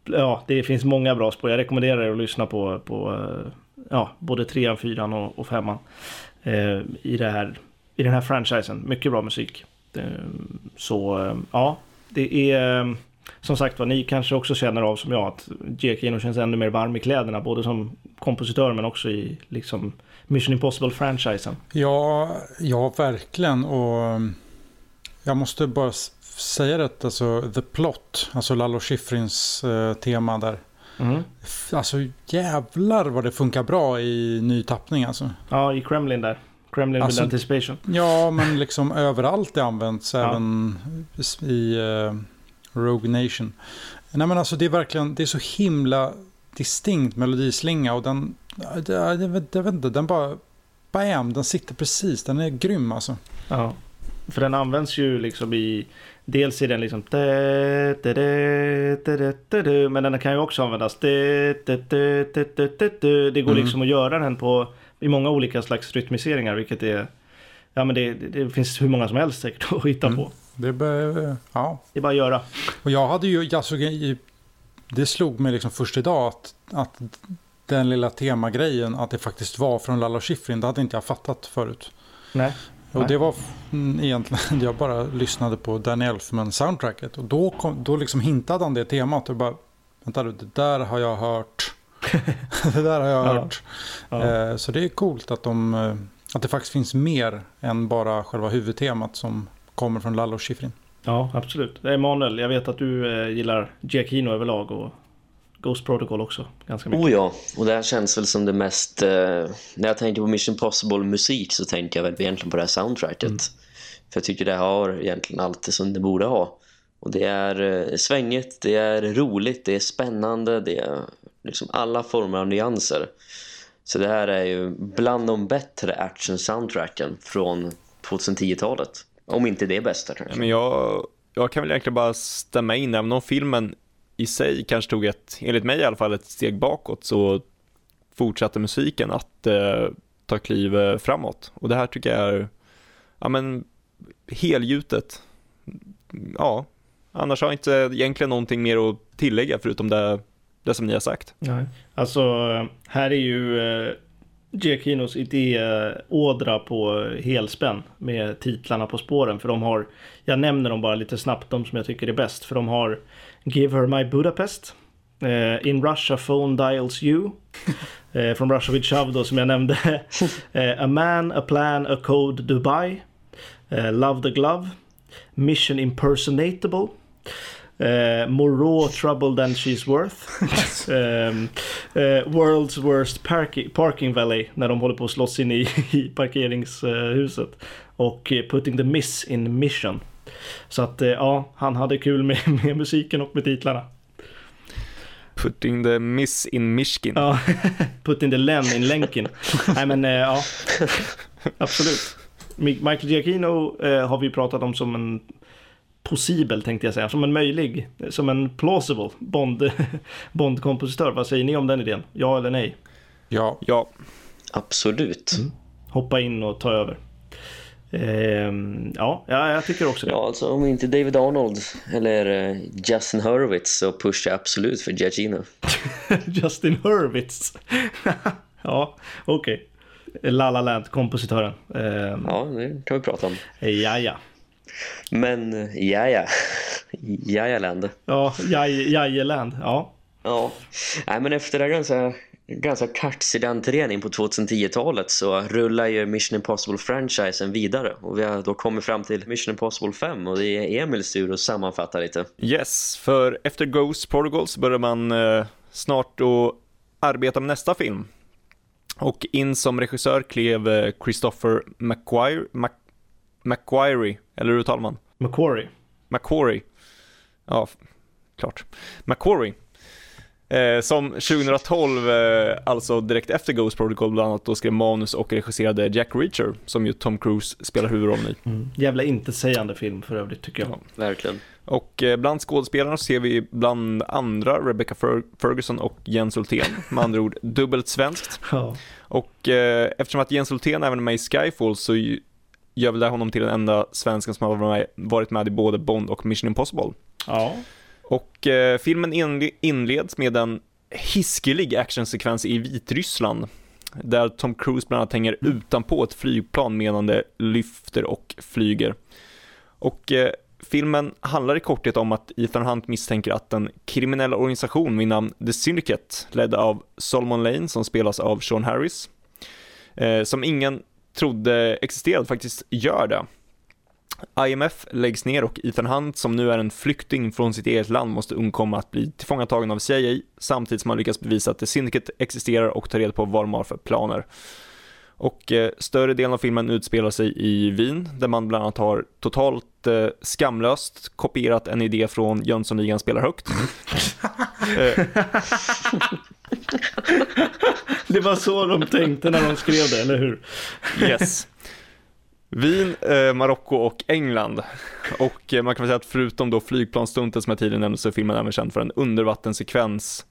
ja, det finns många bra spår. Jag rekommenderar er att lyssna på, på eh, ja, både trean, fyran och, och femman i, det här, i den här franchisen. Mycket bra musik. Ehm, så ja, det är som sagt var, ni kanske också känner av som jag att J.K känns ännu mer varm i kläderna, både som kompositör men också i liksom Mission Impossible-franchisen. Ja, ja, verkligen. Och um, jag måste bara säga det, alltså The Plot, alltså Lalo Schifrins eh, tema där. Mm. Alltså jävlar vad det funkar bra i ny tappning alltså. Ja, i Kremlin där. Kremlin Alltså- with Anticipation. Ja, men liksom överallt det används, Ja. även i eh, Rogue Nation. Nej men alltså det är verkligen, det är så himla distinkt melodislinga och den, jag, vet, jag vet inte, den bara, bam, den sitter precis, den är grym alltså. Ja. För den används ju liksom i Dels är den liksom Men den kan ju också användas Det går Mm. liksom att göra den på I många olika slags rytmiseringar vilket är Ja men det, det, finns hur många som helst säkert att hitta Mm. på Det, bör- ja. Det är bara att göra Och jag hade ju, alltså, i- det slog mig liksom först idag att, att den lilla temagrejen, att det faktiskt var från Lalo Schifrin, det hade inte jag fattat förut. Nej Och det var mm, egentligen, jag bara lyssnade på Danny Elfman soundtracket och då, kom, då liksom hintade han det temat och bara, vänta du, det där har jag hört. det där har jag Ja. hört. ja. Eh, så det är coolt att, de, eh, att det faktiskt finns mer än bara själva huvudtemat som kommer från Lalo Schifrin. Ja, absolut. Emanuel, jag vet att du eh, gillar Giacchino överlag och Ghost Protocol också ganska mycket. Oh ja, och det här känns väl som det mest... Eh, när jag tänker på Mission Impossible musik så tänker jag väl egentligen på det här soundtracket. Mm. För jag tycker det har egentligen allt det som det borde ha. Och det är eh, svängigt, det är roligt, det är spännande, det är liksom alla former av nyanser. Så det här är ju bland de bättre action-soundtracken från 2010-talet. Om inte det bästa kanske. Men jag, jag kan väl egentligen bara stämma in, även om filmen i sig kanske tog ett, enligt mig i alla fall, ett steg bakåt så fortsatte musiken att eh, ta kliv eh, framåt. Och det här tycker jag är, ja men, helgjutet. Ja, annars har jag inte egentligen någonting mer att tillägga förutom det, det som ni har sagt. Nej. Alltså, här är ju eh, Giacchinos idéådra eh, på helspänn med titlarna på spåren. För de har, jag nämner dem bara lite snabbt, de som jag tycker är bäst. För de har Give Her My Budapest, eh, In Russia Phone Dials You, eh, From Russia with Shove då som jag nämnde, eh, A Man, A Plan, A Code Dubai, Love the Glove, Mission Impersonatable, Uh, more raw trouble than she's worth. um, uh, world's worst parki- parking valley. När de håller på att slåss in i, i parkeringshuset. Och uh, putting the miss in mission. Så att uh, ja, han hade kul med, med musiken och med titlarna. Putting the miss in Mishkin. Ja, putting the len in länken. Nej men uh, ja, absolut. Mi- Michael Giacchino uh, har vi pratat om som en possibel tänkte jag säga, som en möjlig, som en plausible Bond, Bond-kompositör. Vad säger ni om den idén? Ja eller nej? Ja, Ja, Absolut. Hoppa in och ta över. Ehm, ja, ja, jag tycker också det. Ja, alltså om inte David Arnold eller eh, Justin Hurwitz så pushar jag absolut för Giacchino. Justin Hurwitz. ja, okej. La La Land, kompositören. Ehm, Ja, det kan vi prata om. ja, ja. Men, ja, ja. Jajaland. Ja, Jaj- Jajeland. Ja. Ja, nej men efter det här ganska, ganska kaxiga entrén på 2010-talet så rullar ju Mission Impossible-franchisen vidare. Och vi har då kommit fram till Mission Impossible 5 och det är Emils tur att sammanfatta lite. yes, för efter Ghost Protocol så börjar man eh, snart att arbeta med nästa film. Och in som regissör klev eh, Christopher McQuire, Mac, McQuarrie, eller hur uttalar man? Macquarie. McQuarrie. Ja, klart. McQuarrie. Eh, som 2012, eh, alltså direkt efter Ghost Protocol bland annat, då skrev manus och regisserade Jack Reacher, som ju Tom Cruise spelar huvudrollen i. Mm. Jävla intetsägande film för övrigt tycker jag. Ja. Verkligen. Och eh, bland skådespelarna så ser vi bland andra Rebecca Fer- Ferguson och Jens Hultén, med andra ord dubbelt svenskt. Ja. Och eh, eftersom att Jens Hultén även är med i Skyfall så gör väl det honom till den enda svensken som har varit med, varit med i både Bond och Mission Impossible. ja. Och eh, filmen inleds med en hiskelig actionsekvens i Vitryssland där Tom Cruise bland annat hänger utanpå ett flygplan medan det lyfter och flyger. Och eh, filmen handlar i korthet om att Ethan Hunt misstänker att en kriminell organisation vid namn The Syndicate, ledd av Solomon Lane som spelas av Sean Harris, eh, som ingen trodde existerade faktiskt gör det. IMF läggs ner och Ethan Hunt, som nu är en flykting från sitt eget land, måste undkomma att bli tillfångatagen av CIA samtidigt som han lyckas bevisa att The Syndicate existerar och ta reda på vad de har för planer. Och eh, större delen av filmen utspelar sig i Wien, där man bland annat har totalt eh, skamlöst kopierat en idé från Jönssonligan spelar högt. eh, Det var så de tänkte när de skrev det, eller hur? Yes. Wien, eh, Marocko och England. Och eh, man kan väl säga att förutom då flygplansstunten som jag tidigare nämnde så är filmen även känd för en undervattenssekvens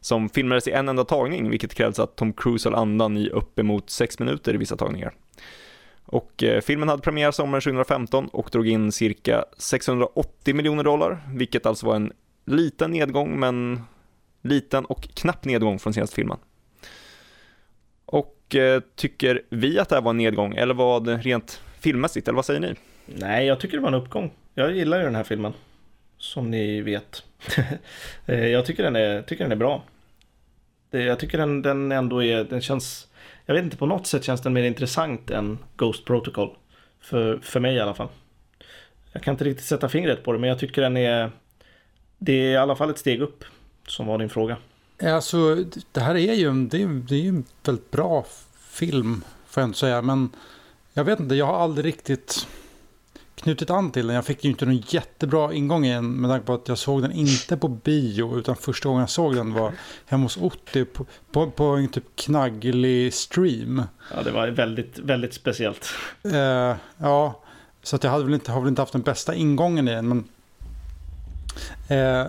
som filmades i en enda tagning, vilket krävs att Tom Cruise höll andan i uppemot sex minuter i vissa tagningar. Och eh, filmen hade premiär sommaren 2015 och drog in cirka 680 miljoner dollar, vilket alltså var en liten nedgång, men liten och knapp nedgång från senaste filmen. Eh, tycker vi att det här var en nedgång, eller vad rent filmmässigt, eller vad säger ni? Nej, jag tycker det var en uppgång. Jag gillar ju den här filmen. Som ni vet. Eh, jag tycker den är, tycker den är bra. Jag tycker den, den ändå är, den känns, jag vet inte, på något sätt känns den mer intressant än Ghost Protocol. För, för mig i alla fall. Jag kan inte riktigt sätta fingret på det men jag tycker den är Det är i alla fall ett steg upp Som var din fråga Alltså det här är ju en, det är, det är en väldigt bra film Får jag inte säga men Jag vet inte jag har aldrig riktigt knutit an till den. Jag fick ju inte någon jättebra ingång i den med tanke på att jag såg den inte på bio utan första gången jag såg den var hemma hos Otti på, på, på en typ knagglig stream. Ja, det var väldigt, väldigt speciellt. Eh, ja, så att jag hade väl inte, har väl inte haft den bästa ingången i den. Men, eh,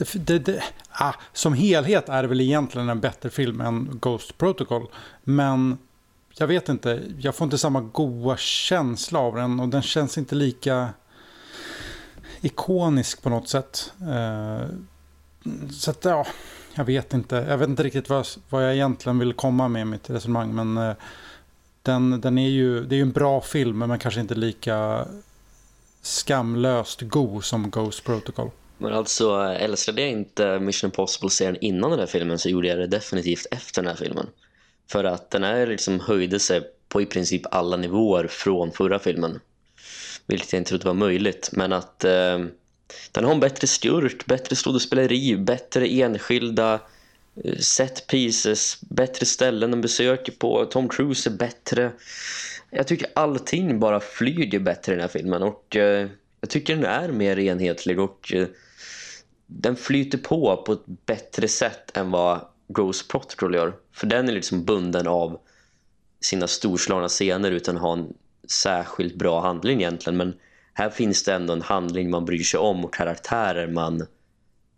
det, det, det, ah, som helhet är det väl egentligen en bättre film än Ghost Protocol. Men jag vet inte, jag får inte samma goa känsla av den och den känns inte lika ikonisk på något sätt. Eh, så att ja, jag vet inte. Jag vet inte riktigt vad, vad jag egentligen vill komma med i mitt resonemang. Men eh, den, den är ju, det är ju en bra film men kanske inte lika skamlöst god som Ghost Protocol. Men alltså älskade jag inte Mission Impossible-serien innan den här filmen så gjorde jag det definitivt efter den här filmen. För att den här liksom höjde sig på i princip alla nivåer från förra filmen. Vilket jag inte trodde var möjligt. Men att eh, den har en bättre skurk, bättre skådespeleri, bättre enskilda eh, set pieces, bättre ställen den besöker på. Tom Cruise är bättre. Jag tycker allting bara flyger bättre i den här filmen. Och eh, jag tycker den är mer enhetlig och eh, den flyter på på ett bättre sätt än vad Ghost Protocol gör. För den är liksom bunden av sina storslagna scener utan att ha en särskilt bra handling egentligen. Men här finns det ändå en handling man bryr sig om och karaktärer man,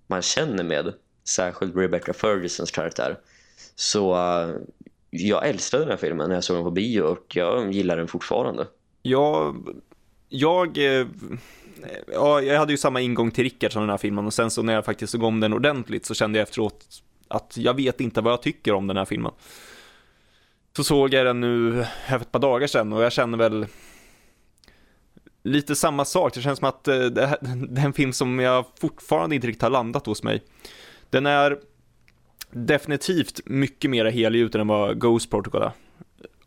man känner med. Särskilt Rebecca Fergusons karaktär. Så uh, jag älskade den här filmen när jag såg den på bio och jag gillar den fortfarande. Jag jag... Eh, ja, jag hade ju samma ingång till Rickard som den här filmen och sen så när jag faktiskt såg om den ordentligt så kände jag efteråt att jag vet inte vad jag tycker om den här filmen. Så såg jag den nu för ett par dagar sedan och jag känner väl lite samma sak. Det känns som att eh, det, här, det är en film som jag fortfarande inte riktigt har landat hos mig. Den är definitivt mycket mer helgjuten än vad Ghost Protocol är.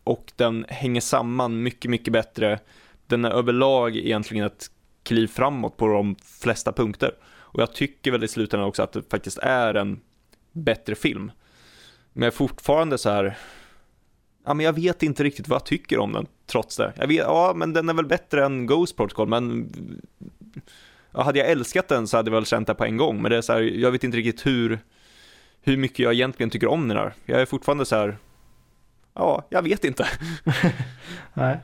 Och den hänger samman mycket, mycket bättre. Den är överlag egentligen ett kliv framåt på de flesta punkter. Och jag tycker väl i slutändan också att det faktiskt är en bättre film. Men jag är fortfarande så här, ja men jag vet inte riktigt vad jag tycker om den trots det. Jag vet, ja men den är väl bättre än Ghost Protocol men ja, hade jag älskat den så hade jag väl känt det på en gång. Men det är så här, jag vet inte riktigt hur, hur mycket jag egentligen tycker om den här. Jag är fortfarande så här, ja, jag vet inte. Nej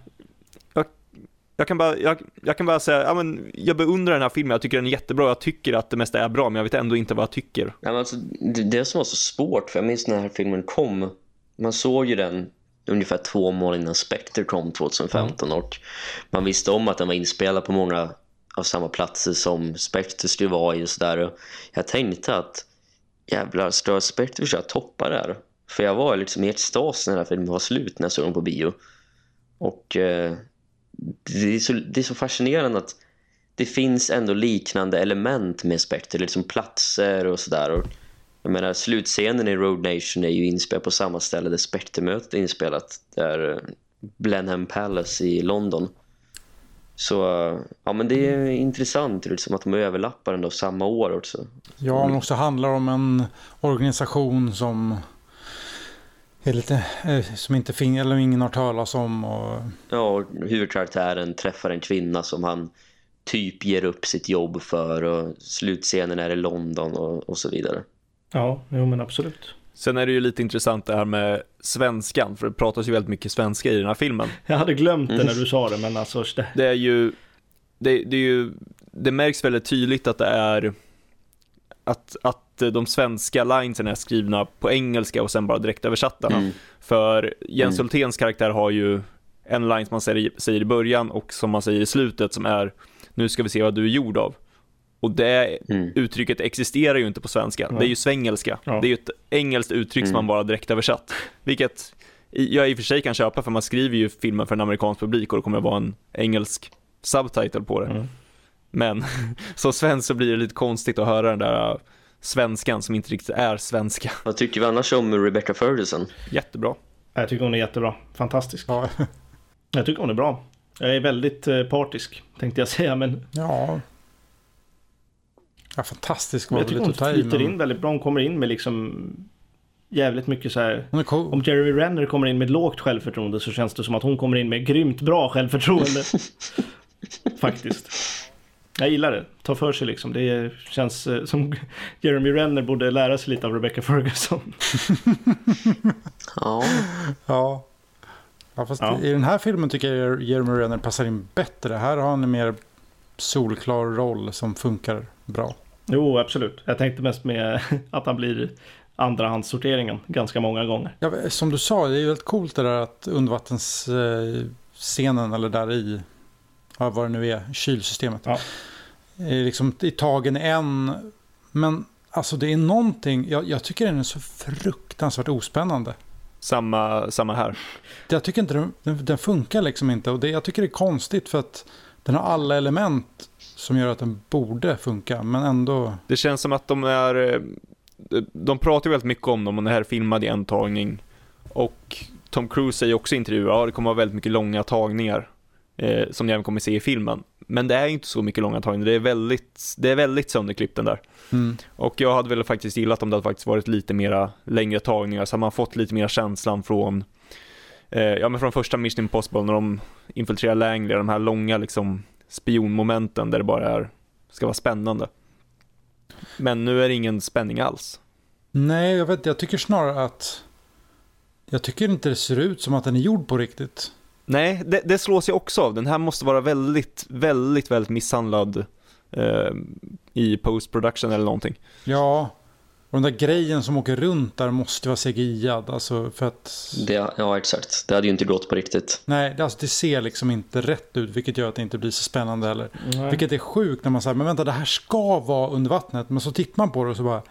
jag kan bara, jag, jag, kan bara säga, ja, men jag beundrar den här filmen, jag tycker den är jättebra, jag tycker att det mesta är bra, men jag vet ändå inte vad jag tycker. Ja, men alltså, det, det som var så svårt, för jag minns när den här filmen kom, man såg ju den ungefär två månader innan Spectre kom 2015 mm. och man visste om att den var inspelad på många av samma platser som Spectre skulle vara i och sådär. Jag tänkte att jävlar, ska Spectre försöka toppa det här? För jag var liksom i extas när den här filmen var slut när jag såg den på bio. Och eh, det är, så, det är så fascinerande att det finns ändå liknande element med Spectre, liksom platser och sådär. Jag menar, slutscenen i Road Nation är ju inspelad på samma ställe där Spectre-mötet är inspelat. Där eh, Blenheim Palace i London. Så ja, men det är intressant liksom, att de överlappar ändå samma år också. Ja, men också handlar om en organisation som är lite, eh, som inte fin eller ingen har talas om. Och... Ja, och huvudkaraktären träffar en kvinna som han typ ger upp sitt jobb för och slutscenen är i London och, och så vidare. Ja, jo men absolut. Sen är det ju lite intressant det här med svenskan, för det pratas ju väldigt mycket svenska i den här filmen. Jag hade glömt det när du sa det, men alltså... Det, det är ju, det, det är ju, det märks väldigt tydligt att det är att, att de svenska linesen är skrivna på engelska och sen bara direkt översatta. Mm. För Jens mm. Hulténs karaktär har ju en line som man säger, säger i början och som man säger i slutet som är nu ska vi se vad du är gjord av. Och det mm. uttrycket existerar ju inte på svenska. Ja. Det är ju svengelska. Ja. Det är ju ett engelskt uttryck som man mm. bara direkt översatt. Vilket jag i och för sig kan köpa för man skriver ju filmen för en amerikansk publik och det kommer att vara en engelsk subtitle på det. Mm. Men som svensk så blir det lite konstigt att höra den där äh, svenskan som inte riktigt är svenska. Vad tycker vi annars om Rebecca Ferguson? Jättebra. Jag tycker hon är jättebra. Fantastisk. Ja. Jag tycker hon är bra. Jag är väldigt eh, partisk tänkte jag säga men Ja. Ja, fantastisk var jag tycker hon flyter Men... in väldigt bra. Hon kommer in med liksom jävligt mycket så här. Cool. Om Jeremy Renner kommer in med lågt självförtroende så känns det som att hon kommer in med grymt bra självförtroende. Faktiskt. Jag gillar det. Ta för sig liksom. Det känns eh, som Jeremy Renner borde lära sig lite av Rebecca Ferguson. Ja, Ja. ja fast Ja. i den här filmen tycker jag Jeremy Renner passar in bättre. Här har han en mer solklar roll som funkar bra. Jo, absolut. Jag tänkte mest med att han blir andrahandssorteringen ganska många gånger. Ja, som du sa, det är ju väldigt coolt det där att undervattensscenen scenen eller där i, ja, vad det nu är, kylsystemet. Ja. Liksom i tagen en, men alltså det är någonting, jag, jag tycker den är så fruktansvärt ospännande. Samma, samma här. Jag tycker inte den, den, funkar liksom inte och det, jag tycker det är konstigt för att den har alla element som gör att den borde funka men ändå, Det känns som att de är... eh, De pratar väldigt mycket om dem och det här är filmad i en tagning. Och Tom Cruise säger också i intervjuer, ja det kommer vara väldigt mycket långa tagningar. Eh, som ni även kommer se i filmen. Men det är inte så mycket långa tagningar, det är väldigt, det är väldigt sönderklippt den där. mm, Och jag hade väl faktiskt gillat om det hade faktiskt varit lite mera längre tagningar så hade man fått lite mer känslan från eh, ja men från första Mission Impossible när de infiltrerar Langley, de här långa liksom spionmomenten där det bara är, ska vara spännande. Men nu är det ingen spänning alls. nej jag vet jag tycker snarare att jag tycker inte det ser ut som att den är gjord på riktigt. Nej, det, det slås jag också av. Den här måste vara väldigt, väldigt, väldigt misshandlad eh, i post-production eller någonting. Ja, och den där grejen som åker runt där måste vara CGI-ad. Alltså för att... det, ja exakt. Det hade ju inte gått på riktigt. Nej, det, alltså, det ser liksom inte rätt ut. Vilket gör att det inte blir så spännande heller. Nej. Vilket är sjukt när man säger, men vänta det här ska vara under vattnet. Men så tittar man på det och så bara,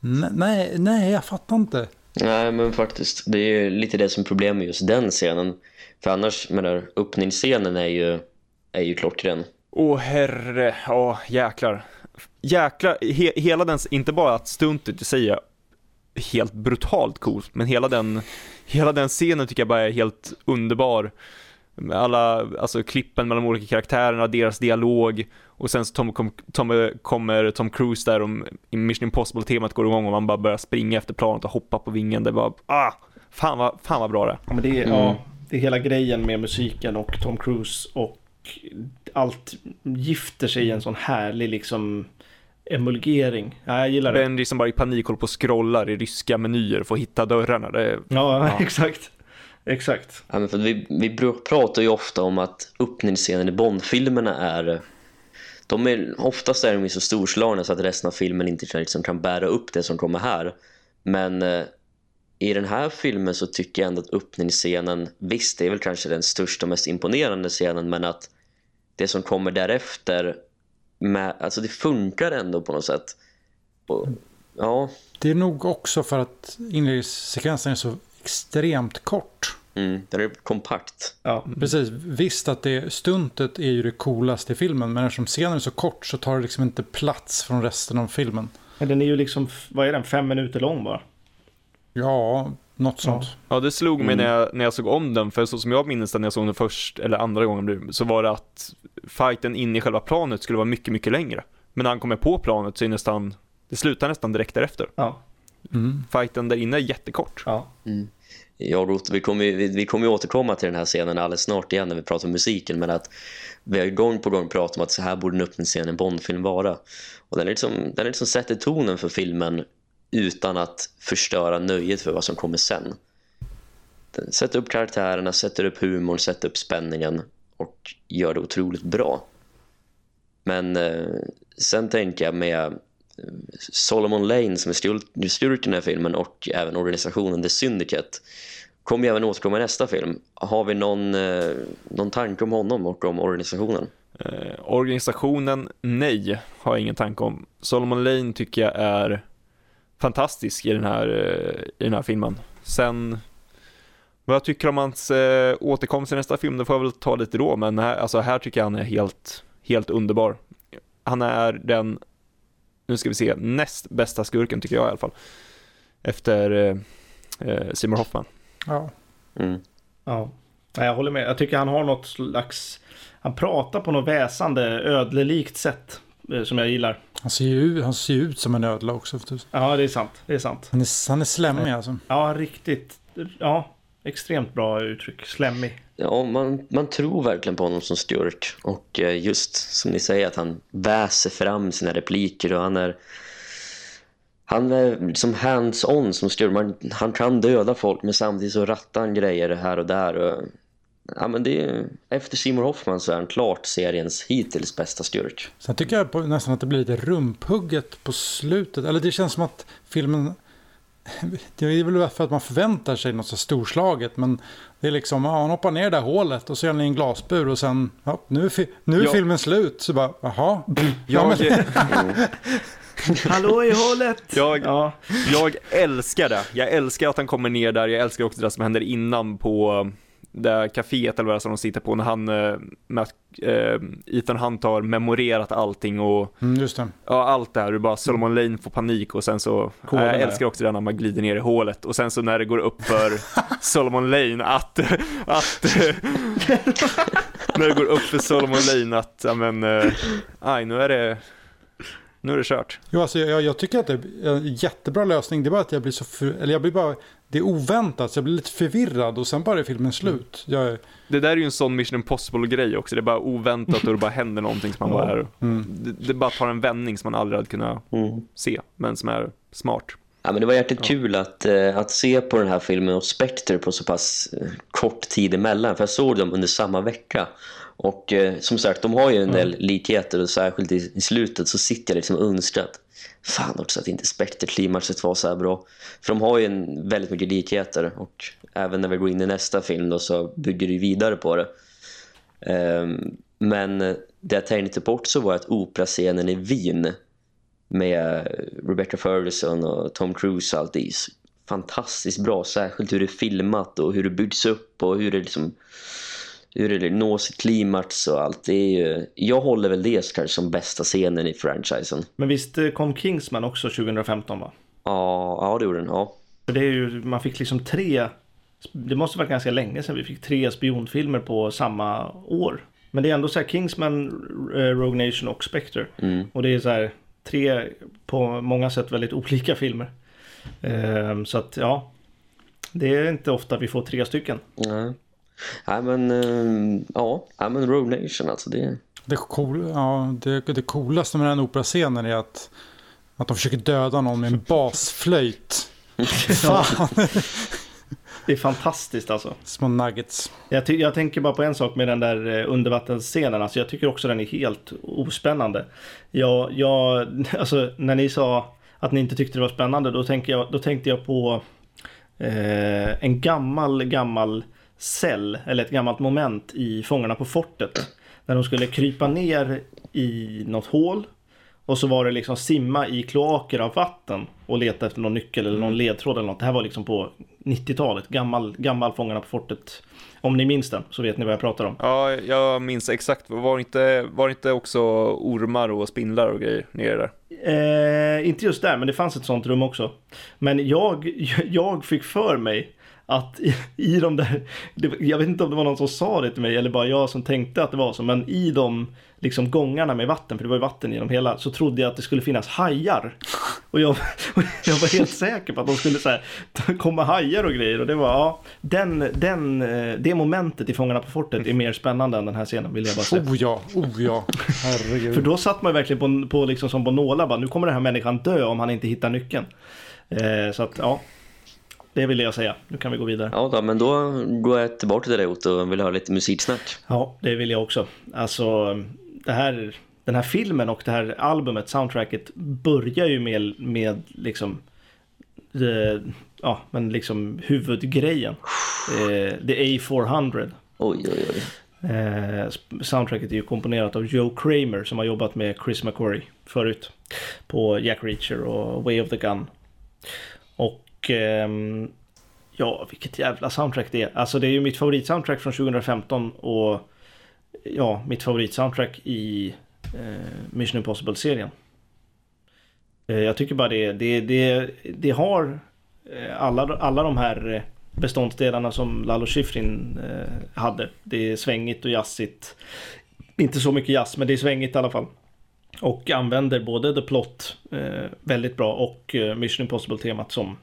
"Nej, nej, jag fattar inte. Nej, men faktiskt. Det är ju lite det som är problemet med just den scenen. För annars, menar, öppningsscenen är ju, är ju klockren. Åh herre, ja jäklar. Jäklar, he, hela den, inte bara att stuntet i sig är helt brutalt coolt, men hela den, hela den scenen tycker jag bara är helt underbar. Med alla, alltså klippen mellan de olika karaktärerna, deras dialog och sen så Tom, kom, Tom, kommer Tom Cruise där och Mission Impossible-temat går igång och man bara börjar springa efter planet och hoppa på vingen. Det var, ah, fan vad, fan vad bra det är. Ja, men det, är, Mm. ja, det hela grejen med musiken och Tom Cruise och allt gifter sig i en sån härlig liksom emulgering. Ja, jag gillar det. Benji som bara i panik håller på och scrollar i ryska menyer för att hitta dörrarna. Det är, Ja, Ja. exakt. Exakt. Ja, men för vi, vi pratar ju ofta om att öppningsscenen i Bond-filmerna är... De är oftast är de ju så storslagna så att resten av filmen inte liksom, kan bära upp det som kommer här. Men eh, i den här filmen så tycker jag ändå att öppningsscenen, visst det är väl kanske den största och mest imponerande scenen, men att det som kommer därefter, med, alltså det funkar ändå på något sätt. Och, ja, Det är nog också för att inledningssekvensen är så extremt kort. mm, den är kompakt. Ja. Precis, visst att det stuntet är ju det coolaste i filmen. Men eftersom scenen är så kort så tar det liksom inte plats från resten av filmen. Men den är ju liksom, vad är den, fem minuter lång bara. Ja, något sånt. Ja, det slog mig Mm. när, jag, när jag såg om den, för så som jag minns den när jag såg den först, eller andra gången, så var det att fighten inne i själva planet skulle vara mycket, mycket längre. Men när han kommer på planet så är nästan, det slutar nästan direkt därefter. Ja. Mm. Fighten där inne är jättekort. Ja. Ja, Rot, vi kommer, ju- vi, vi kommer ju återkomma till den här scenen alldeles snart igen när vi pratar om musiken men att vi har gång på gång pratat om att så här borde en öppningsscen i en Bondfilm vara. Och den är liksom, den är liksom sätter tonen för filmen utan att förstöra nöjet för vad som kommer sen. Sätter upp karaktärerna, sätter upp humorn, sätter upp spänningen och gör det otroligt bra. Men eh, sen tänker jag med eh, Solomon Lane som är skurken i den här filmen och även organisationen The Syndicate kommer ju även återkomma i nästa film. Har vi någon, eh, någon tanke om honom och om organisationen? Eh, organisationen, nej, har jag ingen tanke om. Solomon Lane tycker jag är fantastisk i den här, eh, i den här filmen. Sen, vad jag tycker om hans eh, återkomst i nästa film, det får jag väl ta lite då, men här, alltså, här tycker jag han är helt, helt underbar. Han är den, nu ska vi se, näst bästa skurken tycker jag i alla fall. Efter eh, eh, Seymour Hoffman. Ja. Mm. Ja. Nej, jag håller med. Jag tycker han har något slags... Han pratar på något väsande, ödlelikt sätt som jag gillar. Han ser ju ut, han ser ut som en ödla också. för. Ja, det är sant. Det är sant. Han är, han är slemmig alltså. Ja, riktigt. Ja, extremt bra uttryck. Slemmig. Ja, man, man tror verkligen på honom som Stuart. Och eh, just som ni säger att han väser fram sina repliker och han är han är som hands-on som Stuart. Man, han kan döda folk men samtidigt så rattar han grejer här och där. Och, ja, men det är, efter Seymour Hoffman så är han klart seriens hittills bästa Stuart. Sen tycker jag på, nästan att det blir lite rumphugget på slutet. Eller det känns som att filmen... Det är väl för att man förväntar sig något så storslaget. Men det är liksom, ja, han hoppar ner det där hålet och så gör han i en glasbur och sen, ja, nu är, fi- nu är Ja. filmen slut. Så bara, jaha. Ja, Jag, men, Hallå i hålet! Jag- Ja, jag älskar det. Jag älskar att han kommer ner där. Jag älskar också det som händer innan på det här kaféet eller vad det är som de sitter på när han, eh, med, eh, Ethan Hunt har memorerat allting och mm, ja, allt det här. Du bara Solomon Lane får panik och sen så, Koden jag där. älskar också det när man glider ner i hålet och sen så när det går upp för Solomon Lane att, att när det går upp för Solomon Lane att, ja men, eh, aj nu är det, nu är det kört. Jo, alltså, jag, jag tycker att det är en jättebra lösning. Det är bara att jag blir så... För, eller jag blir bara... Det är oväntat, så jag blir lite förvirrad och sen bara är filmen slut. Jag, är- Det där är ju en sån Mission Impossible-grej också. Det är bara oväntat och det bara händer någonting som man bara är... mm. Det, det bara tar en vändning som man aldrig hade kunnat Mm. se, men som är smart. Ja, men det var jäkligt kul att, eh, att se på den här filmen och Spectre på så pass eh, kort tid emellan. För jag såg dem under samma vecka. Och eh, som sagt, de har ju en del likheter och särskilt i, i slutet så sitter jag liksom att fan också att inte Spectre-klimaxet var så här bra. För de har ju en, väldigt mycket likheter och även när vi går in i nästa film då så bygger det vidare på det. Um, men det jag tänkte bort så var att operascenen i Wien med Rebecca Ferguson och Tom Cruise och allt det är fantastiskt bra. Särskilt hur det är filmat och hur det byggs upp och hur det liksom hur det når sitt klimax och allt. Det är ju, jag håller väl det kanske som bästa scenen i franchisen. men visst eh, kom Kingsman också 2015 va? Ja, ja det gjorde den. Ja. Det är ju, man fick liksom tre, det måste vara ganska länge sedan vi fick tre spionfilmer på samma år. Men det är ändå så här Kingsman, eh, Rogue Nation och Spectre. Mm. Och det är så här tre på många sätt väldigt olika filmer. Ehm, så att ja, det är inte ofta vi får tre stycken. Nej. Nej men, eh, ja, men Rogue Nation alltså. Det, Det, cool, ja, det, det coolaste med den operascenen är att, att de försöker döda någon med en basflöjt. Fan, Det är fantastiskt alltså. små nuggets. Jag, jag tänker bara på en sak med den där eh, undervattensscenen. Alltså jag tycker också den är helt ospännande. Jag, jag, alltså när ni sa att ni inte tyckte det var spännande, då, tänker jag, då tänkte jag på eh, en gammal, gammal cell, eller ett gammalt moment i Fångarna på fortet. När de skulle krypa ner i något hål. Och så var det liksom simma i kloaker av vatten och leta efter någon nyckel eller någon ledtråd eller något. Det här var liksom på 90-talet, gammal, gammal Fångarna på fortet. Om ni minns den så vet ni vad jag pratar om. Ja, jag minns exakt. Var det inte, var det inte också ormar och spindlar och grejer nere där? Eh, inte just där, men det fanns ett sånt rum också. Men jag, jag fick för mig att i, i de där, det, jag vet inte om det var någon som sa det till mig eller bara jag som tänkte att det var så, men i de liksom gångarna med vatten, för det var ju vatten i dem hela, så trodde jag att det skulle finnas hajar. Och jag, och jag var helt säker på att de skulle så här, komma hajar och grejer och det var, ja, den, den, eh, det momentet i Fångarna på fortet är mer spännande än den här scenen vill jag bara säga. Oh ja, oh ja. Herregud. För då satt man verkligen på, på liksom som på nålar bara, nu kommer den här människan dö om han inte hittar nyckeln. Eh, så att ja, det ville jag säga. Nu kan vi gå vidare. ja då, men då går jag tillbaka till dig Otto och vill höra lite musiksnack. Ja, det vill jag också. Alltså, det här, den här filmen och det här albumet, soundtracket, börjar ju med, med liksom, det, ja, men liksom huvudgrejen. Eh, The A400. Oj, oj, oj. Eh, soundtracket är ju komponerat av Joe Kramer som har jobbat med Chris McQuarrie förut. På Jack Reacher och Way of the Gun. Och ehm, ja, vilket jävla soundtrack det är. Alltså det är ju mitt favoritsoundtrack från 2015 och ja, mitt favoritsoundtrack i eh, Mission Impossible-serien. Eh, jag tycker bara det, det, det, det har eh, alla, alla de här eh, beståndsdelarna som Lalo Schifrin eh, hade. Det är svängigt och jazzigt. Inte så mycket jazz, men det är svängigt i alla fall. Och använder både The Plot eh, väldigt bra och eh, Mission Impossible-temat som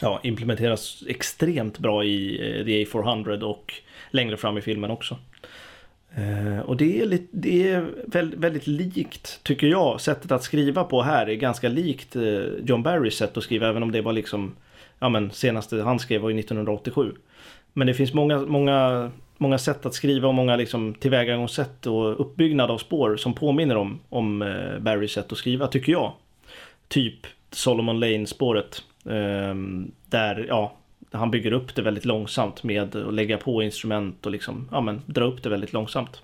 ja, implementeras extremt bra i eh, The A400 och längre fram i filmen också. Eh, och det är, lite, det är väldigt, väldigt, likt, tycker jag, sättet att skriva på här är ganska likt eh, John Barrys sätt att skriva, även om det var liksom, ja men senaste han skrev var ju 1987. Men det finns många, många, många sätt att skriva och många liksom tillvägagångssätt och uppbyggnad av spår som påminner om, om Barrys sätt att skriva, tycker jag. Typ Solomon Lane-spåret. Ehm, där, ja, han bygger upp det väldigt långsamt med att lägga på instrument och liksom, ja men dra upp det väldigt långsamt.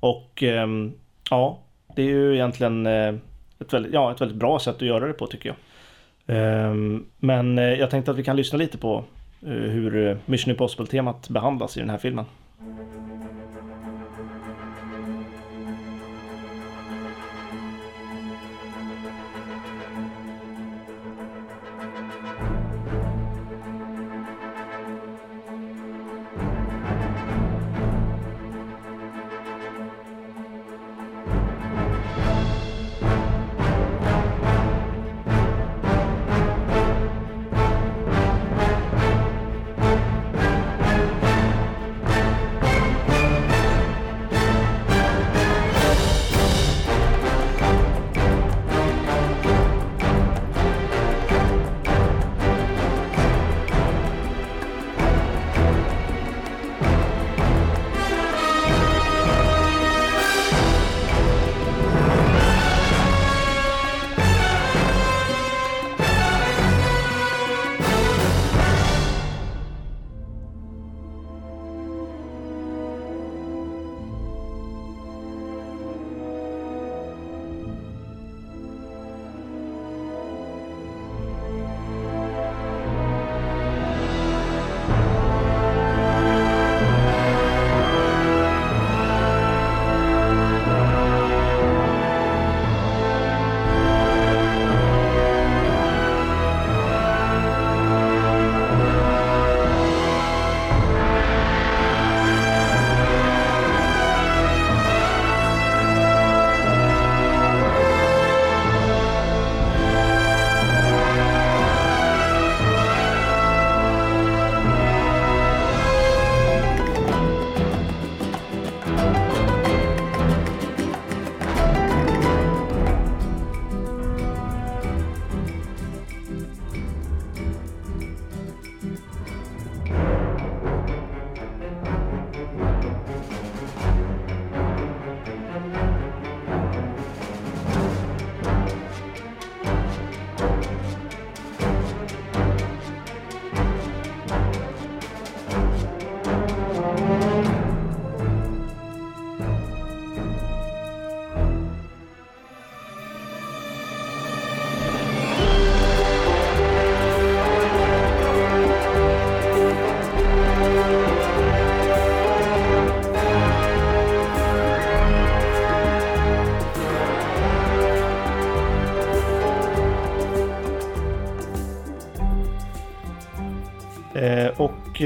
Och ehm, ja, det är ju egentligen eh, ett väldigt, ja, ett väldigt bra sätt att göra det på tycker jag. Ehm, men eh, jag tänkte att vi kan lyssna lite på eh, hur Mission Impossible-temat behandlas i den här filmen.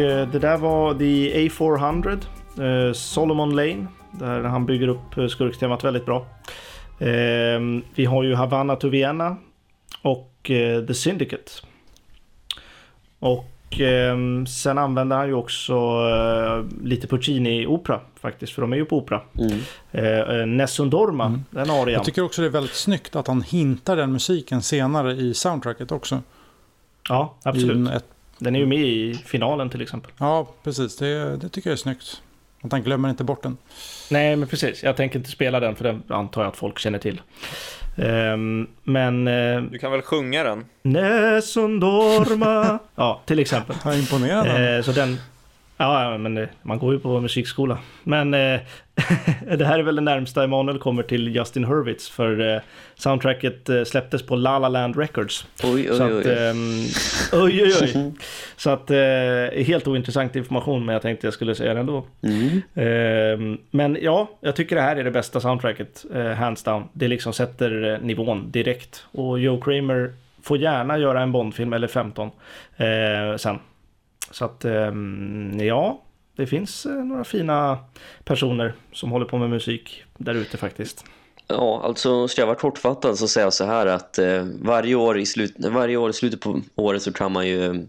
Det där var The A400, eh, Solomon Lane, där han bygger upp eh, skurktemat väldigt bra. Ehm, vi har ju Havana to Vienna och The Syndicate. Och ehm, sen använder han ju också lite Puccini-opera faktiskt, för de är ju på opera. Mm. Nessun Dorma, mm. den arian. Jag tycker också det är väldigt snyggt att han hintar den musiken senare i soundtracket också. Ja, absolut. I ett den är ju med i finalen till exempel. Ja, precis. Det, det tycker jag är snyggt. Att han glömmer inte bort den. Nej, men precis. Jag tänker inte spela den för den antar jag att folk känner till. Um, men... Uh, du kan väl sjunga den? Nessun dorma. ja, till exempel. Ja, imponerande. Uh, så den, Ja, men eh, man går ju på musikskola. Men eh, det här är väl det närmsta Emanuel kommer till Justin Hurwitz. För eh, soundtracket eh, släpptes på La La Land Records. Oj, oj, så att, oj. Ehm, oj, oj. Så att, eh, helt ointressant information, men jag tänkte jag skulle säga det ändå. Mm. Ehm, men ja, jag tycker det här är det bästa soundtracket, eh, hands down. Det liksom sätter nivån direkt. Och Joe Kramer får gärna göra en Bondfilm eller 15 sen. Så att ehm, ja, det finns eh, några fina personer som håller på med musik där ute faktiskt. Ja, alltså ska jag vara kortfattad så säger jag så här att eh, varje, år i slut, varje år i slutet på året så kan man ju mm,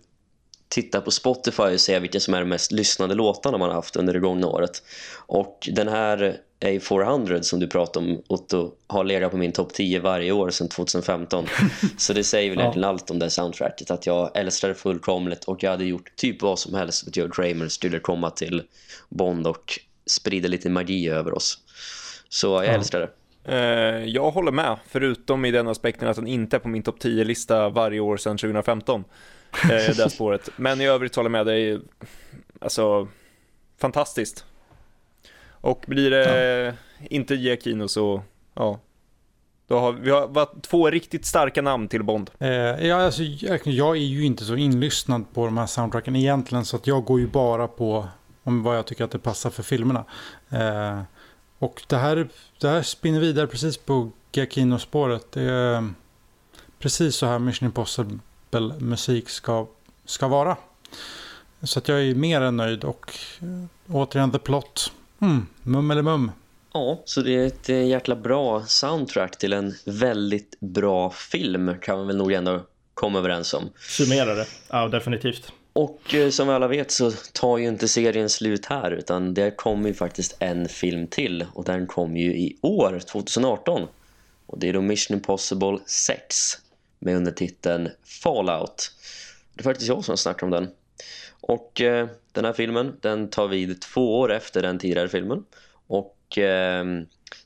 titta på Spotify och se vilka som är de mest lyssnade låtarna man har haft under det gångna året. Och den här A400 som du pratade om Otto har legat på min topp 10 varje år sedan 2015. Så det säger väl Ja. egentligen allt om det soundtracket att jag älskar det fullkomligt och jag hade gjort typ vad som helst för att Joe Kramer skulle komma till Bond och sprida lite magi över oss. Så jag Ja. älskar det. Eh, jag håller med, förutom i den aspekten att den inte är på min topp 10-lista varje år sedan 2015. Eh, det här spåret. Men i övrigt håller jag med dig. Alltså, fantastiskt. Och blir det inte Giacchino så, ja. Då har vi har varit två riktigt starka namn till Bond. Eh, ja, alltså, jag, är ju inte så inlyssnad på de här soundtracken egentligen så att jag går ju bara på om vad jag tycker att det passar för filmerna. Eh, och det här, det här spinner vidare precis på Giacchino-spåret. Det är precis så här Mission Impossible-musik ska, ska vara. Så att jag är mer än nöjd och eh, återigen The Plot. Mm, mum eller mum. Ja, så det är ett eh, jäkla bra soundtrack till en väldigt bra film kan man väl nog ändå komma överens om. Summera det. Ja, definitivt. Och eh, som vi alla vet så tar ju inte serien slut här utan det kommer ju faktiskt en film till och den kommer ju i år, 2018. Och det är då Mission Impossible 6 med undertiteln Fallout. Det är faktiskt jag som snackar om den. Och eh, den här filmen, den tar vid två år efter den tidigare filmen. Och eh,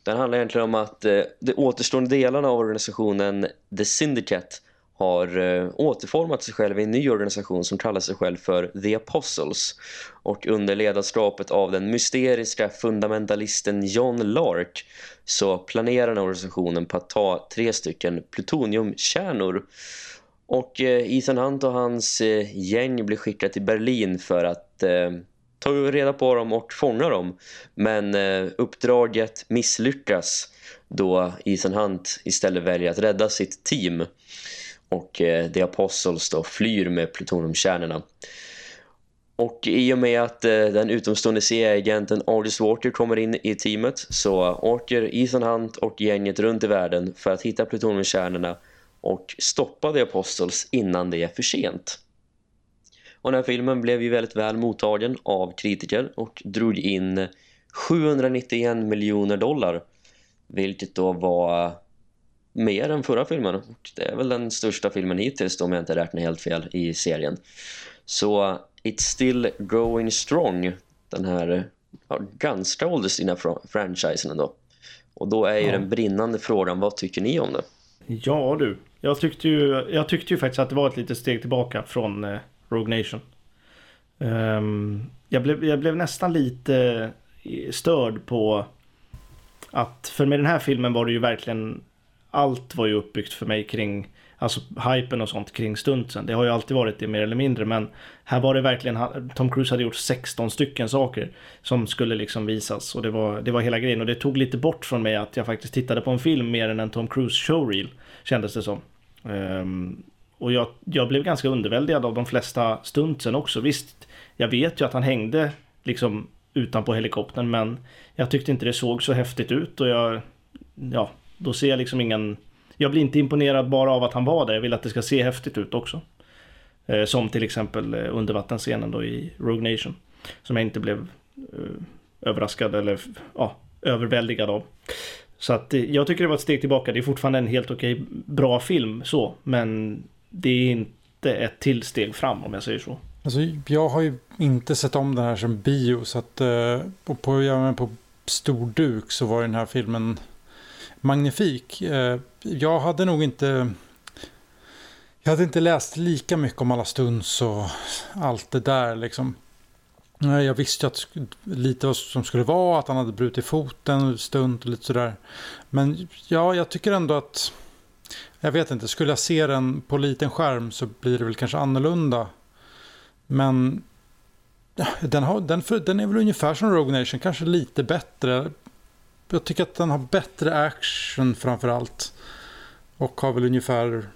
den handlar egentligen om att eh, de återstående delarna av organisationen The Syndicate har eh, återformat sig själv i en ny organisation som kallar sig själv för The Apostles. Och under ledarskapet av den mysteriska fundamentalisten John Lark så planerar den organisationen på att ta tre stycken plutoniumkärnor. Och eh, Ethan Hunt och hans eh, gäng blir skickade till Berlin för att eh, ta reda på dem och fånga dem. Men eh, uppdraget misslyckas då Ethan Hunt istället väljer att rädda sitt team. Och eh, The Apostles då flyr med plutoniumkärnorna. Och i och med att eh, den utomstående CIA-agenten Aldous Walker kommer in i teamet så åker Ethan Hunt och gänget runt i världen för att hitta plutoniumkärnorna och stoppa The Apostles innan det är för sent. Och den här filmen blev ju väldigt väl mottagen av kritiker och drog in 791 miljoner dollar vilket då var mer än förra filmen. Och det är väl den största filmen hittills om jag inte räknar helt fel i serien. Så It's Still Going Strong, den här ja, ganska ålderstigna fr- franchisen ändå. Och då är ju Ja. den brinnande frågan, vad tycker ni om det? Ja du, jag tyckte ju, jag tyckte ju faktiskt att det var ett litet steg tillbaka från eh, Rogue Nation. Um, jag, blev, jag blev nästan lite eh, störd på att, för med den här filmen var det ju verkligen, allt var ju uppbyggt för mig kring, alltså hypen och sånt kring stuntsen. Det har ju alltid varit det mer eller mindre, men här var det verkligen, Tom Cruise hade gjort 16 stycken saker som skulle liksom visas och det var, det var hela grejen och det tog lite bort från mig att jag faktiskt tittade på en film mer än en Tom Cruise showreel kändes det som. Um, och jag, jag blev ganska underväldigad av de flesta stuntsen också. Visst, jag vet ju att han hängde liksom utanpå helikoptern men jag tyckte inte det såg så häftigt ut och jag, ja, då ser jag liksom ingen, jag blir inte imponerad bara av att han var där, jag vill att det ska se häftigt ut också. Eh, som till exempel eh, undervattensscenen då i Rogue Nation. Som jag inte blev eh, överraskad eller ja, överväldigad av. Så att eh, jag tycker det var ett steg tillbaka. Det är fortfarande en helt okej bra film så. Men det är inte ett till steg fram om jag säger så. Alltså, jag har ju inte sett om den här som bio så att eh, och på, ja, på stor duk så var den här filmen magnifik. Eh, jag hade nog inte jag hade inte läst lika mycket om alla stunds och allt det där liksom. Nej, Jag visste ju att lite vad som skulle vara, att han hade brutit foten, stunt och lite sådär. Men ja, jag tycker ändå att jag vet inte, skulle jag se den på liten skärm så blir det väl kanske annorlunda. Men den, har, den, för, den är väl ungefär som Rogue Nation, kanske lite bättre. Jag tycker att den har bättre action framför allt. Och har väl ungefär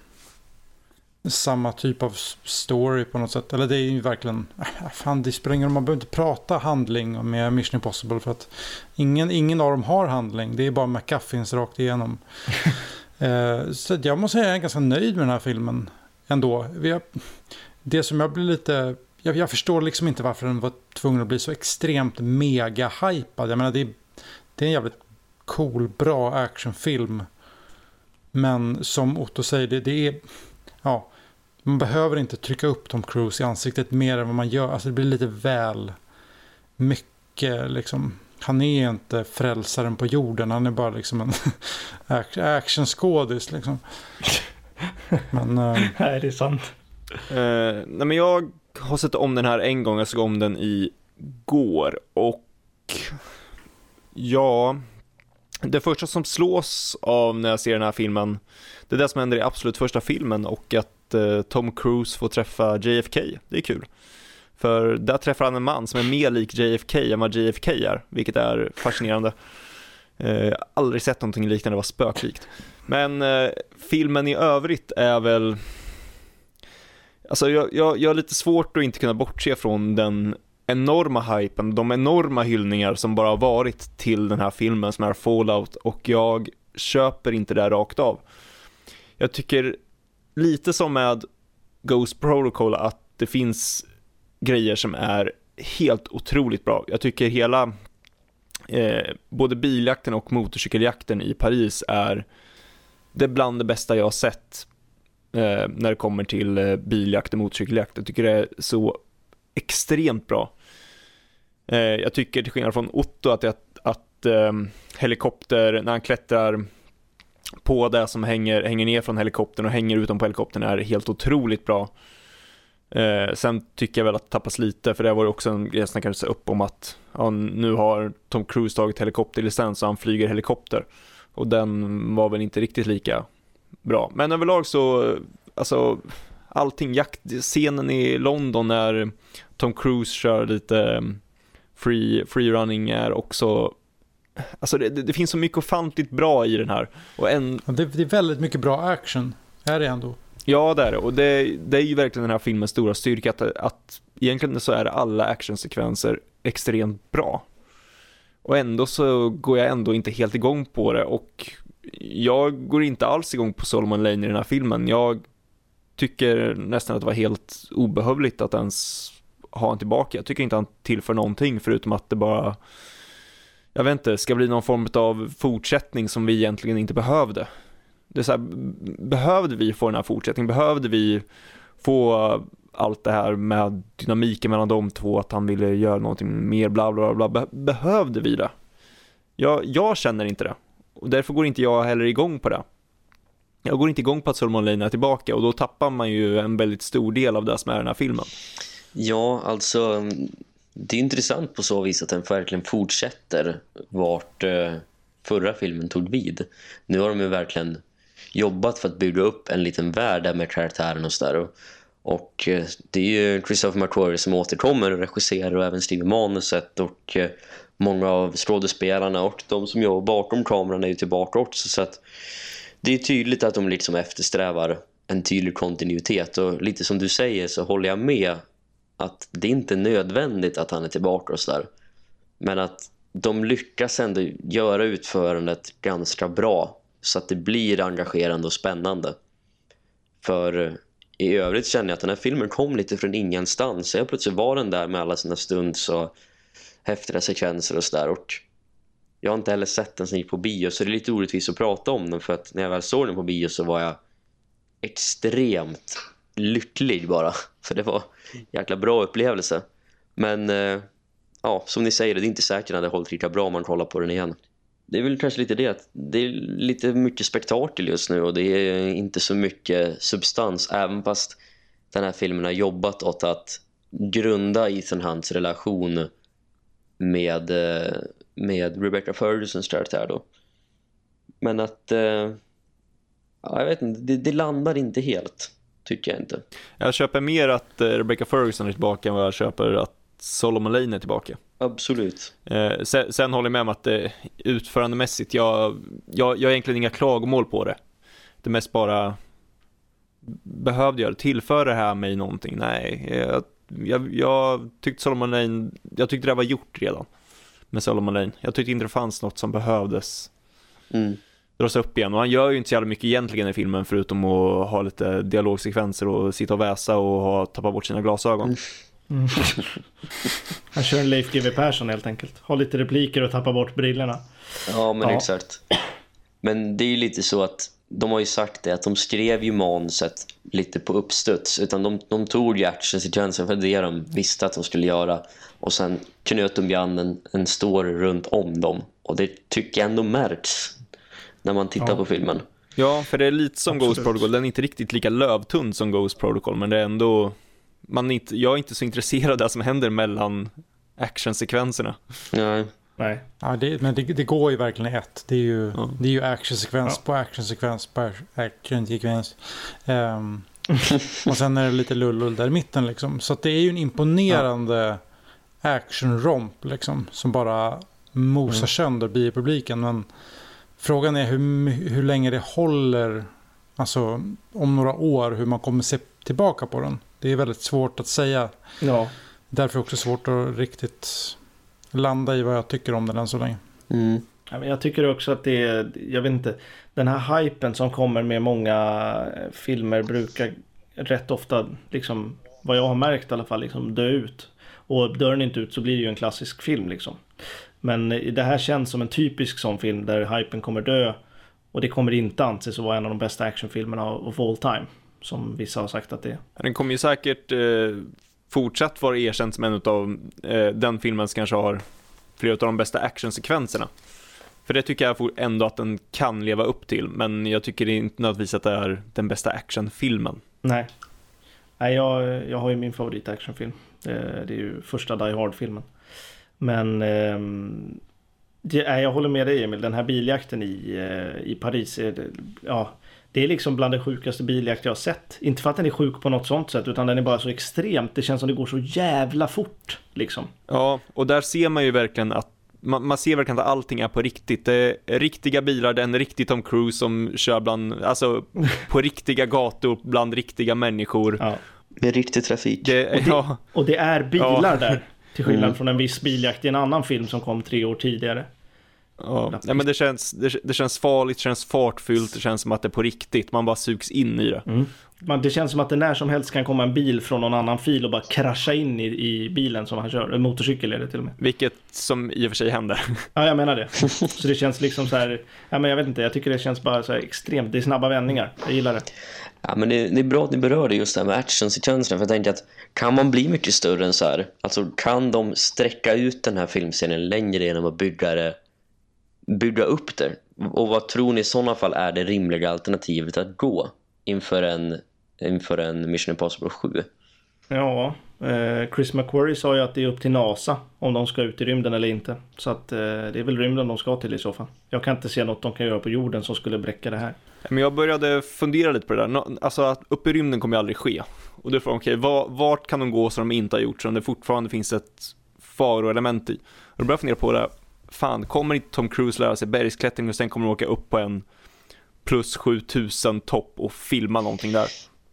samma typ av story på något sätt. Eller det är ju verkligen, äh, fan det spelar ingen roll, man behöver inte prata handling med Mission Impossible för att ingen, ingen av dem har handling. Det är bara McGuffins rakt igenom. eh, så jag måste säga att jag är ganska nöjd med den här filmen ändå. Det som jag blir lite, jag, jag, förstår liksom inte varför den var tvungen att bli så extremt mega hypad. Jag menar det är, det är en jävligt cool, bra actionfilm. Men som Otto säger, det, det är ja, man behöver inte trycka upp Tom Cruise i ansiktet mer än vad man gör. Alltså det blir lite väl mycket liksom. Han är inte frälsaren på jorden. Han är bara liksom en actionskådis liksom. Men, uh... Nej, det är sant. Uh, nej, men jag har sett om den här en gång. Jag såg om den i går och ja, det första som slås av när jag ser den här filmen det är det som händer i absolut första filmen och att eh, Tom Cruise får träffa JFK, det är kul. För där träffar han en man som är mer lik JFK än vad JFK är, vilket är fascinerande. Eh, aldrig sett någonting liknande det var spöklikt. Men eh, filmen i övrigt är väl Alltså jag, jag, jag har lite svårt att inte kunna bortse från den enorma hypen, de enorma hyllningar som bara har varit till den här filmen som är Fallout och jag köper inte det rakt av jag tycker lite som med Ghost Protocol att det finns grejer som är helt otroligt bra. Jag tycker hela eh, både biljakten och motorcykeljakten i Paris är det är bland det bästa jag har sett eh, när det kommer till eh, biljakt och motorcykeljakt. Jag tycker det är så extremt bra. Eh, jag tycker till skillnad från Otto att, att, att eh, helikopter, när han klättrar på det som hänger, hänger ner från helikoptern och hänger utanpå helikoptern är helt otroligt bra. Eh, sen tycker jag väl att det tappas lite, för det var ju också en grej som snackades upp om att ja, nu har Tom Cruise tagit helikopterlicens och han flyger helikopter. Och den var väl inte riktigt lika bra. Men överlag så, alltså allting, jaktscenen i London när Tom Cruise kör lite ehm, free, free running är också Alltså det, det, finns så mycket ofantligt bra i den här. Och en... det, det, är väldigt mycket bra action, är det ändå. Ja, det är det. Och det, det är ju verkligen den här filmens stora styrka, att, att egentligen så är alla actionsekvenser extremt bra. Och ändå så går jag ändå inte helt igång på det och jag går inte alls igång på Solomon Lane i den här filmen. Jag tycker nästan att det var helt obehövligt att ens ha honom tillbaka. Jag tycker inte han tillför någonting förutom att det bara jag vet inte, ska bli någon form av fortsättning som vi egentligen inte behövde. Det är så här, behövde vi få den här fortsättningen? Behövde vi få allt det här med dynamiken mellan de två, att han ville göra någonting mer, bla bla bla. Be behövde vi det? Jag, jag känner inte det. Och därför går inte jag heller igång på det. Jag går inte igång på att Solomon Lane är tillbaka och då tappar man ju en väldigt stor del av det som är den här filmen. Ja, alltså mm, det är intressant på så vis att den verkligen fortsätter vart eh, förra filmen tog vid. Nu har de ju verkligen jobbat för att bygga upp en liten värld där med karaktären och sådär. Och, och det är ju Christopher McQuarrie som återkommer och regisserar och även skriver manuset och eh, många av skådespelarna och de som jobbar bakom kameran är ju tillbaka också så att det är tydligt att de liksom eftersträvar en tydlig kontinuitet och lite som du säger så håller jag med att det inte är nödvändigt att han är tillbaka och sådär. Men att de lyckas ändå göra utförandet ganska bra så att det blir engagerande och spännande. För eh, i övrigt känner jag att den här filmen kom lite från ingenstans. Så jag plötsligt var den där med alla sina stunds och häftiga sekvenser och sådär. Och jag har inte heller sett den som gick på bio så det är lite orättvist att prata om den. För att när jag väl såg den på bio så var jag extremt lycklig bara. För det var en jäkla bra upplevelse. Men eh, ja, som ni säger, det är inte säkert att det hållit lika bra om man kollar på den igen. Det är väl kanske lite det att det är lite mycket spektakel just nu och det är inte så mycket substans även fast den här filmen har jobbat åt att grunda Ethan Hunts relation med, eh, med Rebecca Fergusons karaktär då. Men att eh, ja, jag vet inte, det, det landar inte helt tycker jag inte. Jag köper mer att eh, Rebecca Ferguson är tillbaka än vad jag köper att Solomon Lane är tillbaka. Absolut. Eh, sen, sen, håller jag med om att eh, utförandemässigt, jag, jag, jag har egentligen inga klagomål på det. Det mest bara behövde göra, tillför det här mig någonting? Nej, jag, jag, jag tyckte Solomon Lane, jag tyckte det var gjort redan med Solomon Lane. Jag tyckte inte det fanns något som behövdes Mm. Dras upp igen och han gör ju inte så jävla mycket egentligen i filmen förutom att ha lite dialogsekvenser och sitta och väsa och ha tappat bort sina glasögon. Mm. Han kör en Leif GW Persson helt enkelt. Har lite repliker och tappar bort brillorna. Ja, men Ja. exakt. Men det är ju lite så att de har ju sagt det att de skrev ju manuset lite på uppstuds utan de, de tog ju actionsekvensen för det de visste att de skulle göra och sen knöt de ju an en, en story runt om dem och det tycker jag ändå märks när man tittar Ja. på filmen. Ja, för det är lite som Absolut. Ghost Protocol, den är inte riktigt lika lövtunn som Ghost Protocol men det är ändå, man är inte, jag är inte så intresserad av det som händer mellan actionsekvenserna. Ja, Nej. Ja, det, men det, det går ju verkligen ett. Det är ju, Ja. det är ju actionsekvens Ja. på actionsekvens på actionsekvens. Ehm, och sen är det lite lullull där i mitten liksom. Så att det är ju en imponerande action-romp liksom. Som bara mosar Mm. sönder biopubliken. Men frågan är hur, hur länge det håller. Alltså om några år hur man kommer se tillbaka på den. Det är väldigt svårt att säga. Ja. Därför också svårt att riktigt landa i vad jag tycker om den än så länge. mm. Ja, men Jag tycker också att det är, jag vet inte, den här hypen som kommer med många eh, filmer brukar rätt ofta, liksom, vad jag har märkt i alla fall, liksom dö ut. Och dör den inte ut så blir det ju en klassisk film liksom. Men det här känns som en typisk sån film där hypen kommer dö. Och det kommer inte anses att vara en av de bästa actionfilmerna of all time. Som vissa har sagt att det är. Den kommer ju säkert eh, fortsatt vara erkänd som en av eh, den filmen som kanske har flera av de bästa actionsekvenserna. För det tycker jag ändå att den kan leva upp till, men jag tycker inte nödvändigtvis att det är den bästa actionfilmen. Nej. Nej, jag, jag har ju min favorit actionfilm. Det, det är ju första Die Hard-filmen. Men ehm, det, nej, jag håller med dig Emil. Den här biljakten i, eh, i Paris. Är, det- ja, det är liksom bland det sjukaste biljakt jag har sett. Inte för att den är sjuk på något sånt sätt. Utan den är bara så extremt. Det känns som det går så jävla fort. Liksom. Ja, och där ser man ju verkligen att man, man ser verkligen att allting är på riktigt. Det är riktiga bilar, det är en riktig Tom Cruise som kör bland, alltså på riktiga gator, bland riktiga människor. Ja. Med riktig trafik. Det, ja, Och det är bilar Ja. där. Till skillnad Mm. från en viss biljakt i en annan film som kom tre år tidigare. ja. Nej, men det känns, det, det känns farligt, det känns fartfyllt, det känns som att det är på riktigt. Man bara sugs in i det. Mm. Man, det känns som att det när som helst kan komma en bil från någon annan fil och bara krascha in i, i bilen som han kör. En motorcykel är det till och med. Vilket som i och för sig händer. Ja, jag menar det. Så det känns liksom så här. Ja, men jag vet inte. Jag tycker det känns bara så här extremt. Det är snabba vändningar. Jag gillar det. Ja, men det, det är bra att ni berörde just det här med actionsekvenserna för jag tänker att kan man bli mycket större än så här? Alltså kan de sträcka ut den här filmserien längre genom att bygga det bygga upp det? Och vad tror ni i sådana fall är det rimliga alternativet att gå inför en, inför en Mission Impossible 7? Ja, eh, Chris McQuarrie sa ju att det är upp till NASA om de ska ut i rymden eller inte. Så att eh, det är väl rymden de ska till i så fall. Jag kan inte se något de kan göra på jorden som skulle bräcka det här. Men jag började fundera lite på det där. Alltså att upp i rymden kommer ju aldrig ske. Och då är frågan, okej, va- vart kan de gå som de inte har gjort, som det fortfarande finns ett faroelement i? Och då började jag fundera på det, fan, kommer inte Tom Cruise lära sig bergsklättring och sen kommer de åka upp på en plus 7000 topp och filma någonting där?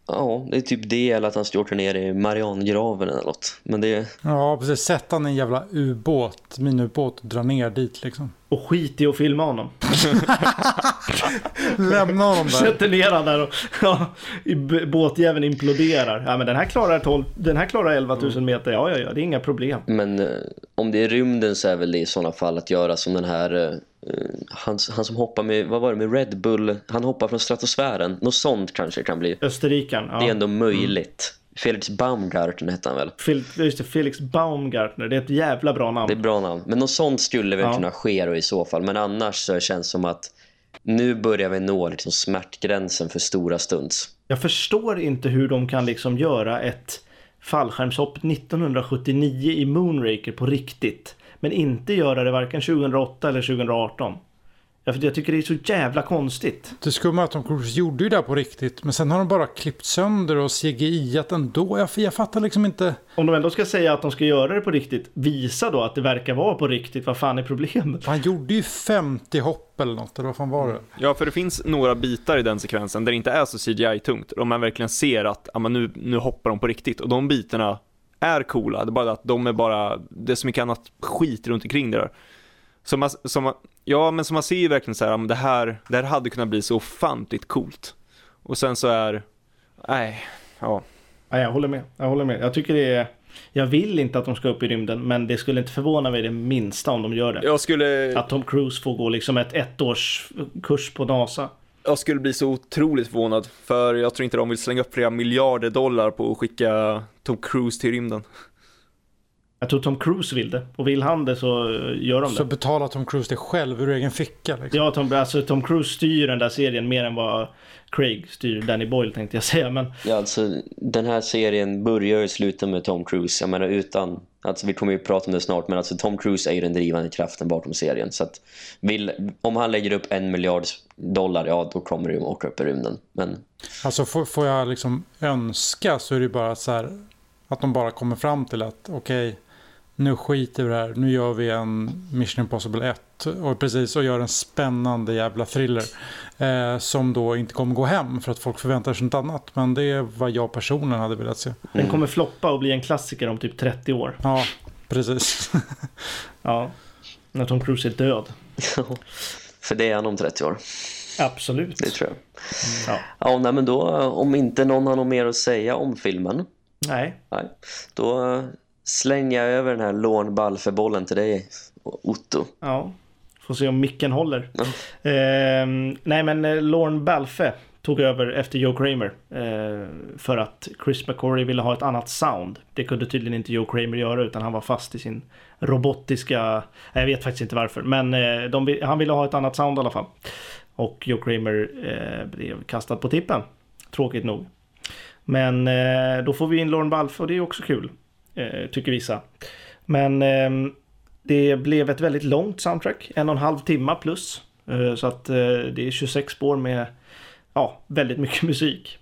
Ja, det är typ det eller att han står ner i Mariangraven eller något. Men det Ja, precis. Sätta en jävla ubåt, minubåt och dra ner dit liksom. Och skit i att filma honom. Lämna honom där. Sätter ner han där och ja, båtjäveln imploderar. Ja men den här klarar 12, den här klarar 11 000 meter. Ja ja ja, det är inga problem. Men eh, om det är rymden så är väl det i sådana fall att göra som den här eh, han, han som hoppar med, vad var det, med Red Bull han hoppar från stratosfären, något sånt kanske kan bli Österrikan. Ja. det är ändå möjligt Felix Baumgarten hette han väl Fel- just det, Felix Baumgartner. Det är ett jävla bra namn. det är bra namn, men något sånt skulle väl Ja. kunna ske då i så fall men annars så känns det som att nu börjar vi nå liksom smärtgränsen för stora stunds Jag förstår inte hur de kan liksom göra ett fallskärmshopp 1979 i Moonraker på riktigt. Men inte göra det varken 2008 eller 2018. Jag, jag tycker det är så jävla konstigt. Det skumma är att Cruise gjorde ju det på riktigt. Men sen har de bara klippt sönder och CGI-at ändå. Jag, jag fattar liksom inte. Om de ändå ska säga att de ska göra det på riktigt, visa då att det verkar vara på riktigt. Vad fan är problemet? Han gjorde ju 50 hopp eller något. Eller vad fan var det? Ja, för det finns några bitar i den sekvensen där det inte är så CGI-tungt. Och man verkligen ser att ja, men nu, nu hoppar de på riktigt. Och de bitarna är coola. Det är bara att de är bara, det är så mycket annat skit runt omkring det där. Så man, som, ja, men som man ser ju verkligen så här, det här, det här hade kunnat bli så ofantligt coolt. Och sen så är, nej, ja. Ja, jag håller med. Jag håller med. Jag tycker det är... Jag vill inte att de ska upp i rymden, men det skulle inte förvåna mig det minsta om de gör det. Jag skulle, Att Tom Cruise får gå liksom ett ettårs kurs på NASA. jag skulle bli så otroligt förvånad. För jag tror inte de vill slänga upp flera miljarder dollar på att skicka Tom Cruise till rymden. Jag tror Tom Cruise vill det. Och vill han det så eh, gör de Så det. betalar Tom Cruise det själv ur egen ficka. Liksom. Ja, Tom, alltså Tom Cruise styr den där serien mer än vad Craig styr Danny Boyle tänkte jag säga. Men Ja, alltså den här serien börjar ju sluta med Tom Cruise. Jag menar utan, alltså vi kommer ju prata om det snart, men alltså Tom Cruise är ju den drivande kraften bakom serien. Så att vill, om han lägger upp en miljard dollar, ja då kommer det ju åka upp i rymden. Men Alltså får, får jag liksom önska så är det ju bara så här att de bara kommer fram till att okej nu skiter vi det här. Nu gör vi en Mission Impossible 1 och precis och gör en spännande jävla thriller eh, som då inte kommer gå hem för att folk förväntar sig något annat. Men det är vad jag personligen hade velat se. den kommer floppa och bli en klassiker om typ 30 år. Ja, precis. Ja. När Tom Cruise är död. för det är han om 30 år, Absolut. det tror jag. Ja. Ja, nej, men då om inte någon har något mer att säga om filmen, Nej. nej, då slänger jag över den här Lorne Balfe-bollen till dig, Otto. Ja. Får se om micken håller. Ja. Ehm, nej men eh, Lorne Balfe tog över efter Joe Kramer. Eh, för att Chris McCory ville ha ett annat sound. Det kunde tydligen inte Joe Kramer göra utan han var fast i sin robotiska... Jag vet faktiskt inte varför. Men eh, de, han ville ha ett annat sound i alla fall. Och Joe Kramer eh, blev kastad på tippen. Tråkigt nog. Men eh, då får vi in Lorne Balfe och det är också kul. Eh, tycker vissa. Men ehm, det blev ett väldigt långt soundtrack, en och en halv timma plus. Eh, Så att eh, det är 26 spår med ja, väldigt mycket musik.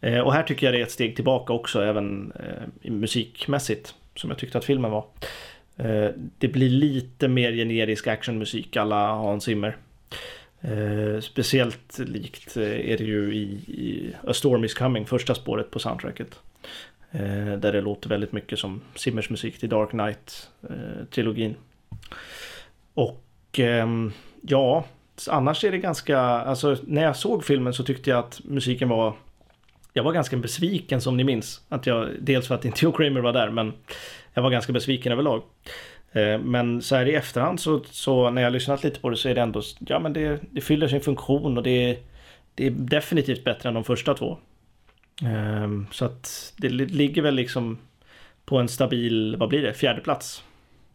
Eh, Och här tycker jag det är ett steg tillbaka också, även eh, musikmässigt, som jag tyckte att filmen var. Eh, det blir lite mer generisk actionmusik alla Hans Zimmer. Eh, speciellt likt är det ju i A Storm Is Coming, första spåret på soundtracket. Eh, Där det låter väldigt mycket som Simmers musik till Dark Knight-trilogin. Eh, och ehm, ja, annars är det ganska, alltså när jag såg filmen så tyckte jag att musiken var jag var ganska besviken som ni minns. Att jag, dels för att inte Joe Kramer var där, men jag var ganska besviken överlag. Eh, men så här i efterhand så, så när jag lyssnat lite på det så är det ändå, ja men det, det fyller sin funktion och det, det är definitivt bättre än de första två. Ehm, så att det ligger väl liksom på en stabil, vad blir det, fjärde plats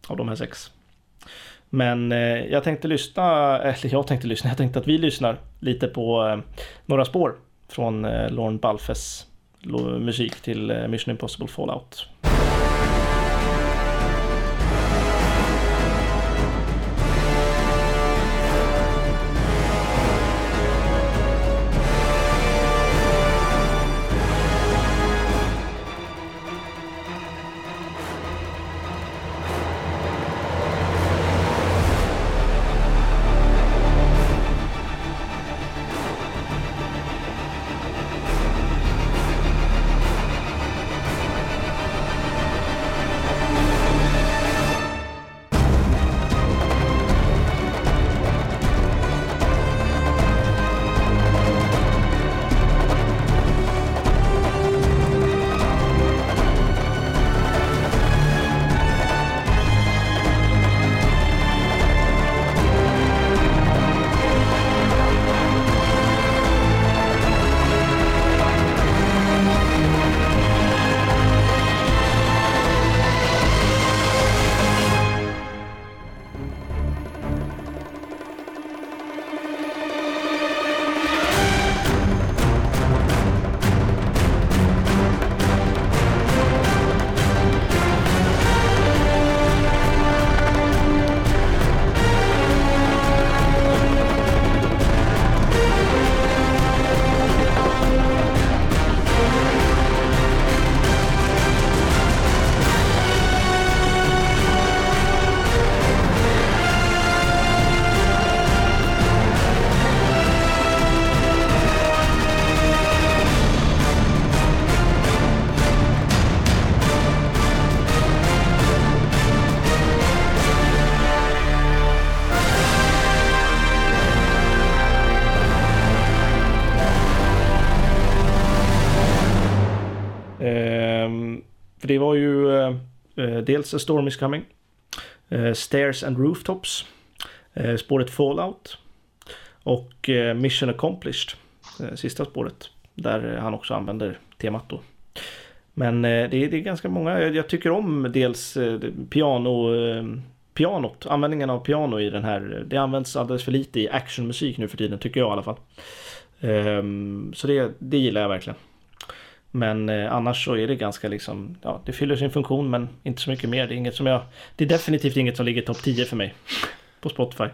av de här sex. Men eh, jag tänkte lyssna, eller jag tänkte lyssna, jag tänkte att vi lyssnar lite på eh, några spår från eh, Lorne Balfes musik till eh, Mission Impossible Fallout. Dels A Storm is Coming, eh, Stairs and Rooftops, eh, spåret Fallout och eh, Mission Accomplished, eh, sista spåret. Där han också använder temat då. Men det, är, det är ganska många. Jag, jag tycker om dels piano, pianot, användningen av piano i den här. Det används alldeles för lite i actionmusik nu för tiden tycker jag i alla fall. Um, så det, det gillar jag verkligen. Men eh, annars så är det ganska liksom, ja det fyller sin funktion men inte så mycket mer. Det är inget som jag, det är definitivt inget som ligger topp 10 för mig på Spotify.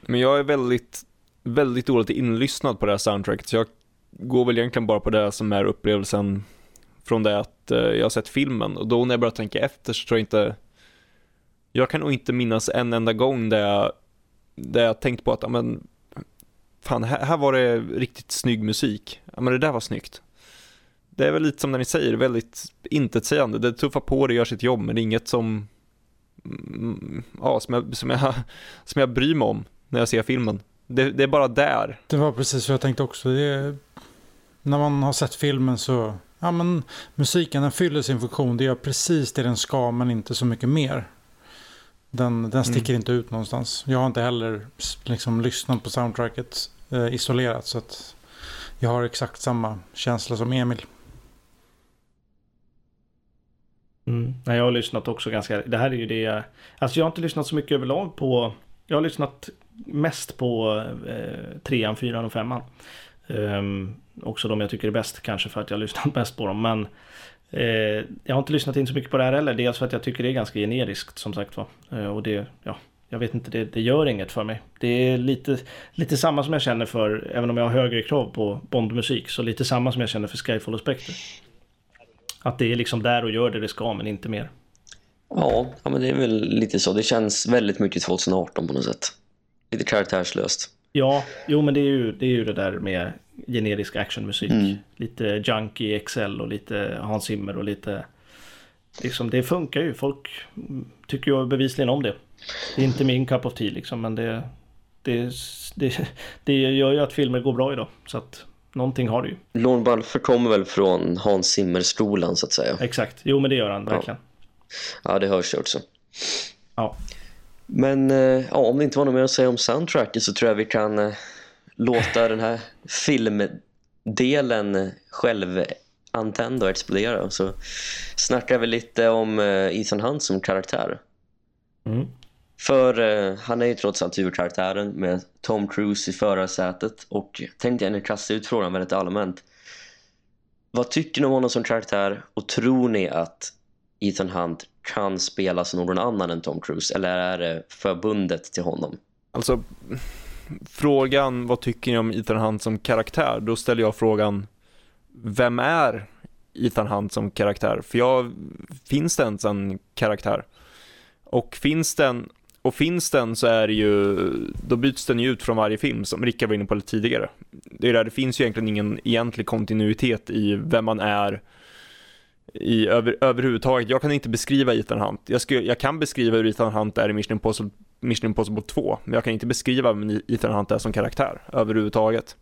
Men jag är väldigt, väldigt dåligt inlyssnad på det här soundtracket, så jag går väl egentligen bara på det som är upplevelsen från det att eh, jag har sett filmen. Och då när jag börjar tänka efter så tror jag inte, jag kan nog inte minnas en enda gång där jag, där jag tänkt på att, ja men, fan, här, här var det riktigt snygg musik. Ja men det där var snyggt. Det är väl lite som när ni säger, väldigt intetsägande. Det tuffar på, det gör sitt jobb, men det är inget som, mm, ja, som jag, som jag, som jag bryr mig om när jag ser filmen. Det, det är bara där. Det var precis vad jag tänkte också. Är, när man har sett filmen så, ja men musiken den fyller sin funktion. Det gör precis det den ska men inte så mycket mer. Den, den sticker inte ut någonstans. Jag har inte heller liksom lyssnat på soundtracket eh, isolerat så att jag har exakt samma känsla som Emil. Mm. Nej, jag har lyssnat också ganska, det här är ju det jag, alltså jag har inte lyssnat så mycket överlag på, jag har lyssnat mest på eh, trean, fyran och femman. Um, också de jag tycker är bäst kanske för att jag har lyssnat mest på dem. Men eh, jag har inte lyssnat in så mycket på det här heller. Dels för att jag tycker det är ganska generiskt som sagt var. Eh, och det, ja, jag vet inte, det, det gör inget för mig. Det är lite, lite samma som jag känner för, även om jag har högre krav på Bondmusik, så lite samma som jag känner för Skyfall och Spectre. Att det är liksom där och gör det det ska, men inte mer. Ja, ja, men det är väl lite så. Det känns väldigt mycket 2018 på något sätt. Lite karaktärslöst. Ja, jo men det är ju det, är ju det där med generisk actionmusik. Mm. Lite Junkie XL och lite Hans Zimmer och lite... Liksom det funkar ju. Folk tycker ju bevisligen om det. Det är inte min cup of tea liksom men det... Det, det, det gör ju att filmer går bra idag. Så att någonting har det ju. Lorne Balfour kommer väl från Hans Zimmer-skolan så att säga. Exakt. Jo men det gör han verkligen. Ja, det hörs ju också. Ja. Men eh, ja, om det inte var något mer att säga om soundtracket så tror jag vi kan eh, låta den här filmdelen själv antända och explodera. Så snackar vi lite om eh, Ethan Hunt som karaktär. Mm. För eh, han är ju trots allt huvudkaraktären med Tom Cruise i förarsätet och tänkte jag nu kasta ut frågan väldigt allmänt. Vad tycker ni om honom som karaktär och tror ni att Ethan Hunt kan spelas som någon annan än Tom Cruise eller är det förbundet till honom? Alltså, frågan vad tycker ni om Ethan Hunt som karaktär? Då ställer jag frågan, vem är Ethan Hunt som karaktär? För jag, finns det ens en karaktär? Och finns den, och finns den så är det ju, då byts den ju ut från varje film som Rickard var inne på lite tidigare. Det är där, det finns ju egentligen ingen egentlig kontinuitet i vem man är i över, överhuvudtaget. Jag kan inte beskriva Ethan Hunt. Jag, skulle, jag kan beskriva hur Ethan Hunt är i Mission Impossible, Mission Impossible 2, men jag kan inte beskriva vem Ethan Hunt är som karaktär överhuvudtaget.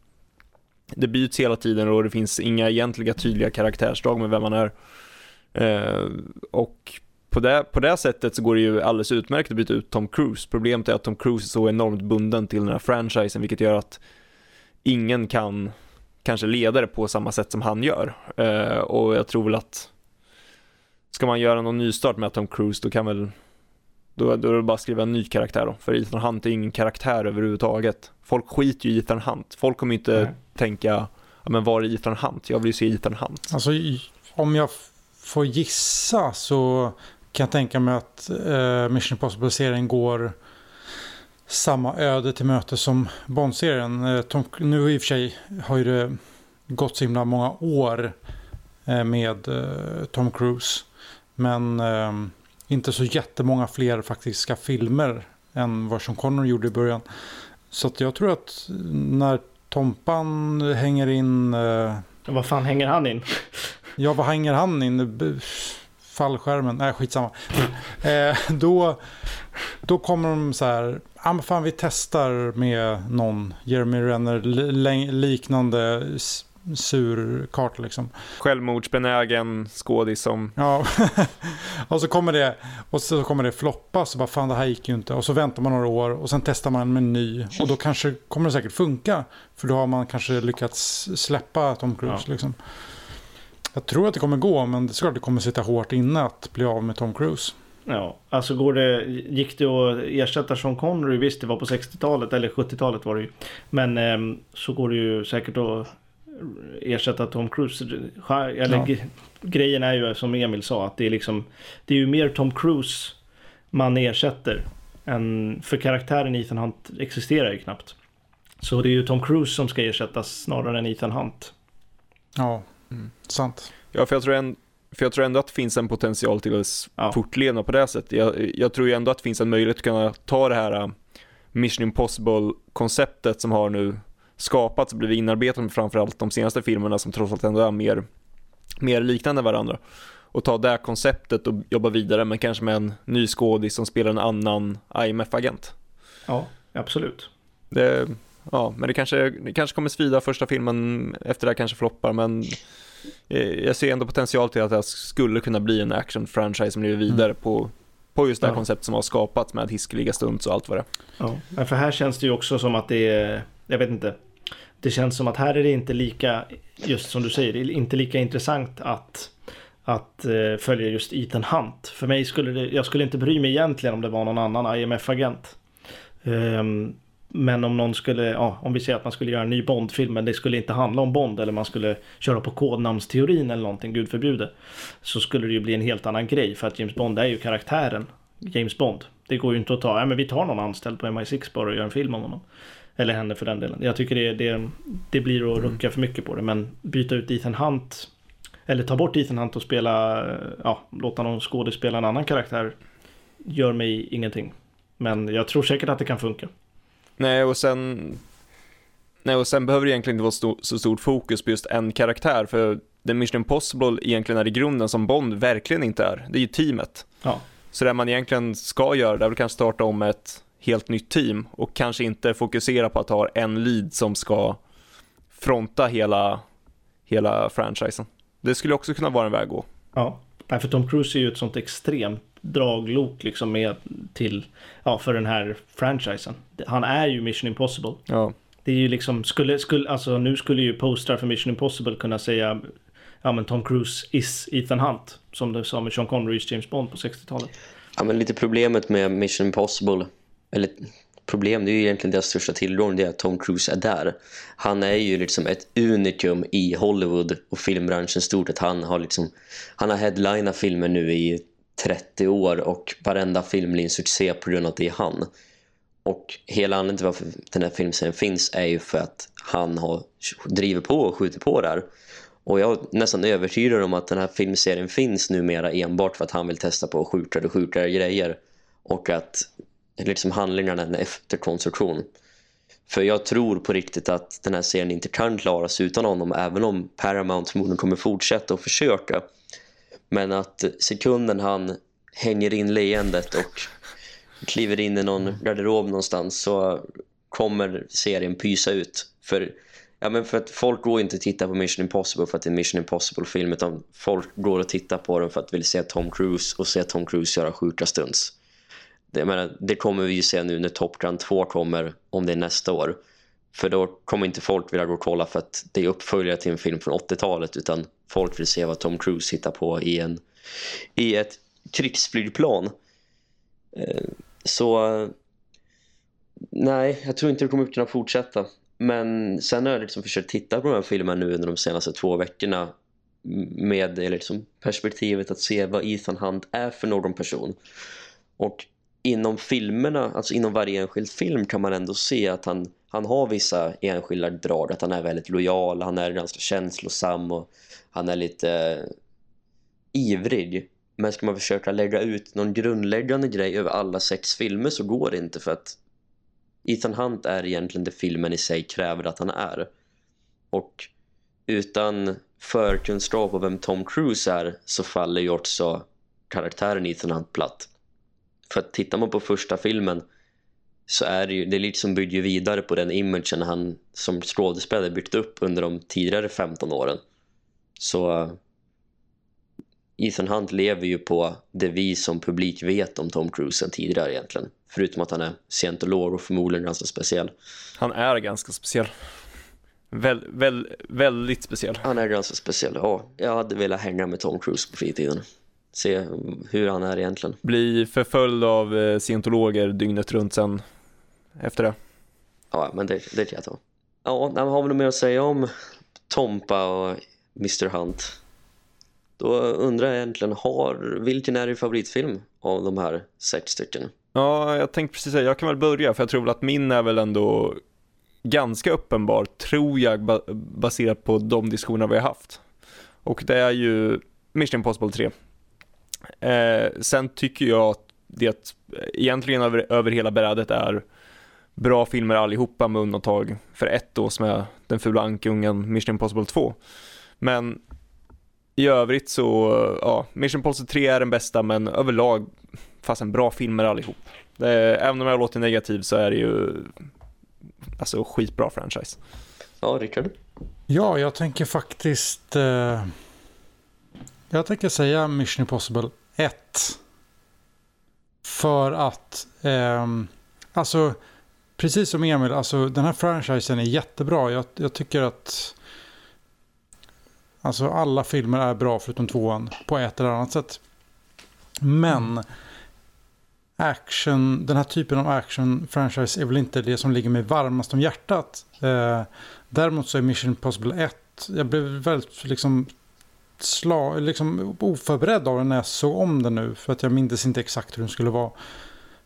Det byts hela tiden och det finns inga egentliga tydliga karaktärsdrag med vem man är. Eh, och på det, på det sättet så går det ju alldeles utmärkt att byta ut Tom Cruise. Problemet är att Tom Cruise är så enormt bunden till den här franchisen, vilket gör att ingen kan kanske leda det på samma sätt som han gör. Eh, och jag tror väl att ska man göra någon nystart med Tom Cruise då kan väl då, då är det bara att skriva en ny karaktär då. För Ethan Hunt är ingen karaktär överhuvudtaget. Folk skiter ju i Ethan Hunt. Folk kommer inte Nej. tänka, ja men var är Ethan Hunt? Jag vill ju se Ethan Hunt. Alltså om jag får gissa så kan jag tänka mig att eh, Mission Impossible-serien går samma öde till möte som Bond-serien. Eh, Tom, nu i och för sig har ju det gått så himla många år eh, med eh, Tom Cruise. Men eh, inte så jättemånga fler faktiska filmer än vad Sean Connery gjorde i början. Så att jag tror att när Tompan hänger in eh, Vad fan hänger han in? Ja, vad hänger han in? Fallskärmen? Nej, skitsamma. Eh, då, då kommer de så här, ja men fan vi testar med någon Jeremy Renner li- li- liknande sur kart liksom. Självmordsbenägen skådis som... Ja, och så kommer det och så kommer det floppa så bara fan det här gick ju inte och så väntar man några år och sen testar man med en ny och då kanske kommer det säkert funka för då har man kanske lyckats släppa Tom Cruise Ja. liksom. Jag tror att det kommer gå men det är klart det kommer sitta hårt inne att bli av med Tom Cruise. Ja, alltså går det, gick det att ersätta Sean Connery, visst det var på 60-talet eller 70-talet var det ju. Men ehm, så går det ju säkert att ersätta Tom Cruise. Eller Ja. grejen är ju som Emil sa att det är liksom Det är ju mer Tom Cruise man ersätter. Än, för karaktären Ethan Hunt existerar ju knappt. Så det är ju Tom Cruise som ska ersättas snarare än Ethan Hunt. Ja, Mm. sant. Ja, för jag tror, en, för jag tror ändå att det finns en potential till Ja. fortleva på det sättet. Jag, jag tror ju ändå att det finns en möjlighet att kunna ta det här uh, Mission Impossible-konceptet som har nu skapats och blivit inarbetat med framförallt de senaste filmerna som trots allt ändå är mer, mer liknande varandra. Och ta det här konceptet och jobba vidare men kanske med en ny skådis som spelar en annan IMF-agent. Ja, absolut. Det, ja, men det kanske, det kanske kommer svida första filmen, efter det här kanske floppar, men eh, jag ser ändå potential till att det här skulle kunna bli en action-franchise som lever vidare på, på just det här Ja. konceptet som har skapats med hiskeliga stunts och allt vad det är. Ja, för här känns det ju också som att det är, jag vet inte. Det känns som att här är det inte lika, just som du säger, inte lika intressant att, att eh, följa just Ethan Hunt. För mig skulle det, jag skulle inte bry mig egentligen om det var någon annan IMF-agent. Ehm, men om någon skulle, ja, om vi säger att man skulle göra en ny Bond-film men det skulle inte handla om Bond eller man skulle köra på kodnamnsteorin eller någonting, gud förbjude. Så skulle det ju bli en helt annan grej för att James Bond är ju karaktären James Bond. Det går ju inte att ta, ja men vi tar någon anställd på MI6 bara och gör en film om honom. Eller henne för den delen. Jag tycker det, det, det blir att rucka för mycket på det. Men byta ut Ethan Hunt. Eller ta bort Ethan Hunt och spela, ja, låta någon skådespela en annan karaktär. Gör mig ingenting. Men jag tror säkert att det kan funka. Nej, och sen, nej, och sen behöver det egentligen inte vara sto, så stort fokus på just en karaktär, för det Mission Impossible egentligen är i grunden som Bond verkligen inte är. Det är ju teamet. Ja, Så det man egentligen ska göra det är väl kanske starta om ett helt nytt team och kanske inte fokusera på att ha en lead som ska fronta hela, hela franchisen. Det skulle också kunna vara en väg att gå. ja. Nej, för Tom Cruise är ju ett sånt extremt draglok liksom med till, ja, för den här franchisen. Han är ju Mission Impossible. Ja. Det är ju liksom, skulle, skulle, alltså nu skulle ju postrar för Mission Impossible kunna säga Ja men Tom Cruise is Ethan Hunt Som det sa med Sean Connerys James Bond på 60-talet Ja, men lite problemet med Mission Impossible, eller problem, det är ju egentligen deras största tillgång, det är att Tom Cruise är där. Han är ju liksom ett unikum i Hollywood och filmbranschen stort, att han har liksom, han har headlinat filmer nu i 30 år och varenda film blir en succé på grund av att det är han. Och hela anledningen till varför den här filmserien finns är ju för att han har drivit på och skjutit på där. Och jag är nästan övertygad om att den här filmserien finns numera enbart för att han vill testa på sjukare och sjukare grejer. Och att liksom handlingarna är en efterkonstruktion. För jag tror på riktigt att den här serien inte kan klaras utan honom även om Paramount förmodligen kommer fortsätta och försöka. Men att sekunden han hänger in leendet och kliver in i någon garderob någonstans så kommer serien pysa ut. För, ja, men för att folk går inte att titta på Mission Impossible för att det är en Mission Impossible-film utan folk går och tittar på den för att vill se Tom Cruise och se Tom Cruise göra sjuka stunts. Det, menar, det kommer vi ju se nu när Top Gun 2 kommer om det är nästa år. För då kommer inte folk vilja gå och kolla för att det är uppföljare till en film från 80-talet utan folk vill se vad Tom Cruise hittar på i, en, i ett krigsflygplan. Eh, så nej, jag tror inte det kommer kunna fortsätta. Men sen har jag liksom försökt titta på de här filmerna nu under de senaste två veckorna med eh, liksom perspektivet att se vad Ethan Hunt är för någon person. Och inom filmerna, alltså inom varje enskild film kan man ändå se att han, han har vissa enskilda drag. Att han är väldigt lojal, han är ganska känslosam och han är lite ivrig. Men ska man försöka lägga ut någon grundläggande grej över alla sex filmer så går det inte för att Ethan Hunt är egentligen det filmen i sig kräver att han är. Och utan förkunskap av vem Tom Cruise är så faller ju också karaktären Ethan Hunt platt. För att tittar man på första filmen så är det ju det är lite som bygger vidare på den imagen han som skådespelare byggt upp under de tidigare 15 åren. Så Ethan Hunt lever ju på det vi som publik vet om Tom Cruise sen tidigare egentligen. Förutom att han är scientolog och förmodligen ganska speciell. Han är ganska speciell. Väl, väl, väldigt speciell. Han är ganska speciell, ja. Jag hade velat hänga med Tom Cruise på fritiden. Se hur han är egentligen. Bli förföljd av eh, scientologer dygnet runt sen efter det. Ja, men det, det kan jag ta. Ja, har vi något mer att säga om Tompa och Mr. Hunt? Då undrar jag egentligen, har, vilken är din favoritfilm av de här sex stycken? Ja, jag tänkte precis säga, jag kan väl börja för jag tror väl att min är väl ändå ganska uppenbar, tror jag, ba baserat på de diskussioner vi har haft. Och det är ju Mission Impossible 3. Eh, sen tycker jag att det egentligen över, över hela brädet är bra filmer allihopa med undantag för ett då som är Den fula ankungen Mission Impossible 2. Men i övrigt så, ja, Mission Impossible 3 är den bästa men överlag fast en bra filmer allihop. Det, även om jag låter negativ så är det ju alltså skitbra franchise. Ja, Rickard? Ja, jag tänker faktiskt... Eh, jag tänker säga Mission Impossible 1. För att... Eh, alltså, precis som Emil, alltså den här franchisen är jättebra. Jag, jag tycker att... Alltså alla filmer är bra förutom tvåan på ett eller annat sätt. Men action, den här typen av action-franchise är väl inte det som ligger mig varmast om hjärtat. Eh, däremot så är Mission Impossible 1, jag blev väldigt liksom, sla, liksom oförberedd av den när jag såg om den nu. För att jag minns inte exakt hur den skulle vara.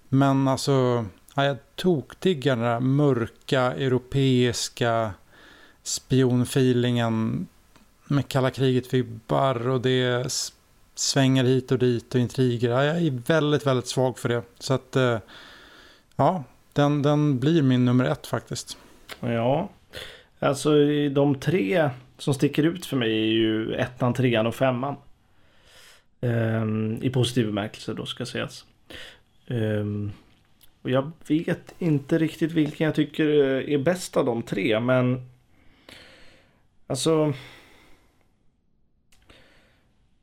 Men alltså, ja, jag tokdiggar den där mörka europeiska spionfeelingen med kalla kriget-vibbar och det svänger hit och dit och intriger. Jag är väldigt, väldigt svag för det. Så att, eh, ja, den, den blir min nummer ett faktiskt. Ja, alltså de tre som sticker ut för mig är ju ettan, trean och femman. Um, I positiv bemärkelse då ska sägas. Um, och jag vet inte riktigt vilken jag tycker eh, är bäst av de tre men Alltså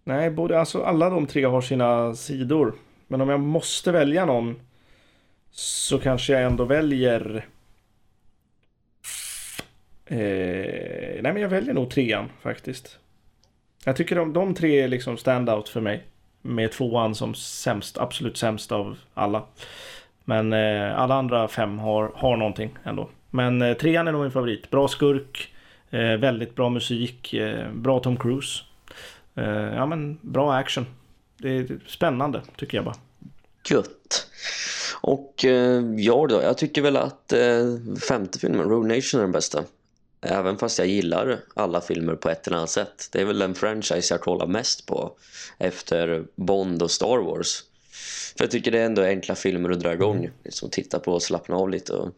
Nej, både, alltså alla de tre har sina sidor. Men om jag måste välja någon så kanske jag ändå väljer... Eh, nej, men jag väljer nog trean faktiskt. Jag tycker de, de tre är liksom standout för mig. Med tvåan som sämst, absolut sämst av alla. Men eh, alla andra fem har, har någonting ändå. Men eh, trean är nog min favorit. Bra skurk, eh, väldigt bra musik, eh, bra Tom Cruise. Eh, ja men bra action. Det är spännande tycker jag bara. Gött. Och eh, jag då, jag tycker väl att eh, femte filmen, Road Nation är den bästa. Även fast jag gillar alla filmer på ett eller annat sätt. Det är väl den franchise jag kollar mest på efter Bond och Star Wars. För jag tycker det är ändå enkla filmer att dra igång. Mm. Liksom titta på och slappna av lite. Och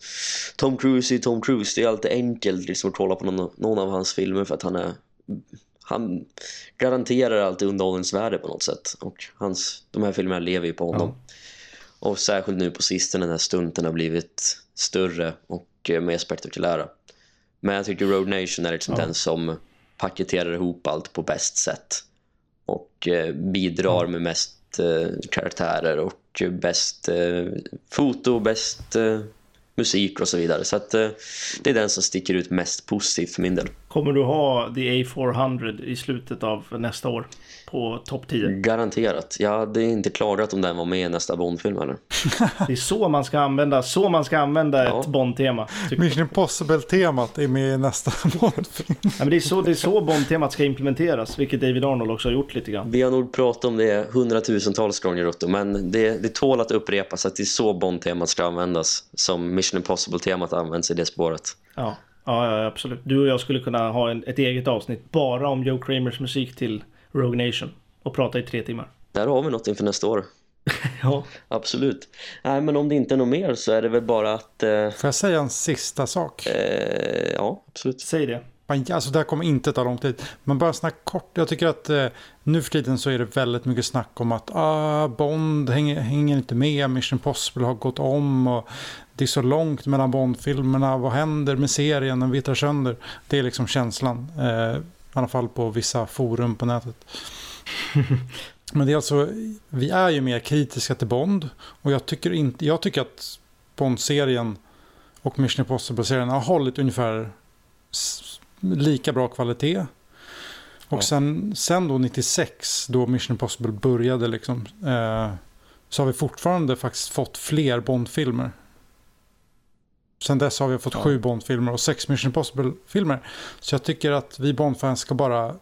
Tom Cruise är Tom Cruise. Det är alltid enkelt liksom, att kolla på någon, någon av hans filmer för att han är han garanterar alltid underhållningsvärde på något sätt. Och hans, de här filmerna lever ju på honom. Ja. Och särskilt nu på sistone när stunten har blivit större och eh, mer spektakulära. Men jag tycker Road Nation är liksom ja. den som paketerar ihop allt på bäst sätt. Och eh, bidrar med mest eh, karaktärer och bäst foto, bäst musik och så vidare. Så att, det är den som sticker ut mest positivt för min del. Kommer du ha The A400 i slutet av nästa år på topp 10? Garanterat. Jag hade inte klarat om den var med i nästa Bond-film eller? det är så man ska använda, så man ska använda ja. ett Bond-tema. Mission Impossible-temat är med i nästa Bond-film. ja, men det är så, det är så Bond-temat ska implementeras, vilket David Arnold också har gjort lite grann. Vi har nog pratat om det hundratusentals gånger Otto, men det, det tål att upprepas att det är så Bond-temat ska användas som Mission Impossible-temat används i det spåret. Ja. Ja, ja, absolut. Du och jag skulle kunna ha en, ett eget avsnitt bara om Joe Kramers musik till Rogue Nation och prata i tre timmar. Där har vi något inför nästa år. ja. Absolut. Nej, men om det inte är något mer så är det väl bara att... Eh, Får jag säga en sista sak? Eh, ja, absolut. Säg det. Snabba, alltså det här kommer inte ta lång tid. Men bara snack kort. Jag tycker att eh, nu för tiden så är det väldigt mycket snack om att ah, Bond hänger, hänger inte med, Mission Possible har gått om och det är så långt mellan Bond-filmerna. Vad händer med serien? Den vittrar sönder. Det är liksom känslan. Eh, I alla fall på vissa forum på nätet. Men det är alltså, vi är ju mer kritiska till Bond. Och jag tycker, inte, jag tycker att Bond-serien och Mission Impossible-serien har hållit ungefär lika bra kvalitet. Och ja. sen, sen då 96 då Mission Impossible började liksom. Eh, så har vi fortfarande faktiskt fått fler Bond-filmer. Sen dess har vi fått ja. sju Bond-filmer och sex Mission Impossible-filmer. Så jag tycker att vi Bond-fans ska bara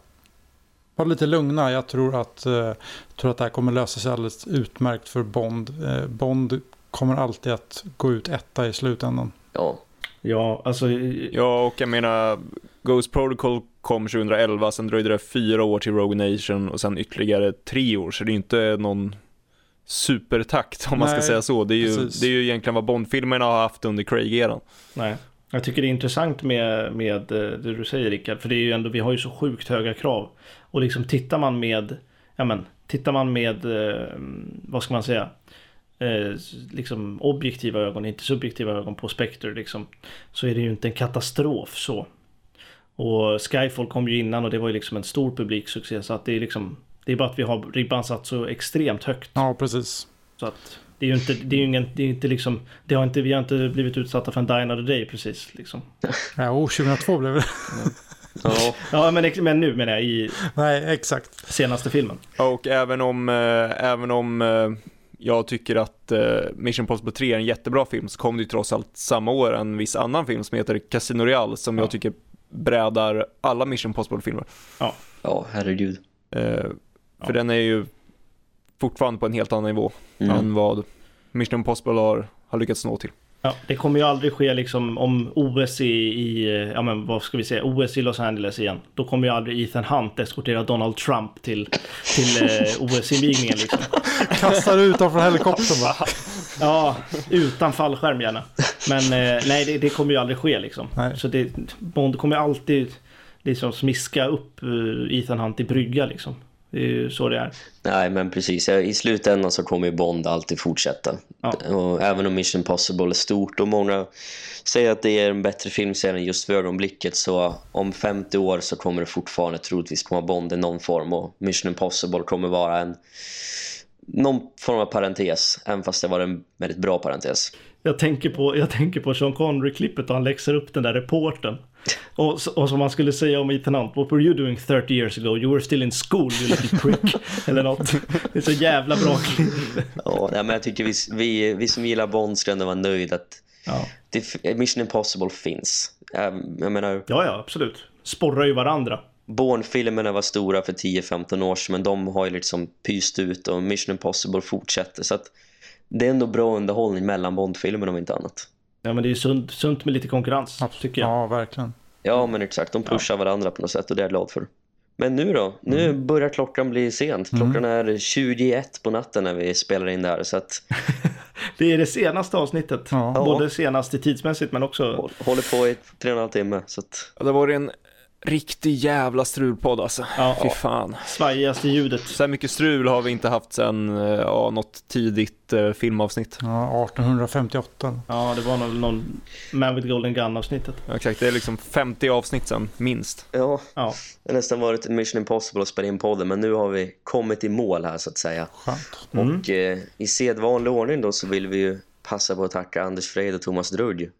vara lite lugna. Jag tror att, eh, tror att det här kommer lösa sig alldeles utmärkt för Bond. Eh, Bond kommer alltid att gå ut etta i slutändan. Ja, ja alltså... Ja, och jag menar, Ghost Protocol kom 2011, sen dröjde det fyra år till Rogue Nation och sen ytterligare tre år, så det är inte någon supertakt om man ska säga så. Det är, ju, det är ju egentligen vad Bond-filmerna har haft under Craig-eran. Nej, jag tycker det är intressant med, med eh, det du säger Rickard, för det är ju ändå, vi har ju så sjukt höga krav. Och liksom tittar man med, ja men, tittar man med, eh, vad ska man säga, eh, liksom objektiva ögon, inte subjektiva ögon på Spectre liksom, så är det ju inte en katastrof så. Och Skyfall kom ju innan och det var ju liksom en stor publiksuccé så att det är liksom det är bara att vi har ribban satt så extremt högt. Ja, precis. Så att det är ju inte, det är ju ingen, det är inte liksom, det har inte, vi har inte blivit utsatta för en Die Another Day precis liksom. Ja, oh, 2002 blev det. Ja, ja men, men nu menar jag i Nej, exakt. senaste filmen. Och även om, eh, även om eh, jag tycker att eh, Mission Impossible 3 är en jättebra film så kom det ju trots allt samma år en viss annan film som heter Casino Real som ja. jag tycker brädar alla Mission Impossible-filmer. Ja, ja herregud. Eh, för ja. den är ju fortfarande på en helt annan nivå mm. än vad Mission Impossible har, har lyckats nå till. Ja, det kommer ju aldrig ske liksom om OS i, i, ja men vad ska vi säga, OS i Los Angeles igen. Då kommer ju aldrig Ethan Hunt eskortera Donald Trump till, till eh, OS-invigningen liksom. Kastar från helikoptern va? Ja, utan fallskärm gärna. Men eh, nej, det, det, kommer ju aldrig ske liksom. Nej. Så det, Bond kommer alltid liksom smiska upp uh, Ethan Hunt i brygga liksom. Det är ju så det är. Nej, men precis. I slutändan så kommer ju Bond alltid fortsätta. Ja. Och även om Mission Impossible är stort och många säger att det är en bättre filmserie just för ögonblicket så om 50 år så kommer det fortfarande troligtvis komma Bond i någon form och Mission Impossible kommer vara en någon form av parentes, även fast det var en väldigt bra parentes. Jag tänker på, jag tänker på Sean Connery-klippet och han läxar upp den där reporten. Och, och som man skulle säga om Ethan Hunt, what were you doing 30 years ago? You were still in school, you little prick. Eller något. Det är så jävla bra. Ja, men jag tycker vi, vi, vi som gillar Bond ska ändå vara nöjda att ja. det, Mission Impossible finns. Jag menar... Ja, ja, absolut. Sporrar ju varandra. Bourne-filmerna var stora för 10-15 år sedan men de har ju liksom pyst ut och Mission Impossible fortsätter så att det är ändå bra underhållning mellan Bond-filmerna om inte annat. Ja men det är ju sunt, sunt med lite konkurrens tycker jag. Ja, verkligen. Ja men exakt, de pushar ja. varandra på något sätt och det är jag glad för. Men nu då? Nu mm. börjar klockan bli sent. Klockan mm. är 21 på natten när vi spelar in det här. Så att... det är det senaste avsnittet. Ja. Både senaste tidsmässigt men också... Håller på i tre och en halv timme. Så att... ja, det var en Riktig jävla strulpodd alltså. Ja, Fy fan. Svajigaste ljudet. Så här mycket strul har vi inte haft sen eh, ja, något tidigt uh, filmavsnitt. Ja, 1858. Ja, det var någon, någon Man with Golden Gun-avsnittet. Ja, exakt, det är liksom 50 avsnitt sen, minst. Ja, ja. det har nästan varit Mission Impossible att spela in podden, men nu har vi kommit i mål här så att säga. Skönt. Mm. Och eh, i sedvanlig ordning då så vill vi ju passa på att tacka Anders Frejd och Thomas Drugg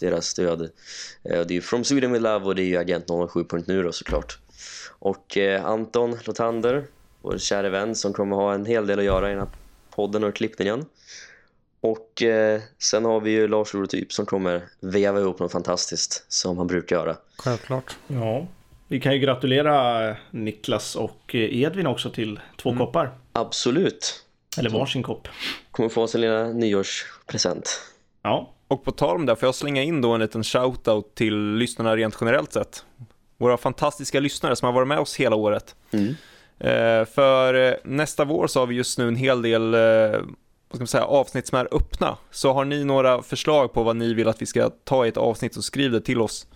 deras stöd. Eh, det är ju From Sweden with Love och det är ju Agent 07.nu då såklart. Och eh, Anton Lotander, vår kära vän som kommer ha en hel del att göra i den här podden och klippningen. Och eh, sen har vi ju Lars Orotyp som kommer veva ihop något fantastiskt som han brukar göra. Självklart. Ja, vi kan ju gratulera Niklas och Edvin också till två mm. koppar. Absolut. Eller varsin kopp. Kommer få sin lilla nyårspresent. Ja. Och på tal om det, får jag slänga in då en liten shoutout till lyssnarna rent generellt sett. Våra fantastiska lyssnare som har varit med oss hela året. Mm. Eh, för eh, nästa vår så har vi just nu en hel del eh, vad ska man säga, avsnitt som är öppna. Så har ni några förslag på vad ni vill att vi ska ta i ett avsnitt så skriv det till oss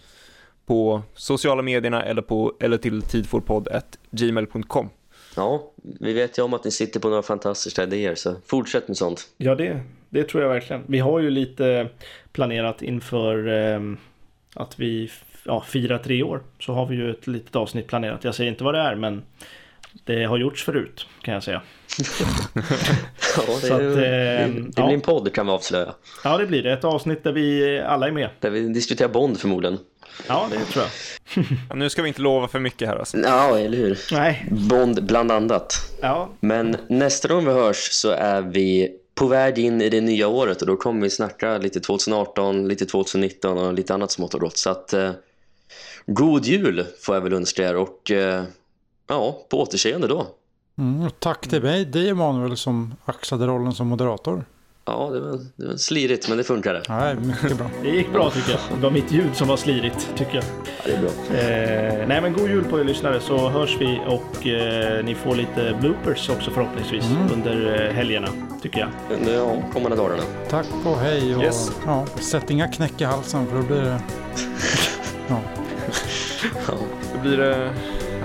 på sociala medierna eller, på, eller till tidforpodd.gmail.com. Ja, vi vet ju om att ni sitter på några fantastiska idéer så fortsätt med sånt. Ja, det, det tror jag verkligen. Vi har ju lite planerat inför eh, att vi ja, firar tre år. Så har vi ju ett litet avsnitt planerat. Jag säger inte vad det är, men det har gjorts förut kan jag säga. Ja, det, Så att, är, eh, det, ja. blir en podd kan vi avslöja. Ja, det blir det. Ett avsnitt där vi alla är med. Där vi diskuterar Bond förmodligen. Ja, det tror jag. Ja, nu ska vi inte lova för mycket här alltså. Ja, eller hur? Nej, Bond bland annat. ja, Men nästa gång vi hörs så är vi på väg in i det nya året och då kommer vi snacka lite 2018, lite 2019 och lite annat smått och gott. Så att eh, god jul får jag väl önska er och eh, ja, på återseende då. Mm, tack till mig, det är Emanuel, som axlade rollen som moderator. Ja, det var, det var slirigt men det funkade. Nej, mycket bra. det gick bra tycker jag. Det var mitt ljud som var slirigt tycker jag. Ja, det är bra. Eh, nej men god jul på er lyssnare så hörs vi och eh, ni får lite bloopers också förhoppningsvis under eh, helgerna tycker jag. Ja, kommande dagarna. Tack och hej och Yes. ja, sätt inga knäck i halsen för då blir det... Ja. Ja. Då blir det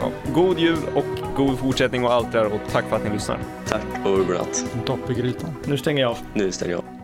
ja, god jul och god fortsättning och allt det där och tack för att ni lyssnar. Tack och godnatt. dopp i grytan. Nu stänger jag av. Nu stänger jag av.